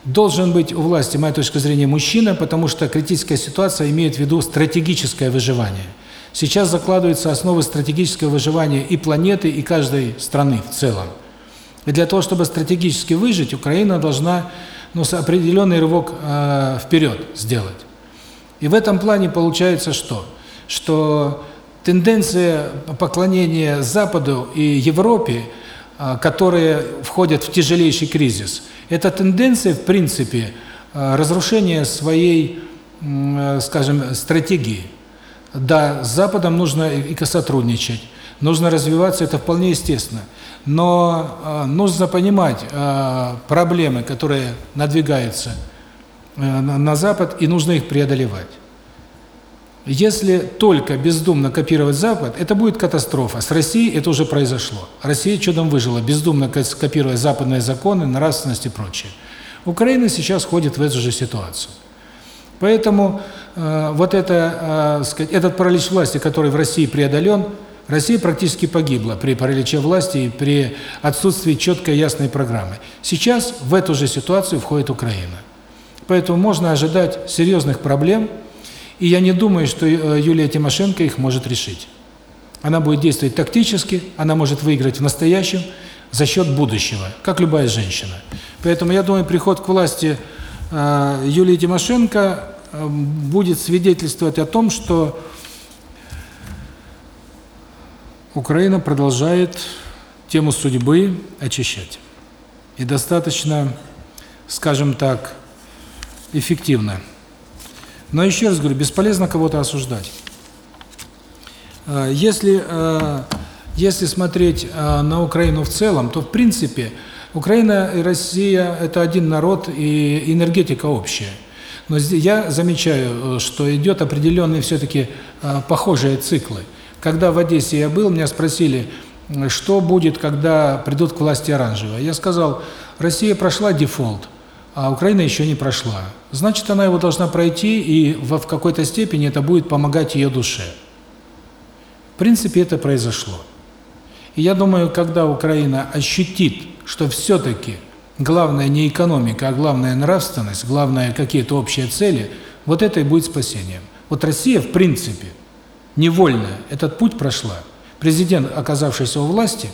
должен быть у власти, моя точка зрения, мужчина, потому что критическая ситуация имеет в виду стратегическое выживание. Сейчас закладываются основы стратегического выживания и планеты, и каждой страны в целом. И для того, чтобы стратегически выжить, Украина должна ну, определенный рывок э, вперед сделать. И в этом плане получается что? Что тенденция поклонения Западу и Европе, э, которые входят в тяжелейший кризис, это тенденция, в принципе, э, разрушения своей, э, скажем, стратегии. Да, с Западом нужно и сотрудничать, нужно развиваться, это вполне естественно. Но э, нужно понимать э, проблемы, которые надвигаются э, на, Запад, и нужно их преодолевать. Если только бездумно копировать Запад, это будет катастрофа. С Россией это уже произошло. Россия чудом выжила, бездумно копируя западные законы, нравственность и прочее. Украина сейчас ходит в эту же ситуацию. Поэтому э, вот это, э, сказать, этот паралич власти, который в России преодолен, Россия практически погибла при параличе власти и при отсутствии четкой ясной программы. Сейчас в эту же ситуацию входит Украина. Поэтому можно ожидать серьезных проблем, и я не думаю, что э, Юлия Тимошенко их может решить. Она будет действовать тактически, она может выиграть в настоящем за счет будущего, как любая женщина. Поэтому я думаю, приход к власти Юлии Тимошенко э, будет свидетельствовать о том, что Украина продолжает тему судьбы очищать. И достаточно, скажем так, эффективно. Но еще раз говорю, бесполезно кого-то осуждать. Если если смотреть на Украину в целом, то в принципе Украина и Россия – это один народ и энергетика общая. Но я замечаю, что идет определенные все-таки похожие циклы. Когда в Одессе я был, меня спросили, что будет, когда придут к власти оранжевые. Я сказал, Россия прошла дефолт, а Украина еще не прошла. Значит, она его должна пройти, и в какой-то степени это будет помогать ее душе. В принципе, это произошло. И я думаю, когда Украина ощутит, что все-таки главное не экономика, а главное нравственность, главное какие-то общие цели, вот это и будет спасением. Вот Россия, в принципе, невольно этот путь прошла. Президент, оказавшийся у власти,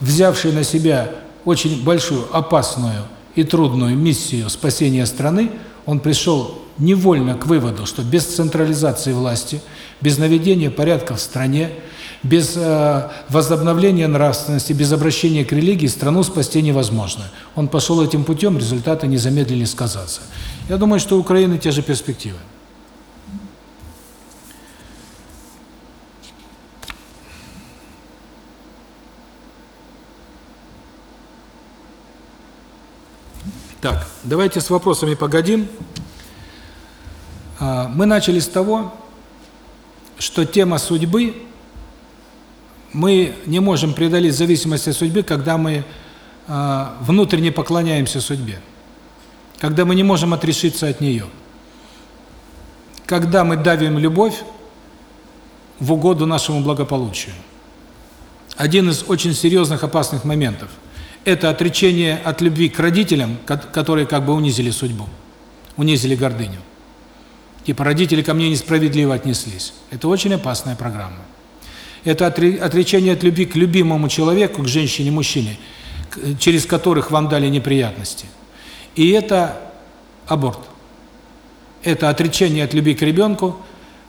взявший на себя очень большую, опасную и трудную миссию спасения страны, он пришел невольно к выводу, что без централизации власти, без наведения порядка в стране, без э, возобновления нравственности, без обращения к религии страну спасти невозможно. Он пошел этим путем, результаты не замедлили сказаться. Я думаю, что у Украины те же перспективы. Так, давайте с вопросами погодим. Мы начали с того, что тема судьбы, мы не можем преодолеть зависимость от судьбы, когда мы внутренне поклоняемся судьбе, когда мы не можем отрешиться от нее, когда мы давим любовь в угоду нашему благополучию. Один из очень серьезных опасных моментов – это отречение от любви к родителям, которые как бы унизили судьбу, унизили гордыню. Типа родители ко мне несправедливо отнеслись. Это очень опасная программа. Это отречение от любви к любимому человеку, к женщине, мужчине, через которых вам дали неприятности. И это аборт. Это отречение от любви к ребенку,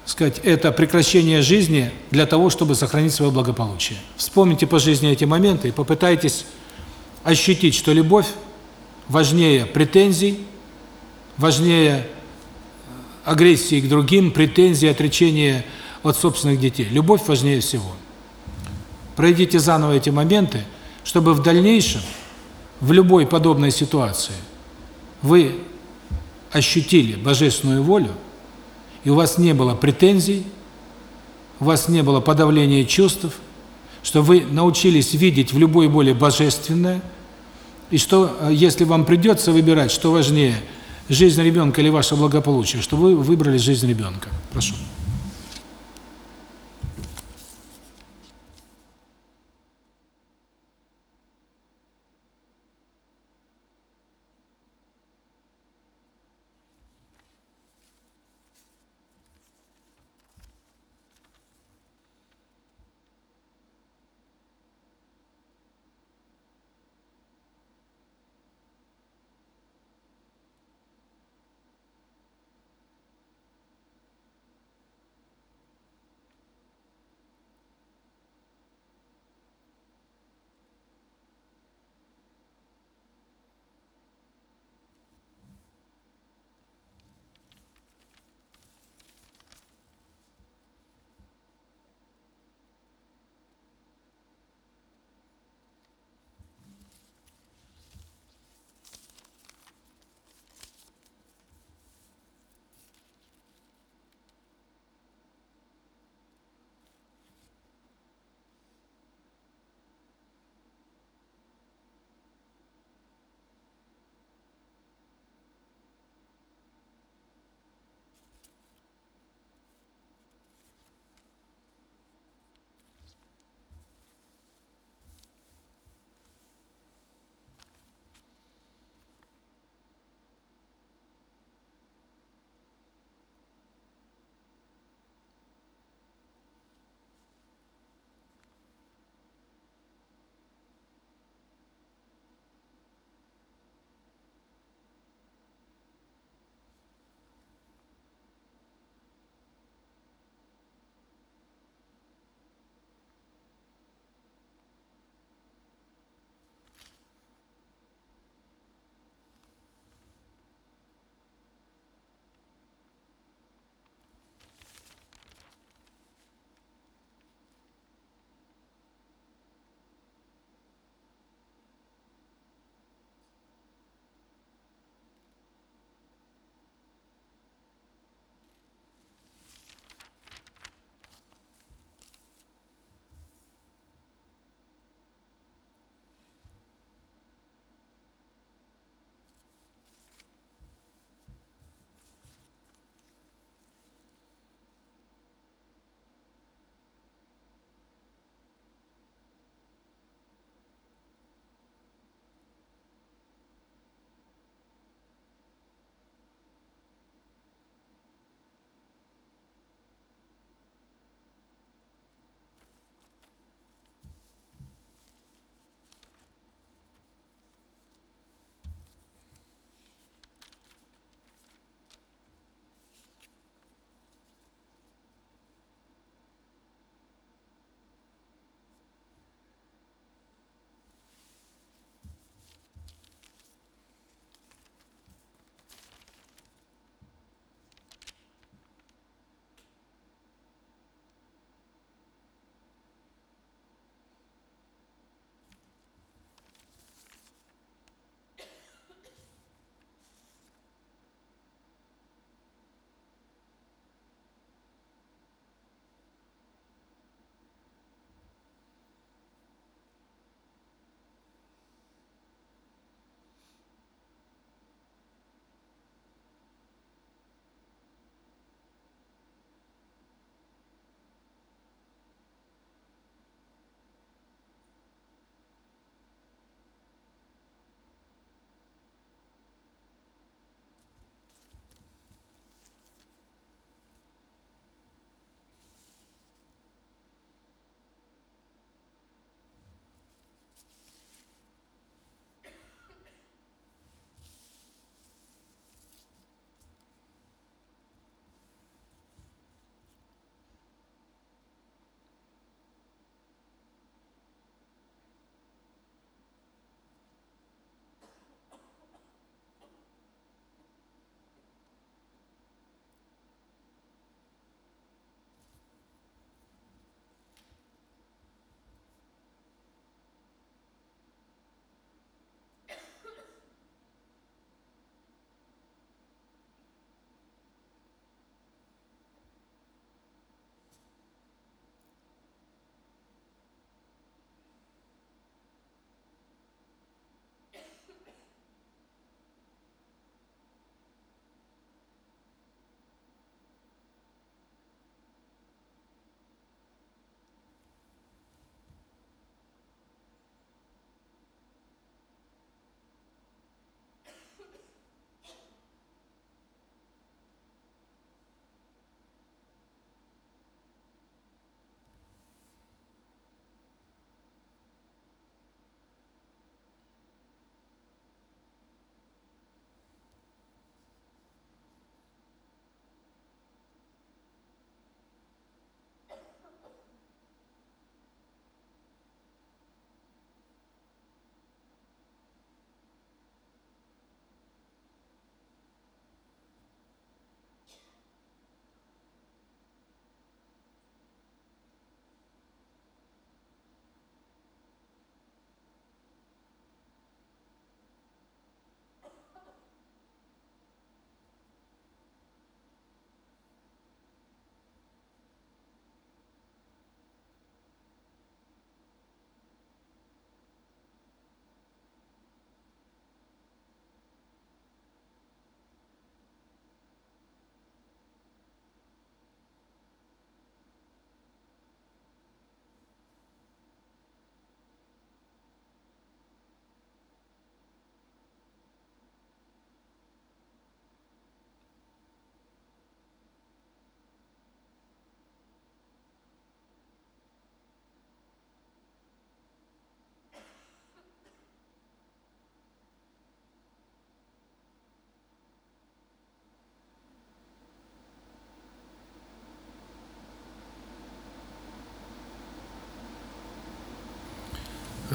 сказать, это прекращение жизни для того, чтобы сохранить свое благополучие. Вспомните по жизни эти моменты и попытайтесь ощутить, что любовь важнее претензий, важнее агрессии к другим, претензий, отречения от собственных детей. Любовь важнее всего. Пройдите заново эти моменты, чтобы в дальнейшем, в любой подобной ситуации, вы ощутили божественную волю, и у вас не было претензий, у вас не было подавления чувств, что вы научились видеть в любой боли божественное, и что, э, если вам придется выбирать, что важнее, жизнь ребенка или ваше благополучие, что вы выбрали жизнь ребенка. Прошу.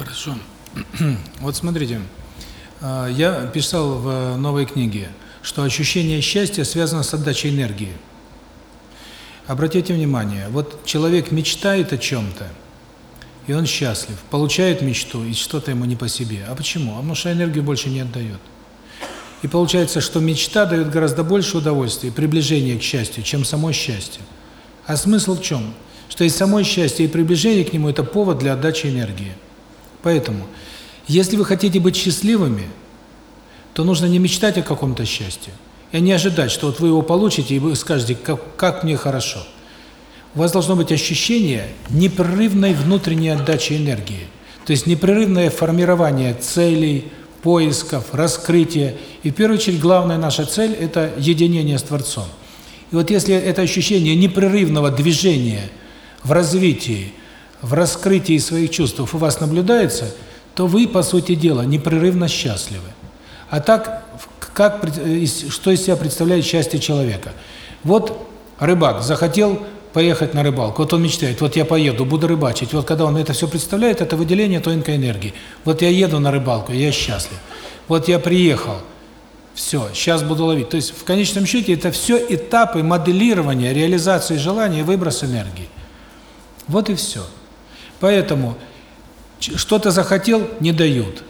Хорошо. Вот смотрите, а, я писал в новой книге, что ощущение счастья связано с отдачей энергии. Обратите внимание, вот человек мечтает о чем-то, и он счастлив, получает мечту, и что-то ему не по себе. А почему? А потому что энергию больше не отдает. И получается, что мечта дает гораздо больше удовольствия и приближения к счастью, чем само счастье. А смысл в чем? Что и само счастье, и приближение к нему – это повод для отдачи энергии. Поэтому, если вы хотите быть счастливыми, то нужно не мечтать о каком-то счастье, и не ожидать, что вот вы его получите, и вы скажете, как, как мне хорошо. У вас должно быть ощущение непрерывной внутренней отдачи энергии. То есть непрерывное формирование целей, поисков, раскрытия. И в первую очередь главная наша цель – это единение с Творцом. И вот если это ощущение непрерывного движения в развитии, в раскрытии своих чувств у вас наблюдается, то вы, по сути дела, непрерывно счастливы. А так, как, что из себя представляет счастье человека? Вот рыбак захотел поехать на рыбалку, вот он мечтает, вот я поеду, буду рыбачить. Вот когда он это все представляет, это выделение тонкой энергии. Вот я еду на рыбалку, я счастлив. Вот я приехал, все, сейчас буду ловить. То есть в конечном счете это все этапы моделирования, реализации желания, выброс энергии. Вот и все. Поэтому что-то захотел – не дают.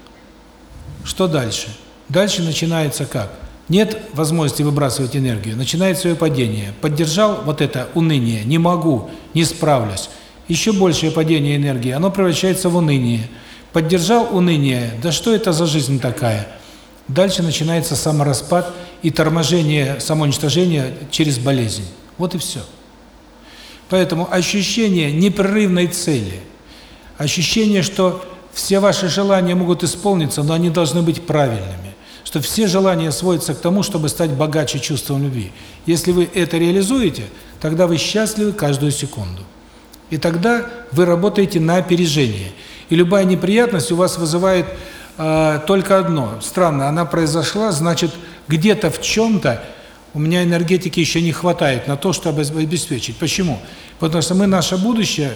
Что дальше? Дальше начинается как? Нет возможности выбрасывать энергию, начинается ее падение. Поддержал вот это уныние, не могу, не справлюсь. Еще большее падение энергии, оно превращается в уныние. Поддержал уныние, да что это за жизнь такая? Дальше начинается самораспад и торможение, самоуничтожение через болезнь. Вот и все. Поэтому ощущение непрерывной цели, ощущение, что все ваши желания могут исполниться, но они должны быть правильными что все желания сводятся к тому, чтобы стать богаче чувством любви. Если вы это реализуете, тогда вы счастливы каждую секунду. И тогда вы работаете на опережение. И любая неприятность у вас вызывает э, только одно. Странно, она произошла, значит, где-то в чем-то у меня энергетики еще не хватает на то, чтобы обеспечить. Почему? Потому что мы наше будущее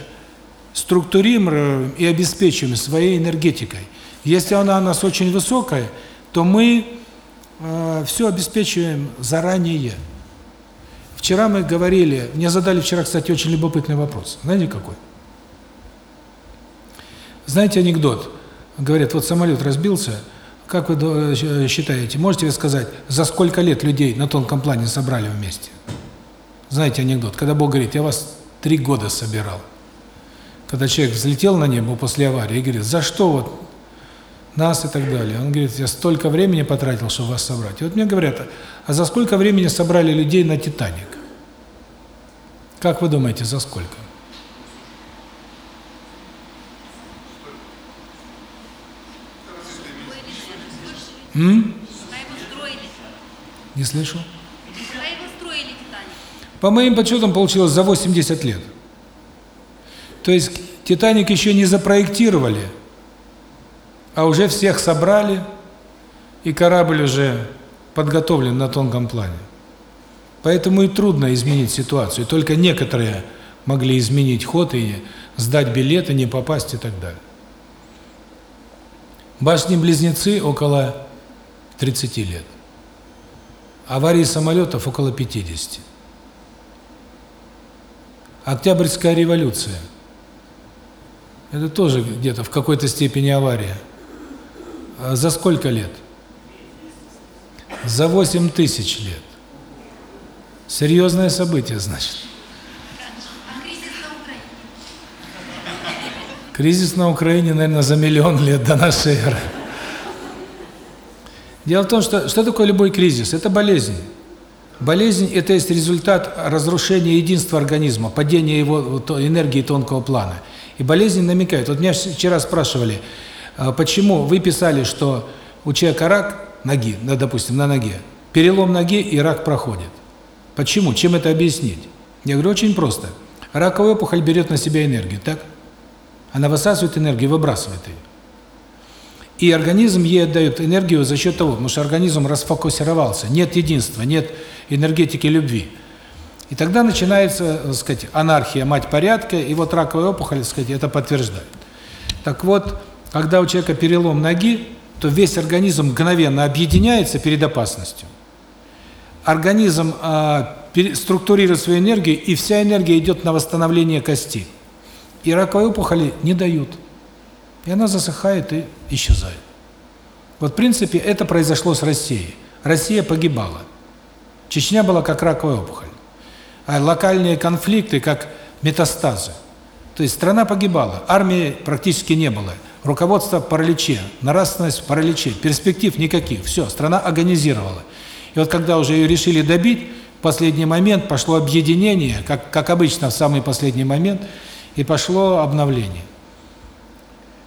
структурируем и обеспечиваем своей энергетикой. Если она у нас очень высокая, то мы э, все обеспечиваем заранее. Вчера мы говорили, мне задали вчера, кстати, очень любопытный вопрос. Знаете какой? Знаете анекдот? Говорят, вот самолет разбился, как вы э, считаете, можете вы сказать, за сколько лет людей на тонком плане собрали вместе? Знаете анекдот? Когда Бог говорит, я вас три года собирал. Когда человек взлетел на небо после аварии и говорит, за что вот нас и так далее. Он говорит, я столько времени потратил, чтобы вас собрать. И вот мне говорят, а за сколько времени собрали людей на Титаник? Как вы думаете, за сколько? М? Не слышу. По моим подсчетам получилось за 80 лет. То есть Титаник еще не запроектировали, а уже всех собрали, и корабль уже подготовлен на тонком плане. Поэтому и трудно изменить ситуацию. Только некоторые могли изменить ход и сдать билеты, не попасть и так далее. Башни-близнецы около 30 лет. Аварии самолетов около 50. Октябрьская революция. Это тоже где-то в какой-то степени авария. А за сколько лет? За 8 тысяч лет. Серьезное событие, значит. Кризис на Украине, наверное, за миллион лет до нашей эры. Дело в том, что что такое любой кризис? Это болезнь. Болезнь – это есть результат разрушения единства организма, падения его энергии тонкого плана. И болезнь намекает. Вот меня вчера спрашивали – а почему вы писали, что у человека рак ноги, да, допустим, на ноге, перелом ноги и рак проходит? Почему? Чем это объяснить? Я говорю, очень просто. Раковая опухоль берет на себя энергию, так? Она высасывает энергию, выбрасывает ее. И организм ей отдает энергию за счет того, потому что организм расфокусировался, нет единства, нет энергетики любви. И тогда начинается, так сказать, анархия, мать порядка, и вот раковая опухоль, так сказать, это подтверждает. Так вот, Когда у человека перелом ноги, то весь организм мгновенно объединяется перед опасностью. Организм э, структурирует свою энергию, и вся энергия идет на восстановление кости. И раковые опухоли не дают. И она засыхает и исчезает. Вот, в принципе, это произошло с Россией. Россия погибала. Чечня была как раковая опухоль. А локальные конфликты как метастазы. То есть страна погибала, армии практически не было. Руководство параличе, нравственность параличе, перспектив никаких. Все, страна агонизировала. И вот когда уже ее решили добить, в последний момент пошло объединение, как, как обычно в самый последний момент, и пошло обновление.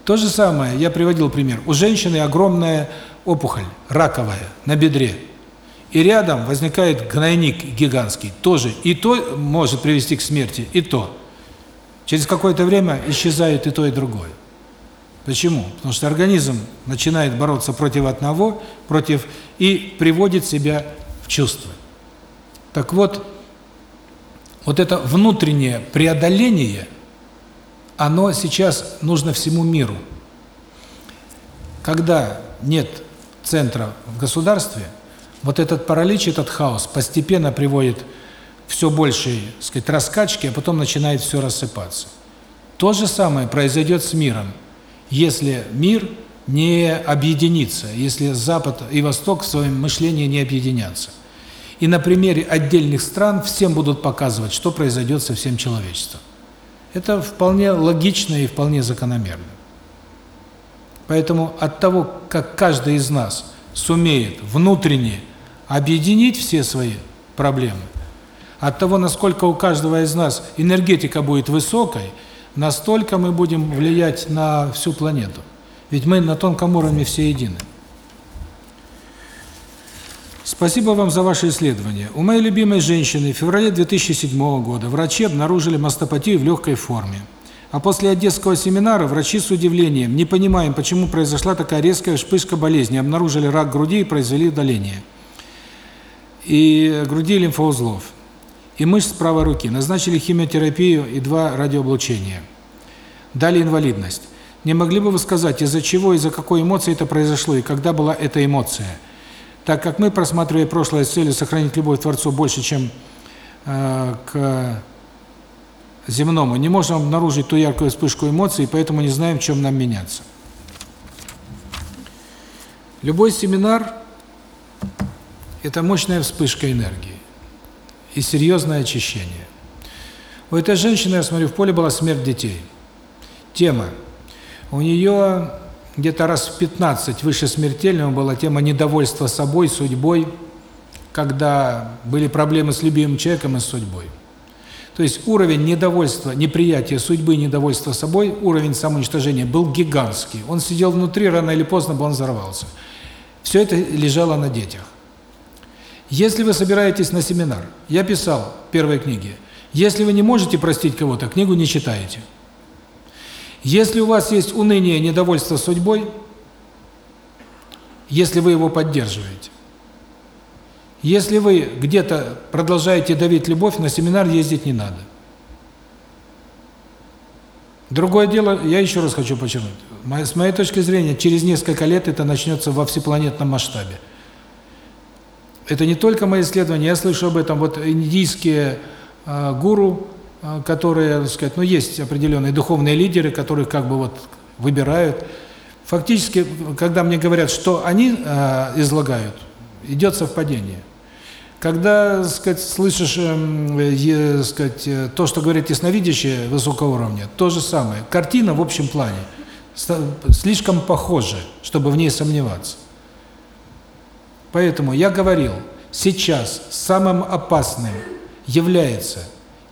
То же самое, я приводил пример. У женщины огромная опухоль, раковая, на бедре. И рядом возникает гнойник гигантский, тоже. И то может привести к смерти, и то. Через какое-то время исчезает и то, и другое. Почему? Потому что организм начинает бороться против одного, против и приводит себя в чувство. Так вот, вот это внутреннее преодоление, оно сейчас нужно всему миру. Когда нет центра в государстве, вот этот паралич, этот хаос постепенно приводит все большей, сказать, раскачки, а потом начинает все рассыпаться. То же самое произойдет с миром, если мир не объединится, если Запад и Восток в своем мышлении не объединятся. И на примере отдельных стран всем будут показывать, что произойдет со всем человечеством. Это вполне логично и вполне закономерно. Поэтому от того, как каждый из нас сумеет внутренне объединить все свои проблемы, от того, насколько у каждого из нас энергетика будет высокой, настолько мы будем влиять на всю планету. Ведь мы на тонком уровне все едины. Спасибо вам за ваше исследование. У моей любимой женщины в феврале 2007 года врачи обнаружили мастопатию в легкой форме. А после одесского семинара врачи с удивлением, не понимаем, почему произошла такая резкая вспышка болезни, обнаружили рак груди и произвели удаление. И груди лимфоузлов и мышц правой руки. Назначили химиотерапию и два радиооблучения. Дали инвалидность. Не могли бы вы сказать, из-за чего, из-за какой эмоции это произошло, и когда была эта эмоция? Так как мы, просматривая прошлое с целью сохранить любовь к Творцу больше, чем э, к земному, не можем обнаружить ту яркую вспышку эмоций, поэтому не знаем, в чем нам меняться. Любой семинар – это мощная вспышка энергии и серьезное очищение. У этой женщины, я смотрю, в поле была смерть детей. Тема. У нее где-то раз в 15 выше смертельного была тема недовольства собой, судьбой, когда были проблемы с любимым человеком и с судьбой. То есть уровень недовольства, неприятия судьбы, недовольства собой, уровень самоуничтожения был гигантский. Он сидел внутри, рано или поздно бы он взорвался. Все это лежало на детях. Если вы собираетесь на семинар, я писал в первой книге, если вы не можете простить кого-то, книгу не читаете. Если у вас есть уныние, недовольство судьбой, если вы его поддерживаете, если вы где-то продолжаете давить любовь, на семинар ездить не надо. Другое дело, я еще раз хочу подчеркнуть, с моей точки зрения, через несколько лет это начнется во всепланетном масштабе. Это не только мои исследования, я слышу об этом, вот индийские э, гуру, э, которые, так сказать, ну есть определенные духовные лидеры, которых как бы вот выбирают. Фактически, когда мне говорят, что они э, излагают, идет совпадение. Когда, сказать, слышишь, э, сказать, то, что говорят ясновидящие высокого уровня, то же самое. Картина в общем плане слишком похожа, чтобы в ней сомневаться. Поэтому я говорил, сейчас самым опасным является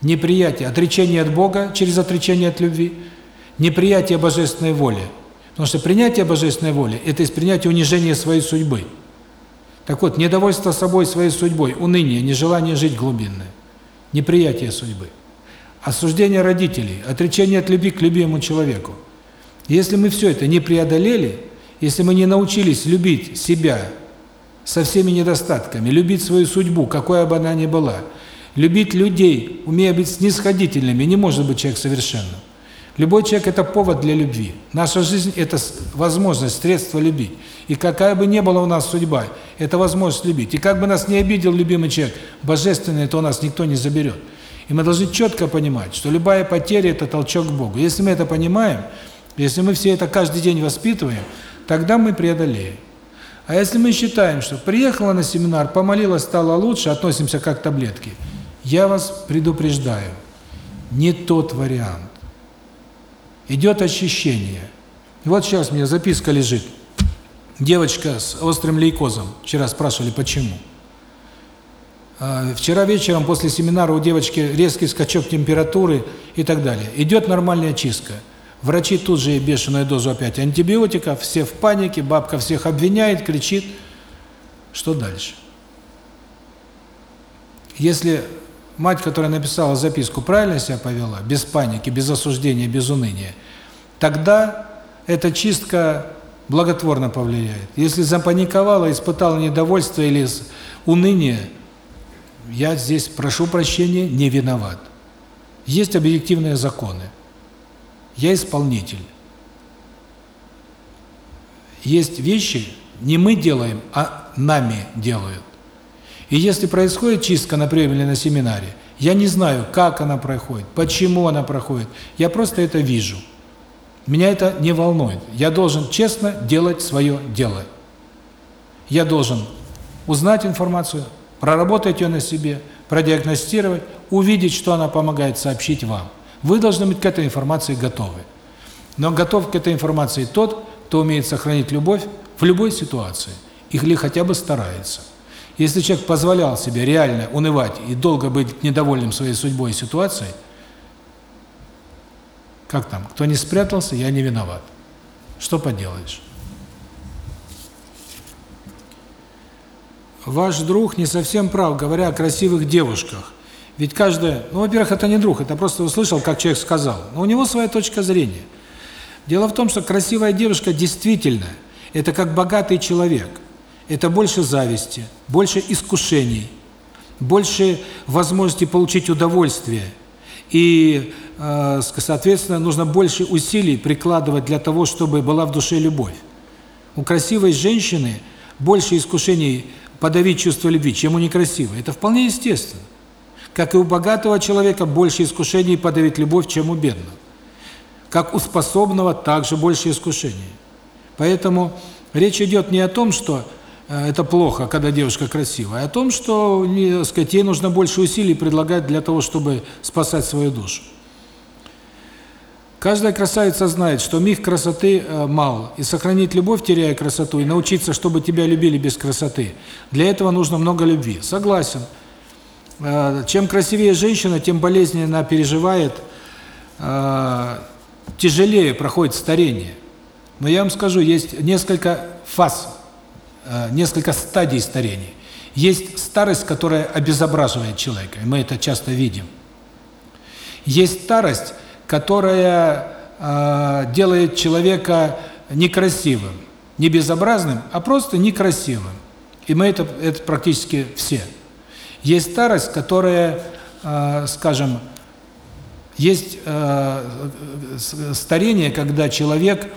неприятие, отречение от Бога через отречение от любви, неприятие божественной воли. Потому что принятие божественной воли – это из принятия унижения своей судьбы. Так вот, недовольство собой, своей судьбой, уныние, нежелание жить глубинное, неприятие судьбы, осуждение родителей, отречение от любви к любимому человеку. Если мы все это не преодолели, если мы не научились любить себя, со всеми недостатками, любить свою судьбу, какой бы она ни была, любить людей, умея быть снисходительными, не может быть человек совершенным. Любой человек – это повод для любви. Наша жизнь – это возможность, средство любить. И какая бы ни была у нас судьба, это возможность любить. И как бы нас не обидел любимый человек, божественный, то у нас никто не заберет. И мы должны четко понимать, что любая потеря – это толчок к Богу. Если мы это понимаем, если мы все это каждый день воспитываем, тогда мы преодолеем. А если мы считаем, что приехала на семинар, помолилась, стало лучше, относимся как к таблетке, я вас предупреждаю, не тот вариант. Идет очищение. И вот сейчас у меня записка лежит. Девочка с острым лейкозом. Вчера спрашивали, почему. А, вчера вечером после семинара у девочки резкий скачок температуры и так далее. Идет нормальная чистка. Врачи тут же ей бешеную дозу опять антибиотиков, все в панике, бабка всех обвиняет, кричит. Что дальше? Если мать, которая написала записку, правильно себя повела, без паники, без осуждения, без уныния, тогда эта чистка благотворно повлияет. Если запаниковала, испытала недовольство или уныние, я здесь, прошу прощения, не виноват. Есть объективные законы. Я исполнитель. Есть вещи, не мы делаем, а нами делают. И если происходит чистка на приеме или на семинаре, я не знаю, как она проходит, почему она проходит, я просто это вижу. Меня это не волнует. Я должен честно делать свое дело. Я должен узнать информацию, проработать ее на себе, продиагностировать, увидеть, что она помогает, сообщить вам. Вы должны быть к этой информации готовы. Но готов к этой информации тот, кто умеет сохранить любовь в любой ситуации, или хотя бы старается. Если человек позволял себе реально унывать и долго быть недовольным своей судьбой и ситуацией, как там, кто не спрятался, я не виноват. Что поделаешь? Ваш друг не совсем прав, говоря о красивых девушках. Ведь каждая, ну, во-первых, это не друг, это просто услышал, как человек сказал. Но у него своя точка зрения. Дело в том, что красивая девушка действительно, это как богатый человек. Это больше зависти, больше искушений, больше возможности получить удовольствие. И, э, соответственно, нужно больше усилий прикладывать для того, чтобы была в душе любовь. У красивой женщины больше искушений подавить чувство любви, чем у некрасивой. Это вполне естественно. Как и у богатого человека больше искушений подавить любовь, чем у бедного. Как у способного также больше искушений. Поэтому речь идет не о том, что это плохо, когда девушка красивая, о том, что, так сказать, ей нужно больше усилий предлагать для того, чтобы спасать свою душу. Каждая красавица знает, что миг красоты э, мал, и сохранить любовь, теряя красоту, и научиться, чтобы тебя любили без красоты, для этого нужно много любви. Согласен. Э, чем красивее женщина, тем болезненнее она переживает, э, тяжелее проходит старение. Но я вам скажу, есть несколько фаз, э, несколько стадий старения. Есть старость, которая обезображивает человека, и мы это часто видим. Есть старость, которая делает человека некрасивым, не безобразным, а просто некрасивым. И мы это, это практически все. Есть старость, которая, э, скажем, есть э, старение, когда человек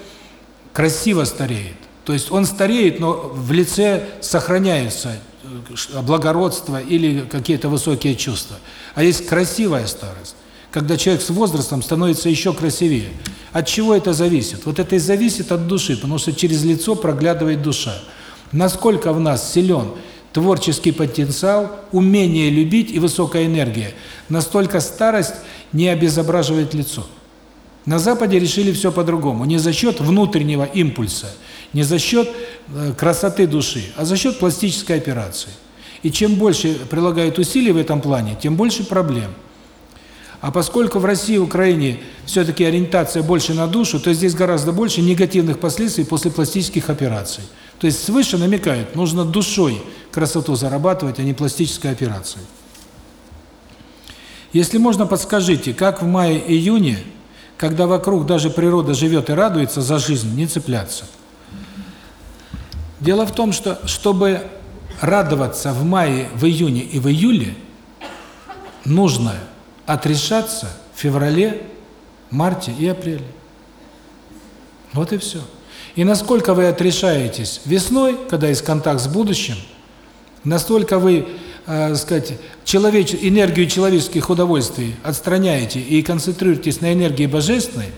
красиво стареет. То есть он стареет, но в лице сохраняется э, благородство или какие-то высокие чувства. А есть красивая старость, когда человек с возрастом становится еще красивее. От чего это зависит? Вот это и зависит от души, потому что через лицо проглядывает душа. Насколько в нас силен творческий потенциал, умение любить и высокая энергия. Настолько старость не обезображивает лицо. На Западе решили все по-другому. Не за счет внутреннего импульса, не за счет э, красоты души, а за счет пластической операции. И чем больше прилагают усилий в этом плане, тем больше проблем. А поскольку в России и Украине все-таки ориентация больше на душу, то здесь гораздо больше негативных последствий после пластических операций. То есть свыше намекают, нужно душой красоту зарабатывать, а не пластической операцией. Если можно, подскажите, как в мае-июне, когда вокруг даже природа живет и радуется за жизнь, не цепляться? Дело в том, что чтобы радоваться в мае, в июне и в июле, нужно отрешаться в феврале, марте и апреле. Вот и все. И насколько вы отрешаетесь весной, когда есть контакт с будущим, настолько вы, э, сказать, человеч... энергию человеческих удовольствий отстраняете и концентрируетесь на энергии божественной,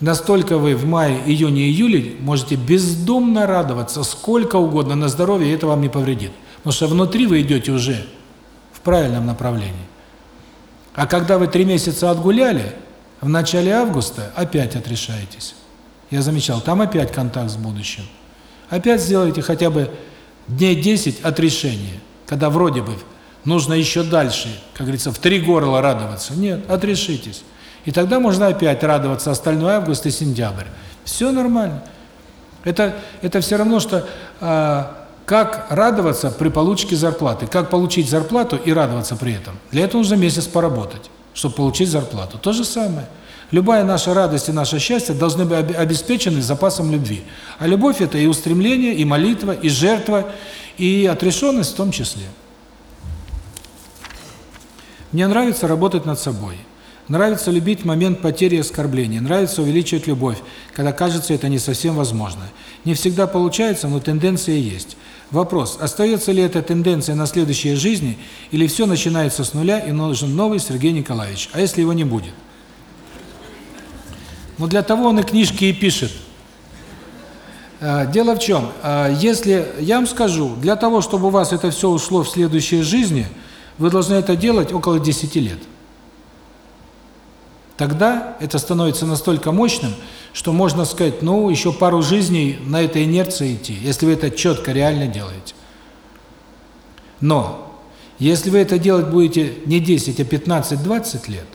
настолько вы в мае, июне, июле можете бездумно радоваться сколько угодно на здоровье, и это вам не повредит. Потому что внутри вы идете уже в правильном направлении. А когда вы три месяца отгуляли, в начале августа опять отрешаетесь. Я замечал, там опять контакт с будущим. Опять сделайте хотя бы дней 10 отрешения, когда вроде бы нужно еще дальше, как говорится, в три горла радоваться. Нет, отрешитесь. И тогда можно опять радоваться остальной август и сентябрь. Все нормально. Это это все равно что а, как радоваться при получке зарплаты, как получить зарплату и радоваться при этом. Для этого нужно месяц поработать, чтобы получить зарплату. То же самое. Любая наша радость и наше счастье должны быть обеспечены запасом любви. А любовь – это и устремление, и молитва, и жертва, и отрешенность в том числе. Мне нравится работать над собой. Нравится любить момент потери и оскорбления. Нравится увеличивать любовь, когда кажется это не совсем возможно. Не всегда получается, но тенденция есть. Вопрос, остается ли эта тенденция на следующие жизни, или все начинается с нуля и нужен новый Сергей Николаевич? А если его не будет? Ну, для того он и книжки и пишет. А, дело в чем? А, если, я вам скажу, для того, чтобы у вас это все ушло в следующие жизни, вы должны это делать около 10 лет. Тогда это становится настолько мощным, что можно сказать, ну, еще пару жизней на этой инерции идти, если вы это четко, реально делаете. Но, если вы это делать будете не 10, а 15-20 лет,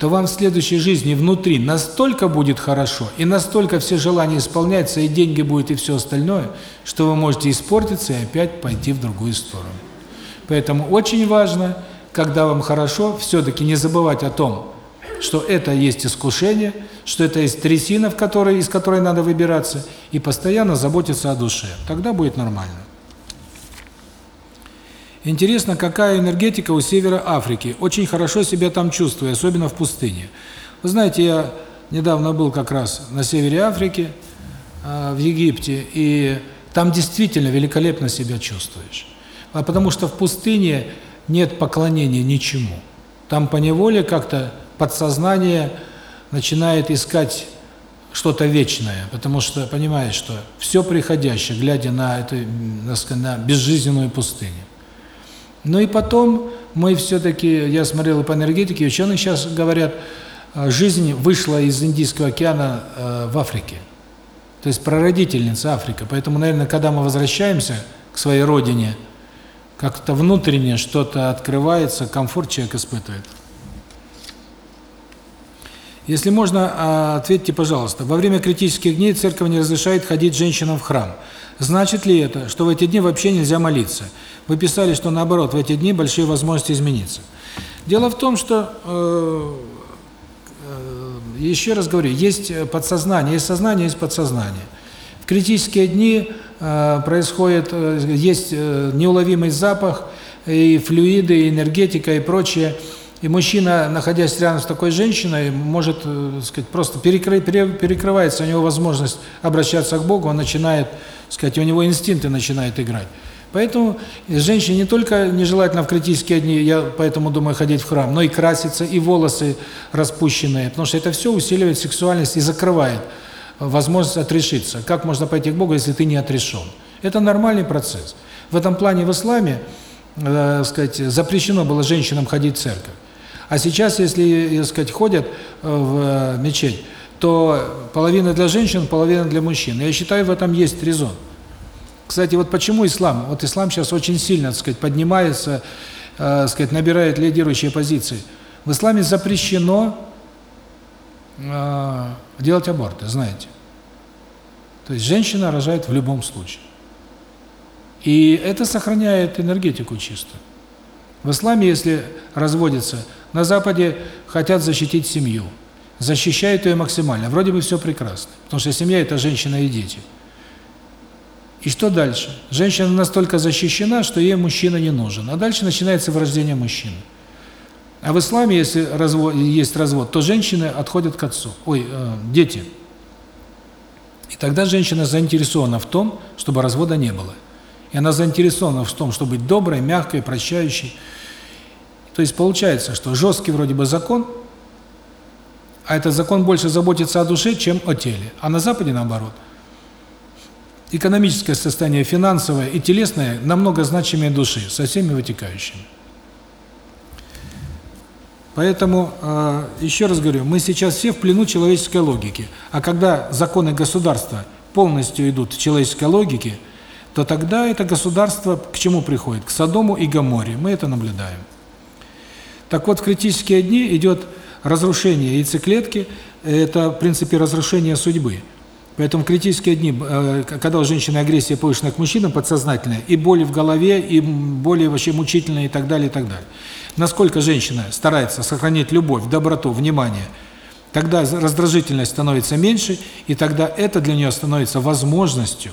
то вам в следующей жизни внутри настолько будет хорошо, и настолько все желания исполняются, и деньги будут, и все остальное, что вы можете испортиться и опять пойти в другую сторону. Поэтому очень важно, когда вам хорошо, все-таки не забывать о том, что это есть искушение, что это есть трясина, в которой, из которой надо выбираться, и постоянно заботиться о душе. Тогда будет нормально. Интересно, какая энергетика у севера Африки. Очень хорошо себя там чувствую, особенно в пустыне. Вы знаете, я недавно был как раз на севере Африки, в Египте, и там действительно великолепно себя чувствуешь. А потому что в пустыне нет поклонения ничему. Там по неволе как-то подсознание начинает искать что-то вечное, потому что понимает, что все приходящее, глядя на эту на безжизненную пустыню. Ну и потом мы все-таки, я смотрел по энергетике, ученые сейчас говорят, э, жизнь вышла из Индийского океана э, в Африке. То есть прародительница Африка. Поэтому, наверное, когда мы возвращаемся к своей родине, как-то внутренне что-то открывается, комфорт человек испытывает. Если можно, а, ответьте, пожалуйста. Во время критических дней церковь не разрешает ходить женщинам в храм. Значит ли это, что в эти дни вообще нельзя молиться? Вы писали, что наоборот, в эти дни большие возможности измениться. Дело в том, что, э, э, еще раз говорю, есть подсознание, есть сознание, есть подсознание. В критические дни э, происходит, э, есть э, неуловимый запах, и флюиды, и энергетика, и прочее. И мужчина, находясь рядом с такой женщиной, может, э, сказать, просто перекры, перекрывается у него возможность обращаться к Богу, он начинает, сказать, у него инстинкты начинают играть. Поэтому женщине не только нежелательно в критические дни, я поэтому думаю, ходить в храм, но и краситься, и волосы распущенные, потому что это все усиливает сексуальность и закрывает возможность отрешиться. Как можно пойти к Богу, если ты не отрешен? Это нормальный процесс. В этом плане в исламе, э, сказать, запрещено было женщинам ходить в церковь. А сейчас, если, так сказать, ходят э, в э, мечеть, то половина для женщин, половина для мужчин. Я считаю, в этом есть резон. Кстати, вот почему ислам? Вот ислам сейчас очень сильно, так сказать, поднимается, э, сказать, набирает лидирующие позиции. В исламе запрещено делать аборты, знаете. То есть женщина рожает в любом случае. И это сохраняет энергетику чистую. В исламе, если разводится, на Западе хотят защитить семью. Защищают ее максимально. Вроде бы все прекрасно. Потому что семья – это женщина и дети. И что дальше? Женщина настолько защищена, что ей мужчина не нужен. А дальше начинается врождение мужчины. А в исламе, если развод, есть развод, то женщины отходят к отцу. Ой, э, дети. И тогда женщина заинтересована в том, чтобы развода не было. И она заинтересована в том, чтобы быть доброй, мягкой, прощающей. То есть получается, что жесткий вроде бы закон, а этот закон больше заботится о душе, чем о теле. А на Западе наоборот. Экономическое состояние, финансовое и телесное намного значимее души, со всеми вытекающими. Поэтому, э, еще раз говорю, мы сейчас все в плену человеческой логики. А когда законы государства полностью идут в человеческой логике, то тогда это государство к чему приходит? К Содому и Гоморе. Мы это наблюдаем. Так вот, в критические дни идет разрушение яйцеклетки, это, в принципе, разрушение судьбы. Поэтому в критические дни, э, когда у женщины агрессия повышена к мужчинам, подсознательная, и боли в голове, и боли вообще мучительные, и так далее, и так далее. Насколько женщина старается сохранить любовь, доброту, внимание, тогда раздражительность становится меньше, и тогда это для нее становится возможностью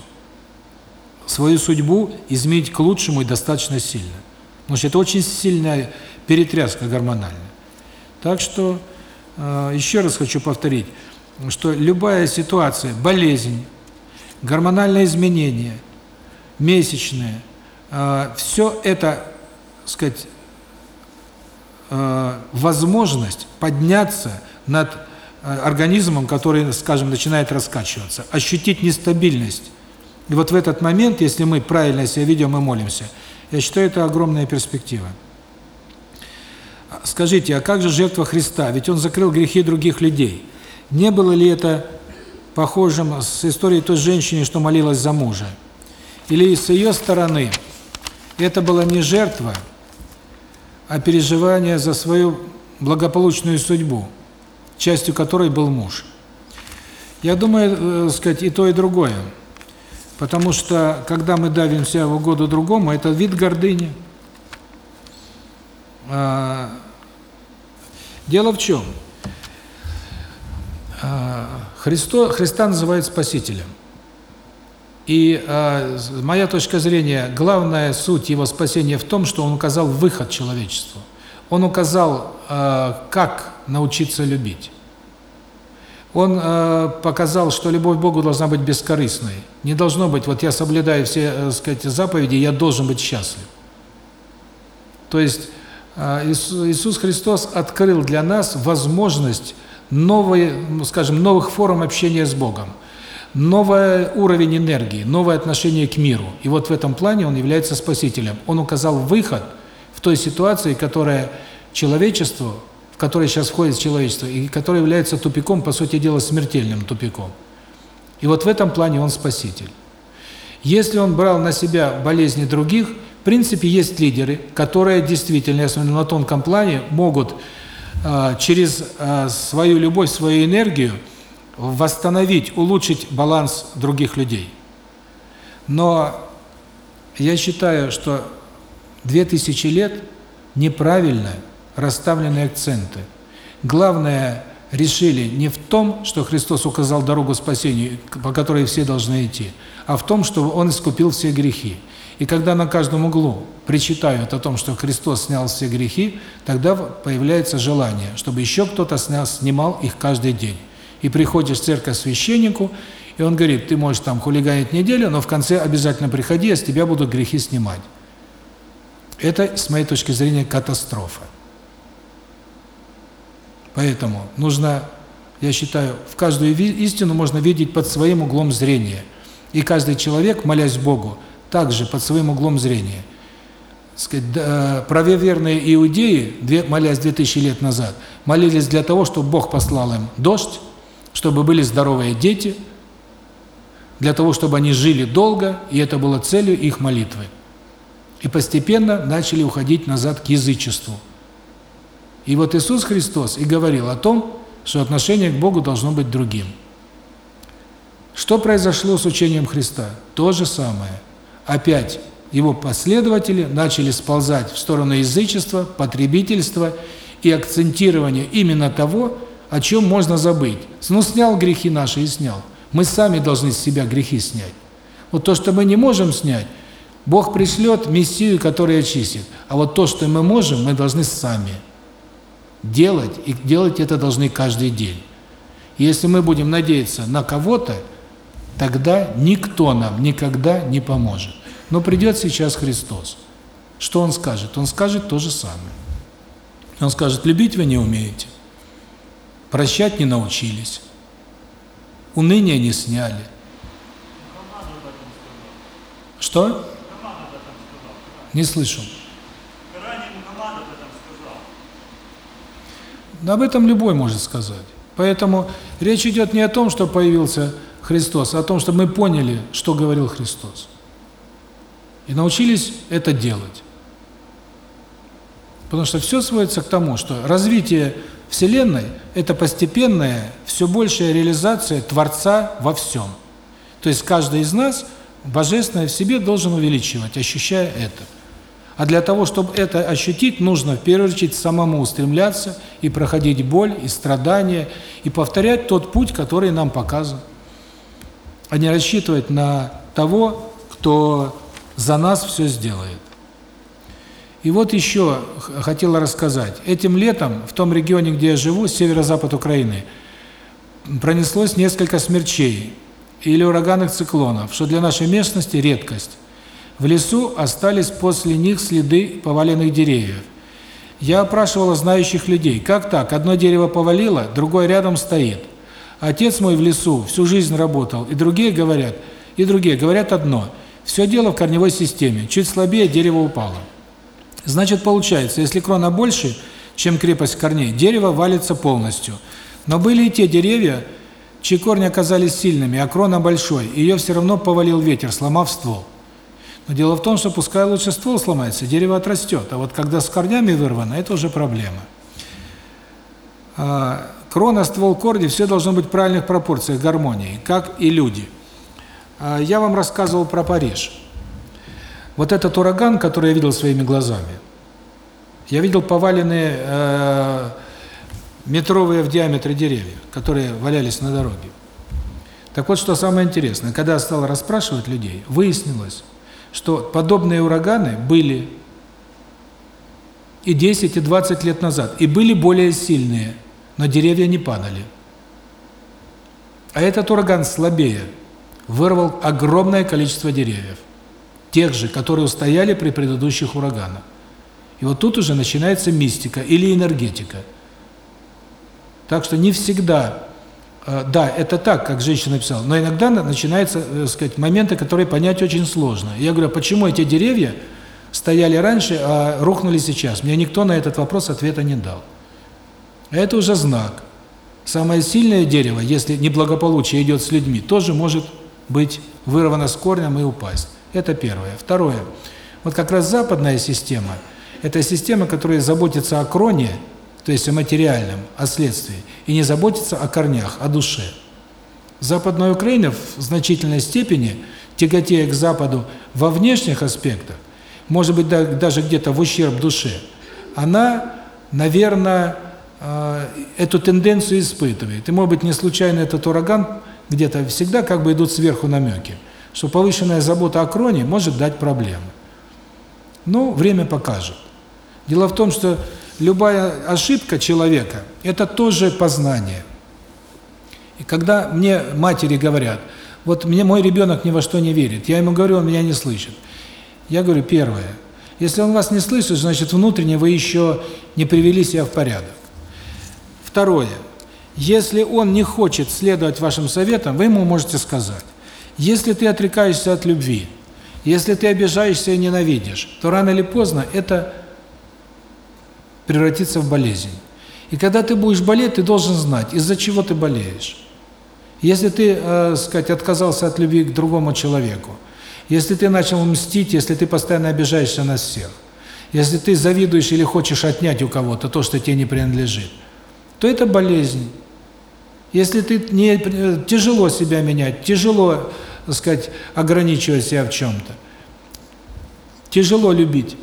свою судьбу изменить к лучшему и достаточно сильно. Потому что это очень сильная перетряска гормональная. Так что, э, еще раз хочу повторить, что любая ситуация, болезнь, гормональное изменение, месячные, э, все это, сказать, э, возможность подняться над организмом, который, скажем, начинает раскачиваться, ощутить нестабильность. И вот в этот момент, если мы правильно себя ведем и молимся, я считаю, это огромная перспектива. Скажите, а как же жертва Христа? Ведь Он закрыл грехи других людей. Не было ли это похожим с историей той женщины, что молилась за мужа? Или с ее стороны это была не жертва, а переживание за свою благополучную судьбу, частью которой был муж? Я думаю, э, сказать, и то, и другое. Потому что, когда мы давим себя в угоду другому, это вид гордыни. А, дело в чем? А, Христо, Христа называют Спасителем. И э, моя точка зрения, главная суть его спасения в том, что он указал выход человечеству. Он указал, как научиться любить. Он э, показал, что любовь к Богу должна быть бескорыстной. Не должно быть, вот я соблюдаю все, э, сказать, заповеди, я должен быть счастлив. То есть а, Иисус Христос открыл для нас возможность новой, ну, скажем, новых форм общения с Богом, новый уровень энергии, новое отношение к миру. И вот в этом плане Он является Спасителем. Он указал выход в той ситуации, которая человечеству, в которой сейчас входит человечество, и которая является тупиком, по сути дела, смертельным тупиком. И вот в этом плане Он Спаситель. Если Он брал на себя болезни других – в принципе, есть лидеры, которые действительно, особенно на тонком плане, могут э, через э, свою любовь, свою энергию восстановить, улучшить баланс других людей. Но я считаю, что 2000 лет неправильно расставлены акценты. Главное, решили не в том, что Христос указал дорогу спасению, по которой все должны идти, а в том, что Он искупил все грехи. И когда на каждом углу причитают о том, что Христос снял все грехи, тогда появляется желание, чтобы еще кто-то снял, снимал их каждый день. И приходишь в церковь священнику, и он говорит, ты можешь там хулиганить неделю, но в конце обязательно приходи, а с тебя будут грехи снимать. Это, с моей точки зрения, катастрофа. Поэтому нужно, я считаю, в каждую истину можно видеть под своим углом зрения. И каждый человек, молясь Богу, также под своим углом зрения. Да, правоверные иудеи, молясь 2000 лет назад, молились для того, чтобы Бог послал им дождь, чтобы были здоровые дети, для того, чтобы они жили долго, и это было целью их молитвы. И постепенно начали уходить назад к язычеству. И вот Иисус Христос и говорил о том, что отношение к Богу должно быть другим. Что произошло с учением Христа? То же самое – опять его последователи начали сползать в сторону язычества, потребительства и акцентирования именно того, о чем можно забыть. Ну, снял грехи наши и снял. Мы сами должны с себя грехи снять. Вот то, что мы не можем снять, Бог пришлет Мессию, который очистит. А вот то, что мы можем, мы должны сами. Делать, и делать это должны каждый день. Если мы будем надеяться на кого-то, тогда никто нам никогда не поможет. Но придет сейчас Христос. Что Он скажет? Он скажет то же самое. Он скажет, любить вы не умеете, прощать не научились, уныние не сняли. Что? Не слышу. Но об этом любой может сказать. Поэтому речь идет не о том, что появился Христос, а о том, чтобы мы поняли, что говорил Христос. И научились это делать. Потому что все сводится к тому, что развитие Вселенной – это постепенная, все большая реализация Творца во всем. То есть каждый из нас Божественное в себе должен увеличивать, ощущая это. А для того, чтобы это ощутить, нужно в первую очередь самому устремляться и проходить боль, и страдания, и повторять тот путь, который нам показан. А не рассчитывать на того, кто за нас все сделает. И вот еще хотела рассказать. Этим летом в том регионе, где я живу, северо-запад Украины, пронеслось несколько смерчей или ураганных циклонов, что для нашей местности редкость. В лесу остались после них следы поваленных деревьев. Я опрашивала знающих людей. Как так? Одно дерево повалило, другое рядом стоит. Отец мой в лесу всю жизнь работал, и другие говорят, и другие говорят одно. Все дело в корневой системе. Чуть слабее дерево упало. Значит, получается, если крона больше, чем крепость корней, дерево валится полностью. Но были и те деревья, чьи корни оказались сильными, а крона большой, ее все равно повалил ветер, сломав ствол. Но дело в том, что пускай лучше ствол сломается, дерево отрастет, а вот когда с корнями вырвано, это уже проблема. А, крона, ствол, корни, все должно быть в правильных пропорциях, гармонии, как и люди. А, я вам рассказывал про Париж. Вот этот ураган, который я видел своими глазами, я видел поваленные э, метровые в диаметре деревья, которые валялись на дороге. Так вот, что самое интересное, когда я стал расспрашивать людей, выяснилось, что подобные ураганы были и 10, и 20 лет назад, и были более сильные, но деревья не падали. А этот ураган слабее, вырвал огромное количество деревьев, тех же, которые устояли при предыдущих ураганах. И вот тут уже начинается мистика или энергетика – так что не всегда, да, это так, как женщина написала, но иногда начинаются, так сказать, моменты, которые понять очень сложно. Я говорю, а почему эти деревья стояли раньше, а рухнули сейчас? Мне никто на этот вопрос ответа не дал. Это уже знак. Самое сильное дерево, если неблагополучие идет с людьми, тоже может быть вырвано с корнем и упасть. Это первое. Второе. Вот как раз западная система – это система, которая заботится о кроне то есть о материальном, о следствии, и не заботиться о корнях, о душе. Западная Украина в значительной степени, тяготея к Западу во внешних аспектах, может быть, даже где-то в ущерб душе, она, наверное, э, эту тенденцию испытывает. И, может быть, не случайно этот ураган где-то всегда как бы идут сверху намеки, что повышенная забота о кроне может дать проблемы. Ну, время покажет. Дело в том, что любая ошибка человека – это тоже познание. И когда мне матери говорят, вот мне мой ребенок ни во что не верит, я ему говорю, он меня не слышит. Я говорю, первое, если он вас не слышит, значит, внутренне вы еще не привели себя в порядок. Второе, если он не хочет следовать вашим советам, вы ему можете сказать, если ты отрекаешься от любви, если ты обижаешься и ненавидишь, то рано или поздно это превратиться в болезнь. И когда ты будешь болеть, ты должен знать, из-за чего ты болеешь. Если ты, э, сказать, отказался от любви к другому человеку, если ты начал мстить, если ты постоянно обижаешься на всех, если ты завидуешь или хочешь отнять у кого-то то, что тебе не принадлежит, то это болезнь. Если ты не э, тяжело себя менять, тяжело, так сказать, ограничивать себя в чем-то, тяжело любить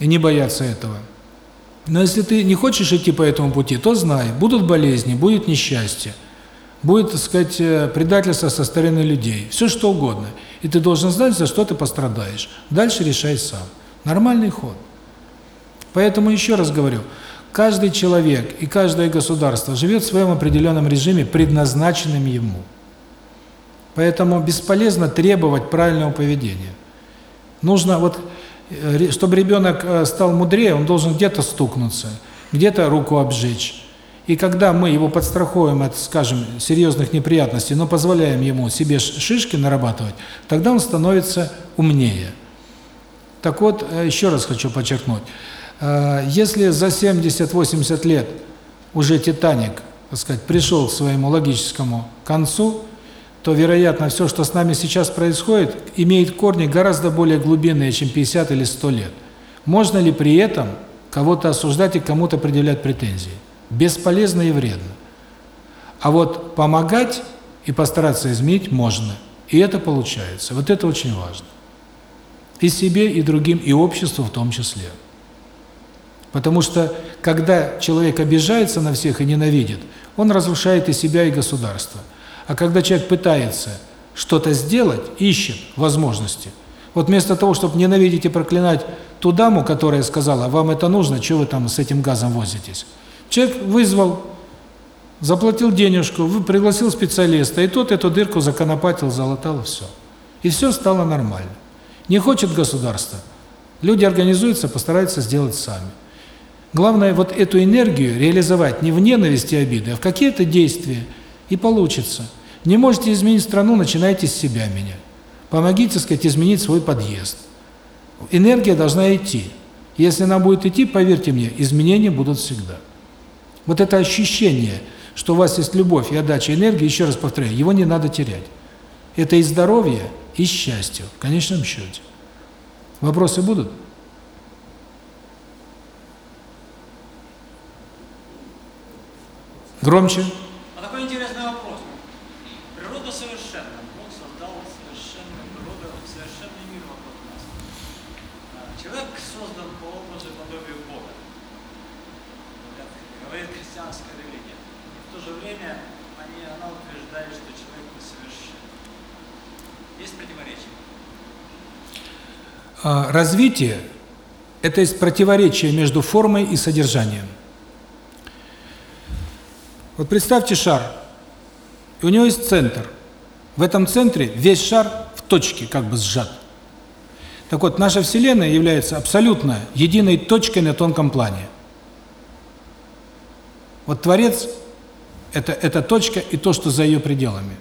и не бояться этого. Но если ты не хочешь идти по этому пути, то знай, будут болезни, будет несчастье, будет, так сказать, э, предательство со стороны людей, все что угодно. И ты должен знать, за что ты пострадаешь. Дальше решай сам. Нормальный ход. Поэтому еще раз говорю, Каждый человек и каждое государство живет в своем определенном режиме, предназначенном ему. Поэтому бесполезно требовать правильного поведения. Нужно вот, чтобы ребенок э, стал мудрее, он должен где-то стукнуться, где-то руку обжечь. И когда мы его подстраховываем от, скажем, серьезных неприятностей, но позволяем ему себе шишки нарабатывать, тогда он становится умнее. Так вот, э, еще раз хочу подчеркнуть. Если за 70-80 лет уже «Титаник», так сказать, пришел к своему логическому концу, то, вероятно, все, что с нами сейчас происходит, имеет корни гораздо более глубинные, чем 50 или 100 лет. Можно ли при этом кого-то осуждать и кому-то предъявлять претензии? Бесполезно и вредно. А вот помогать и постараться изменить можно. И это получается. Вот это очень важно. И себе, и другим, и обществу в том числе. Потому что, когда человек обижается на всех и ненавидит, он разрушает и себя, и государство. А когда человек пытается что-то сделать, ищет возможности, вот вместо того, чтобы ненавидеть и проклинать ту даму, которая сказала, вам это нужно, что вы там с этим газом возитесь, человек вызвал, заплатил денежку, пригласил специалиста, и тот эту дырку законопатил, залатал, и все. И все стало нормально. Не хочет государство, люди организуются, постараются сделать сами. Главное вот эту энергию реализовать не в ненависти и обиды, а в какие-то действия, и получится – не можете изменить страну, начинайте с себя менять. Помогите, так сказать, изменить свой подъезд. Энергия должна идти. Если она будет идти, поверьте мне, изменения будут всегда. Вот это ощущение, что у вас есть любовь и отдача энергии, еще раз повторяю, его не надо терять. Это и здоровье, и счастье, в конечном счете. Вопросы будут? Громче. А, развитие – это есть противоречие между формой и содержанием. Вот представьте шар, и у него есть центр. В этом центре весь шар в точке как бы сжат. Так вот, наша Вселенная является абсолютно единой точкой на тонком плане. Вот Творец – это, это точка и то, что за ее пределами.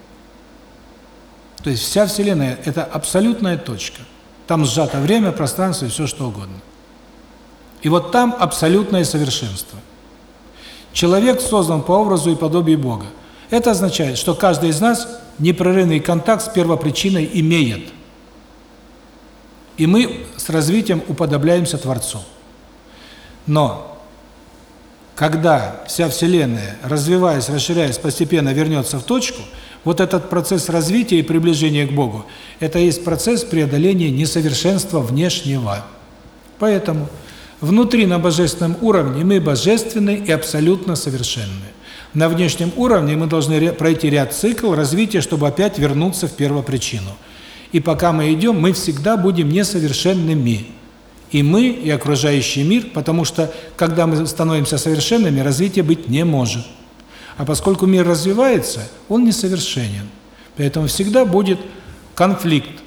То есть вся Вселенная – это абсолютная точка – там сжато время, пространство и все что угодно. И вот там абсолютное совершенство. Человек создан по образу и подобию Бога. Это означает, что каждый из нас непрерывный контакт с первопричиной имеет. И мы с развитием уподобляемся Творцу. Но когда вся Вселенная, развиваясь, расширяясь, постепенно вернется в точку – вот этот процесс развития и приближения к Богу – это есть процесс преодоления несовершенства внешнего. Поэтому внутри на божественном уровне мы божественны и абсолютно совершенны. На внешнем уровне мы должны пройти ряд цикл развития, чтобы опять вернуться в первопричину. И пока мы идем, мы всегда будем несовершенными. И мы, и окружающий мир, потому что, когда мы становимся совершенными, развития быть не может. А поскольку мир развивается, он несовершенен. Поэтому всегда будет конфликт,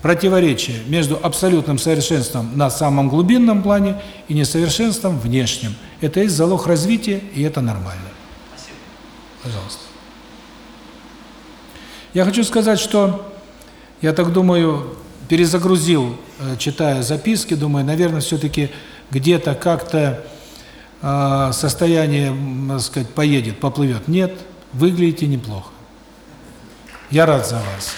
противоречие между абсолютным совершенством на самом глубинном плане и несовершенством внешнем. Это есть залог развития, и это нормально. Спасибо. Пожалуйста. Я хочу сказать, что, я так думаю, перезагрузил, э, читая записки, думаю, наверное, все-таки где-то как-то состояние, так сказать, поедет, поплывет. Нет, выглядите неплохо. Я рад за вас.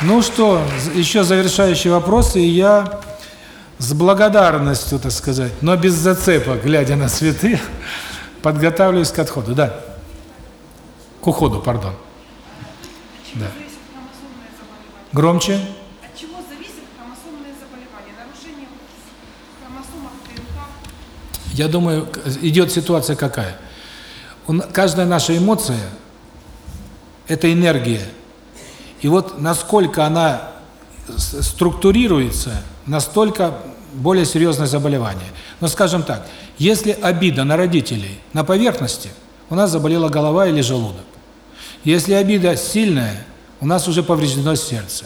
Ну что, еще завершающие вопросы, и я с благодарностью, так сказать, но без зацепок, глядя на цветы, подготавливаюсь к отходу. Да. К уходу, пардон. Да. Громче. Я думаю, идет ситуация какая? Каждая наша эмоция – это энергия. И вот насколько она структурируется, настолько более серьезное заболевание. Но скажем так, если обида на родителей на поверхности, у нас заболела голова или желудок. Если обида сильная, у нас уже повреждено сердце.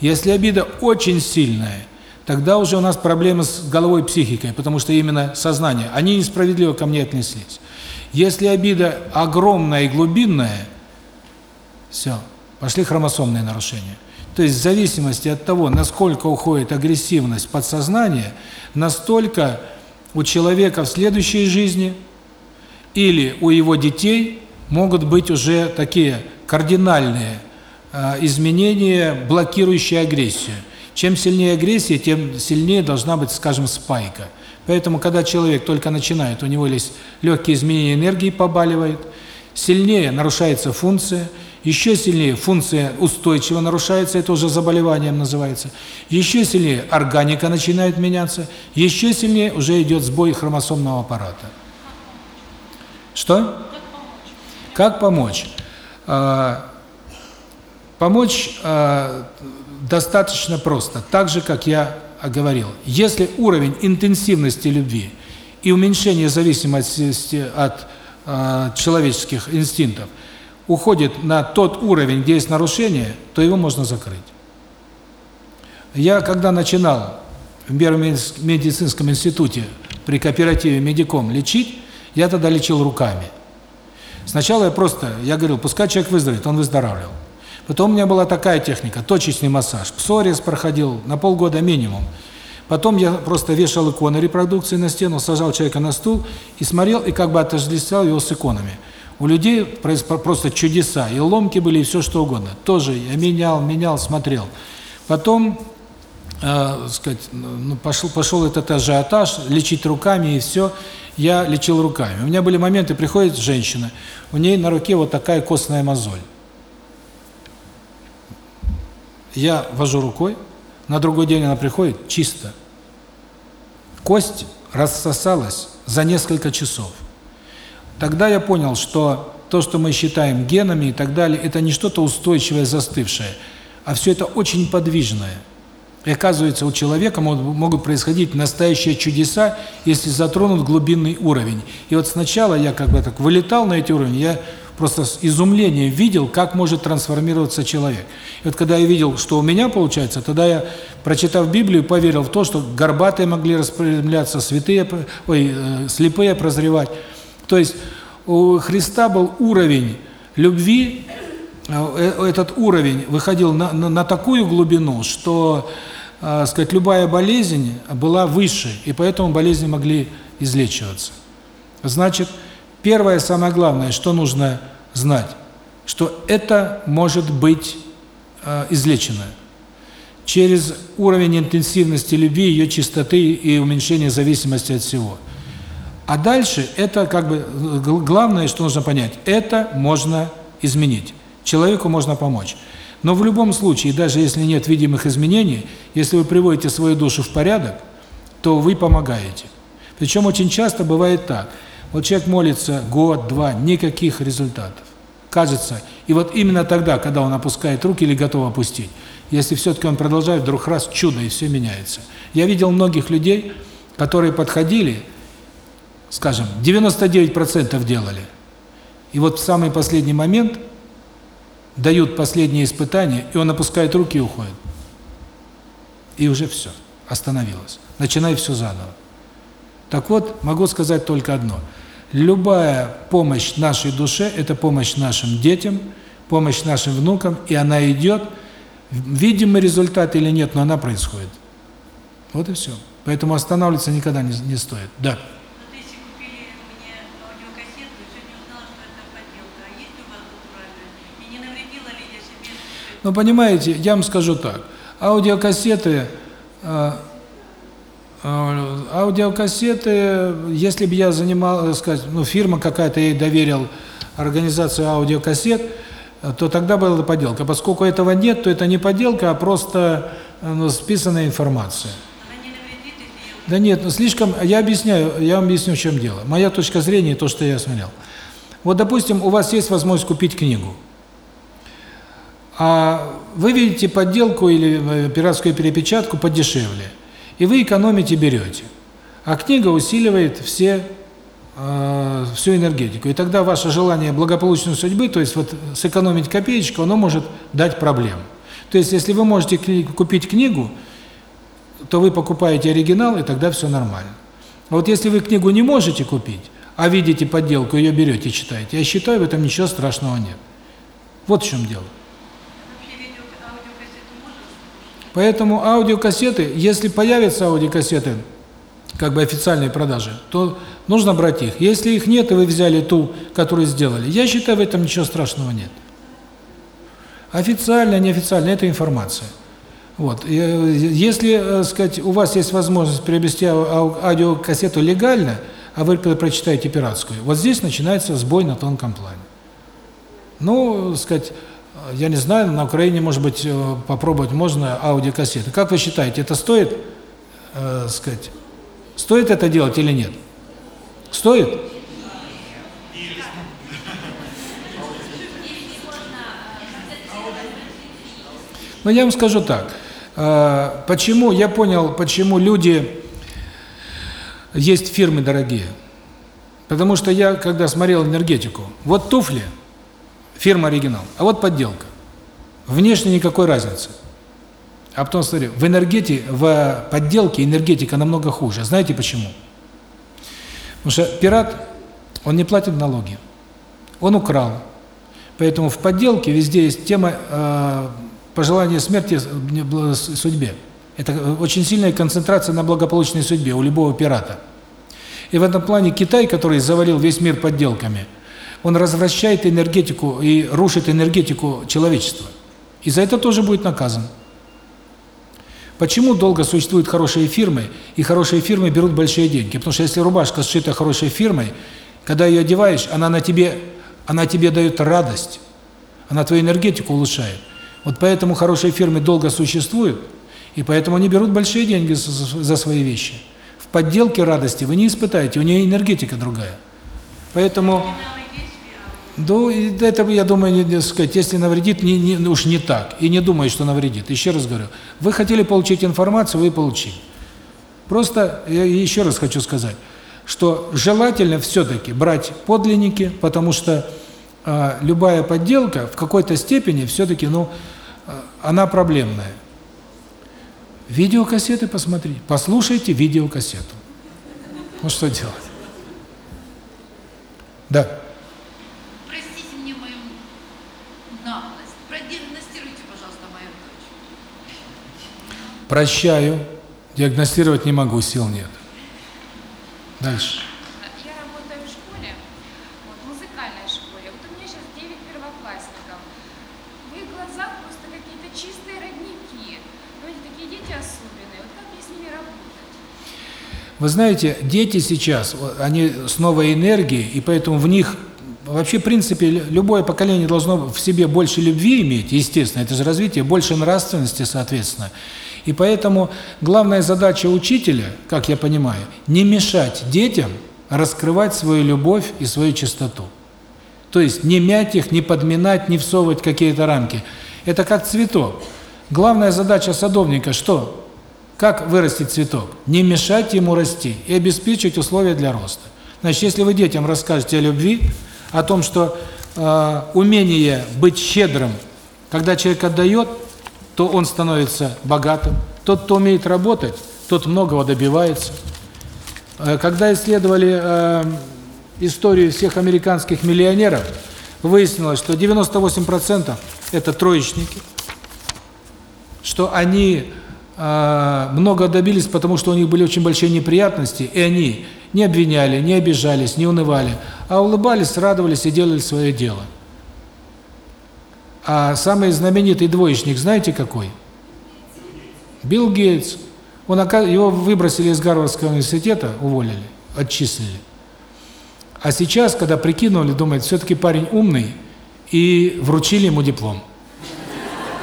Если обида очень сильная, тогда уже у нас проблемы с головой психикой, потому что именно сознание, они несправедливо ко мне отнеслись. Если обида огромная и глубинная, все, пошли хромосомные нарушения. То есть в зависимости от того, насколько уходит агрессивность подсознания, настолько у человека в следующей жизни или у его детей могут быть уже такие кардинальные э, изменения, блокирующие агрессию. Чем сильнее агрессия, тем сильнее должна быть, скажем, спайка. Поэтому, когда человек только начинает, у него есть легкие изменения энергии, побаливает, сильнее нарушается функция, еще сильнее функция устойчиво нарушается, это уже заболеванием называется, еще сильнее органика начинает меняться, еще сильнее уже идет сбой хромосомного аппарата. Что? Как помочь? А, помочь а, достаточно просто, так же, как я говорил. Если уровень интенсивности любви и уменьшение зависимости от э, человеческих инстинктов уходит на тот уровень, где есть нарушение, то его можно закрыть. Я когда начинал в медицинском институте при кооперативе «Медиком» лечить, я тогда лечил руками. Сначала я просто, я говорил, пускай человек выздоровеет, он выздоравливал. Потом у меня была такая техника, точечный массаж. Псориаз проходил на полгода минимум. Потом я просто вешал иконы репродукции на стену, сажал человека на стул и смотрел, и как бы отождествлял его с иконами. У людей просто чудеса, и ломки были, и все что угодно. Тоже я менял, менял, смотрел. Потом, э, сказать, ну, пошел, пошел этот ажиотаж, лечить руками, и все. Я лечил руками. У меня были моменты, приходит женщина, у ней на руке вот такая костная мозоль. Я вожу рукой, на другой день она приходит чисто. Кость рассосалась за несколько часов. Тогда я понял, что то, что мы считаем генами и так далее, это не что-то устойчивое, застывшее, а все это очень подвижное. И оказывается, у человека могут происходить настоящие чудеса, если затронут глубинный уровень. И вот сначала я как бы так вылетал на эти уровни, я просто с изумлением видел, как может трансформироваться человек. И вот когда я видел, что у меня получается, тогда я, прочитав Библию, поверил в то, что горбатые могли распрямляться, святые, ой, э, слепые прозревать. То есть у Христа был уровень любви, э, э, этот уровень выходил на, на, на такую глубину, что, сказать, любая болезнь была выше, и поэтому болезни могли излечиваться. Значит, Первое, самое главное, что нужно знать, что это может быть э, излечено через уровень интенсивности любви, ее чистоты и уменьшение зависимости от всего. А дальше это как бы главное, что нужно понять, это можно изменить. Человеку можно помочь. Но в любом случае, даже если нет видимых изменений, если вы приводите свою душу в порядок, то вы помогаете. Причем очень часто бывает так – вот человек молится год, два, никаких результатов. Кажется, и вот именно тогда, когда он опускает руки или готов опустить, если все-таки он продолжает, вдруг раз чудо, и все меняется. Я видел многих людей, которые подходили, скажем, 99% делали, и вот в самый последний момент дают последнее испытание, и он опускает руки и уходит. И уже все, остановилось. Начинай все заново. Так вот, могу сказать только одно – Любая помощь нашей душе – это помощь нашим детям, помощь нашим внукам, и она идет, видимый результат или нет, но она происходит. Вот и все. Поэтому останавливаться никогда не, не стоит. Да. Ну, понимаете, я вам скажу так. Аудиокассеты э, а, аудиокассеты, если бы я занимал, сказать, ну, фирма какая-то, ей доверил организацию аудиокассет, то тогда была подделка. Поскольку этого нет, то это не подделка, а просто ну, списанная информация. Да нет, ну слишком, я объясняю, я вам объясню, в чем дело. Моя точка зрения, то, что я смотрел. Вот, допустим, у вас есть возможность купить книгу. А вы видите подделку или э, пиратскую перепечатку подешевле. И вы экономите, берете. А книга усиливает все э, всю энергетику. И тогда ваше желание благополучной судьбы, то есть вот сэкономить копеечку, оно может дать проблем. То есть если вы можете купить книгу, то вы покупаете оригинал, и тогда все нормально. А вот если вы книгу не можете купить, а видите подделку, ее берете, читаете, я считаю, в этом ничего страшного нет. Вот в чем дело. Вообще видео, аудиокассету можно слушать? Поэтому аудиокассеты, если появятся аудиокассеты, как бы официальные продажи, то нужно брать их. Если их нет, и вы взяли ту, которую сделали, я считаю, в этом ничего страшного нет. Официально, неофициально – это информация. Вот. Если, э, сказать, у вас есть возможность приобрести аудиокассету легально, а вы прочитаете пиратскую, вот здесь начинается сбой на тонком плане. Ну, сказать, я не знаю, на Украине, может быть, э, попробовать можно аудиокассеты. Как вы считаете, это стоит, э, сказать, стоит это делать или нет? Стоит? Но я вам скажу так. Э, почему, я понял, почему люди, есть фирмы дорогие. Потому что я, когда смотрел энергетику, вот туфли, фирма оригинал, а вот подделка. Внешне никакой разницы. А потом смотрю, в энергетике, в подделке энергетика намного хуже. Знаете почему? Потому что пират, он не платит налоги. Он украл. Поэтому в подделке везде есть тема э, пожелания смерти судьбе. Это очень сильная концентрация на благополучной судьбе у любого пирата. И в этом плане Китай, который завалил весь мир подделками, он развращает энергетику и рушит энергетику человечества. И за это тоже будет наказан. Почему долго существуют хорошие фирмы, и хорошие фирмы берут большие деньги? Потому что если рубашка сшита хорошей фирмой, когда ее одеваешь, она на тебе, она тебе дает радость, она твою энергетику улучшает. Вот поэтому хорошие фирмы долго существуют, и поэтому они берут большие деньги за, свои вещи. В подделке радости вы не испытаете, у нее энергетика другая. Поэтому... Да, это, я думаю, не, сказать, если навредит, не, не, уж не так. И не думаю, что навредит. Еще раз говорю, вы хотели получить информацию, вы получили. Просто, я еще раз хочу сказать, что желательно все-таки брать подлинники, потому что э, любая подделка в какой-то степени все-таки, ну, э, она проблемная. Видеокассеты посмотри, послушайте видеокассету. Ну что делать? Да. Прощаю. Диагностировать не могу, сил нет. Дальше. Я работаю в школе, вот, музыкальной школе. Вот у меня сейчас 9 первоклассников. В их глазах просто какие-то чистые родники. Но эти такие дети особенные. Вот как мне с ними работать? Вы знаете, дети сейчас, они с новой энергией, и поэтому в них, вообще, в принципе, любое поколение должно в себе больше любви иметь, естественно, это же развитие, больше нравственности, соответственно. И поэтому главная задача учителя, как я понимаю, не мешать детям раскрывать свою любовь и свою чистоту. То есть не мять их, не подминать, не всовывать какие-то рамки. Это как цветок. Главная задача садовника что? Как вырастить цветок? Не мешать ему расти и обеспечить условия для роста. Значит, если вы детям расскажете о любви, о том, что э, умение быть щедрым, когда человек отдает, то он становится богатым. Тот, кто умеет работать, тот многого добивается. Э, когда исследовали э, историю всех американских миллионеров, выяснилось, что 98% это троечники, что они э, много добились, потому что у них были очень большие неприятности, и они не обвиняли, не обижались, не унывали, а улыбались, радовались и делали свое дело. А самый знаменитый двоечник, знаете какой? Билл Гейтс. Он его выбросили из Гарвардского университета, уволили, отчислили. А сейчас, когда прикинули, думает, все-таки парень умный, и вручили ему диплом.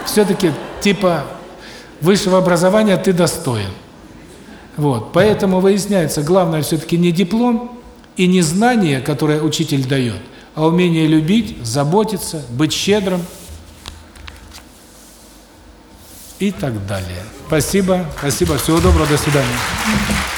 Все-таки, типа, высшего образования ты достоин. Вот, поэтому выясняется, главное все-таки не диплом и не знание, которое учитель дает, а умение любить, заботиться, быть щедрым. И так далее. Спасибо, спасибо, всего доброго, до свидания.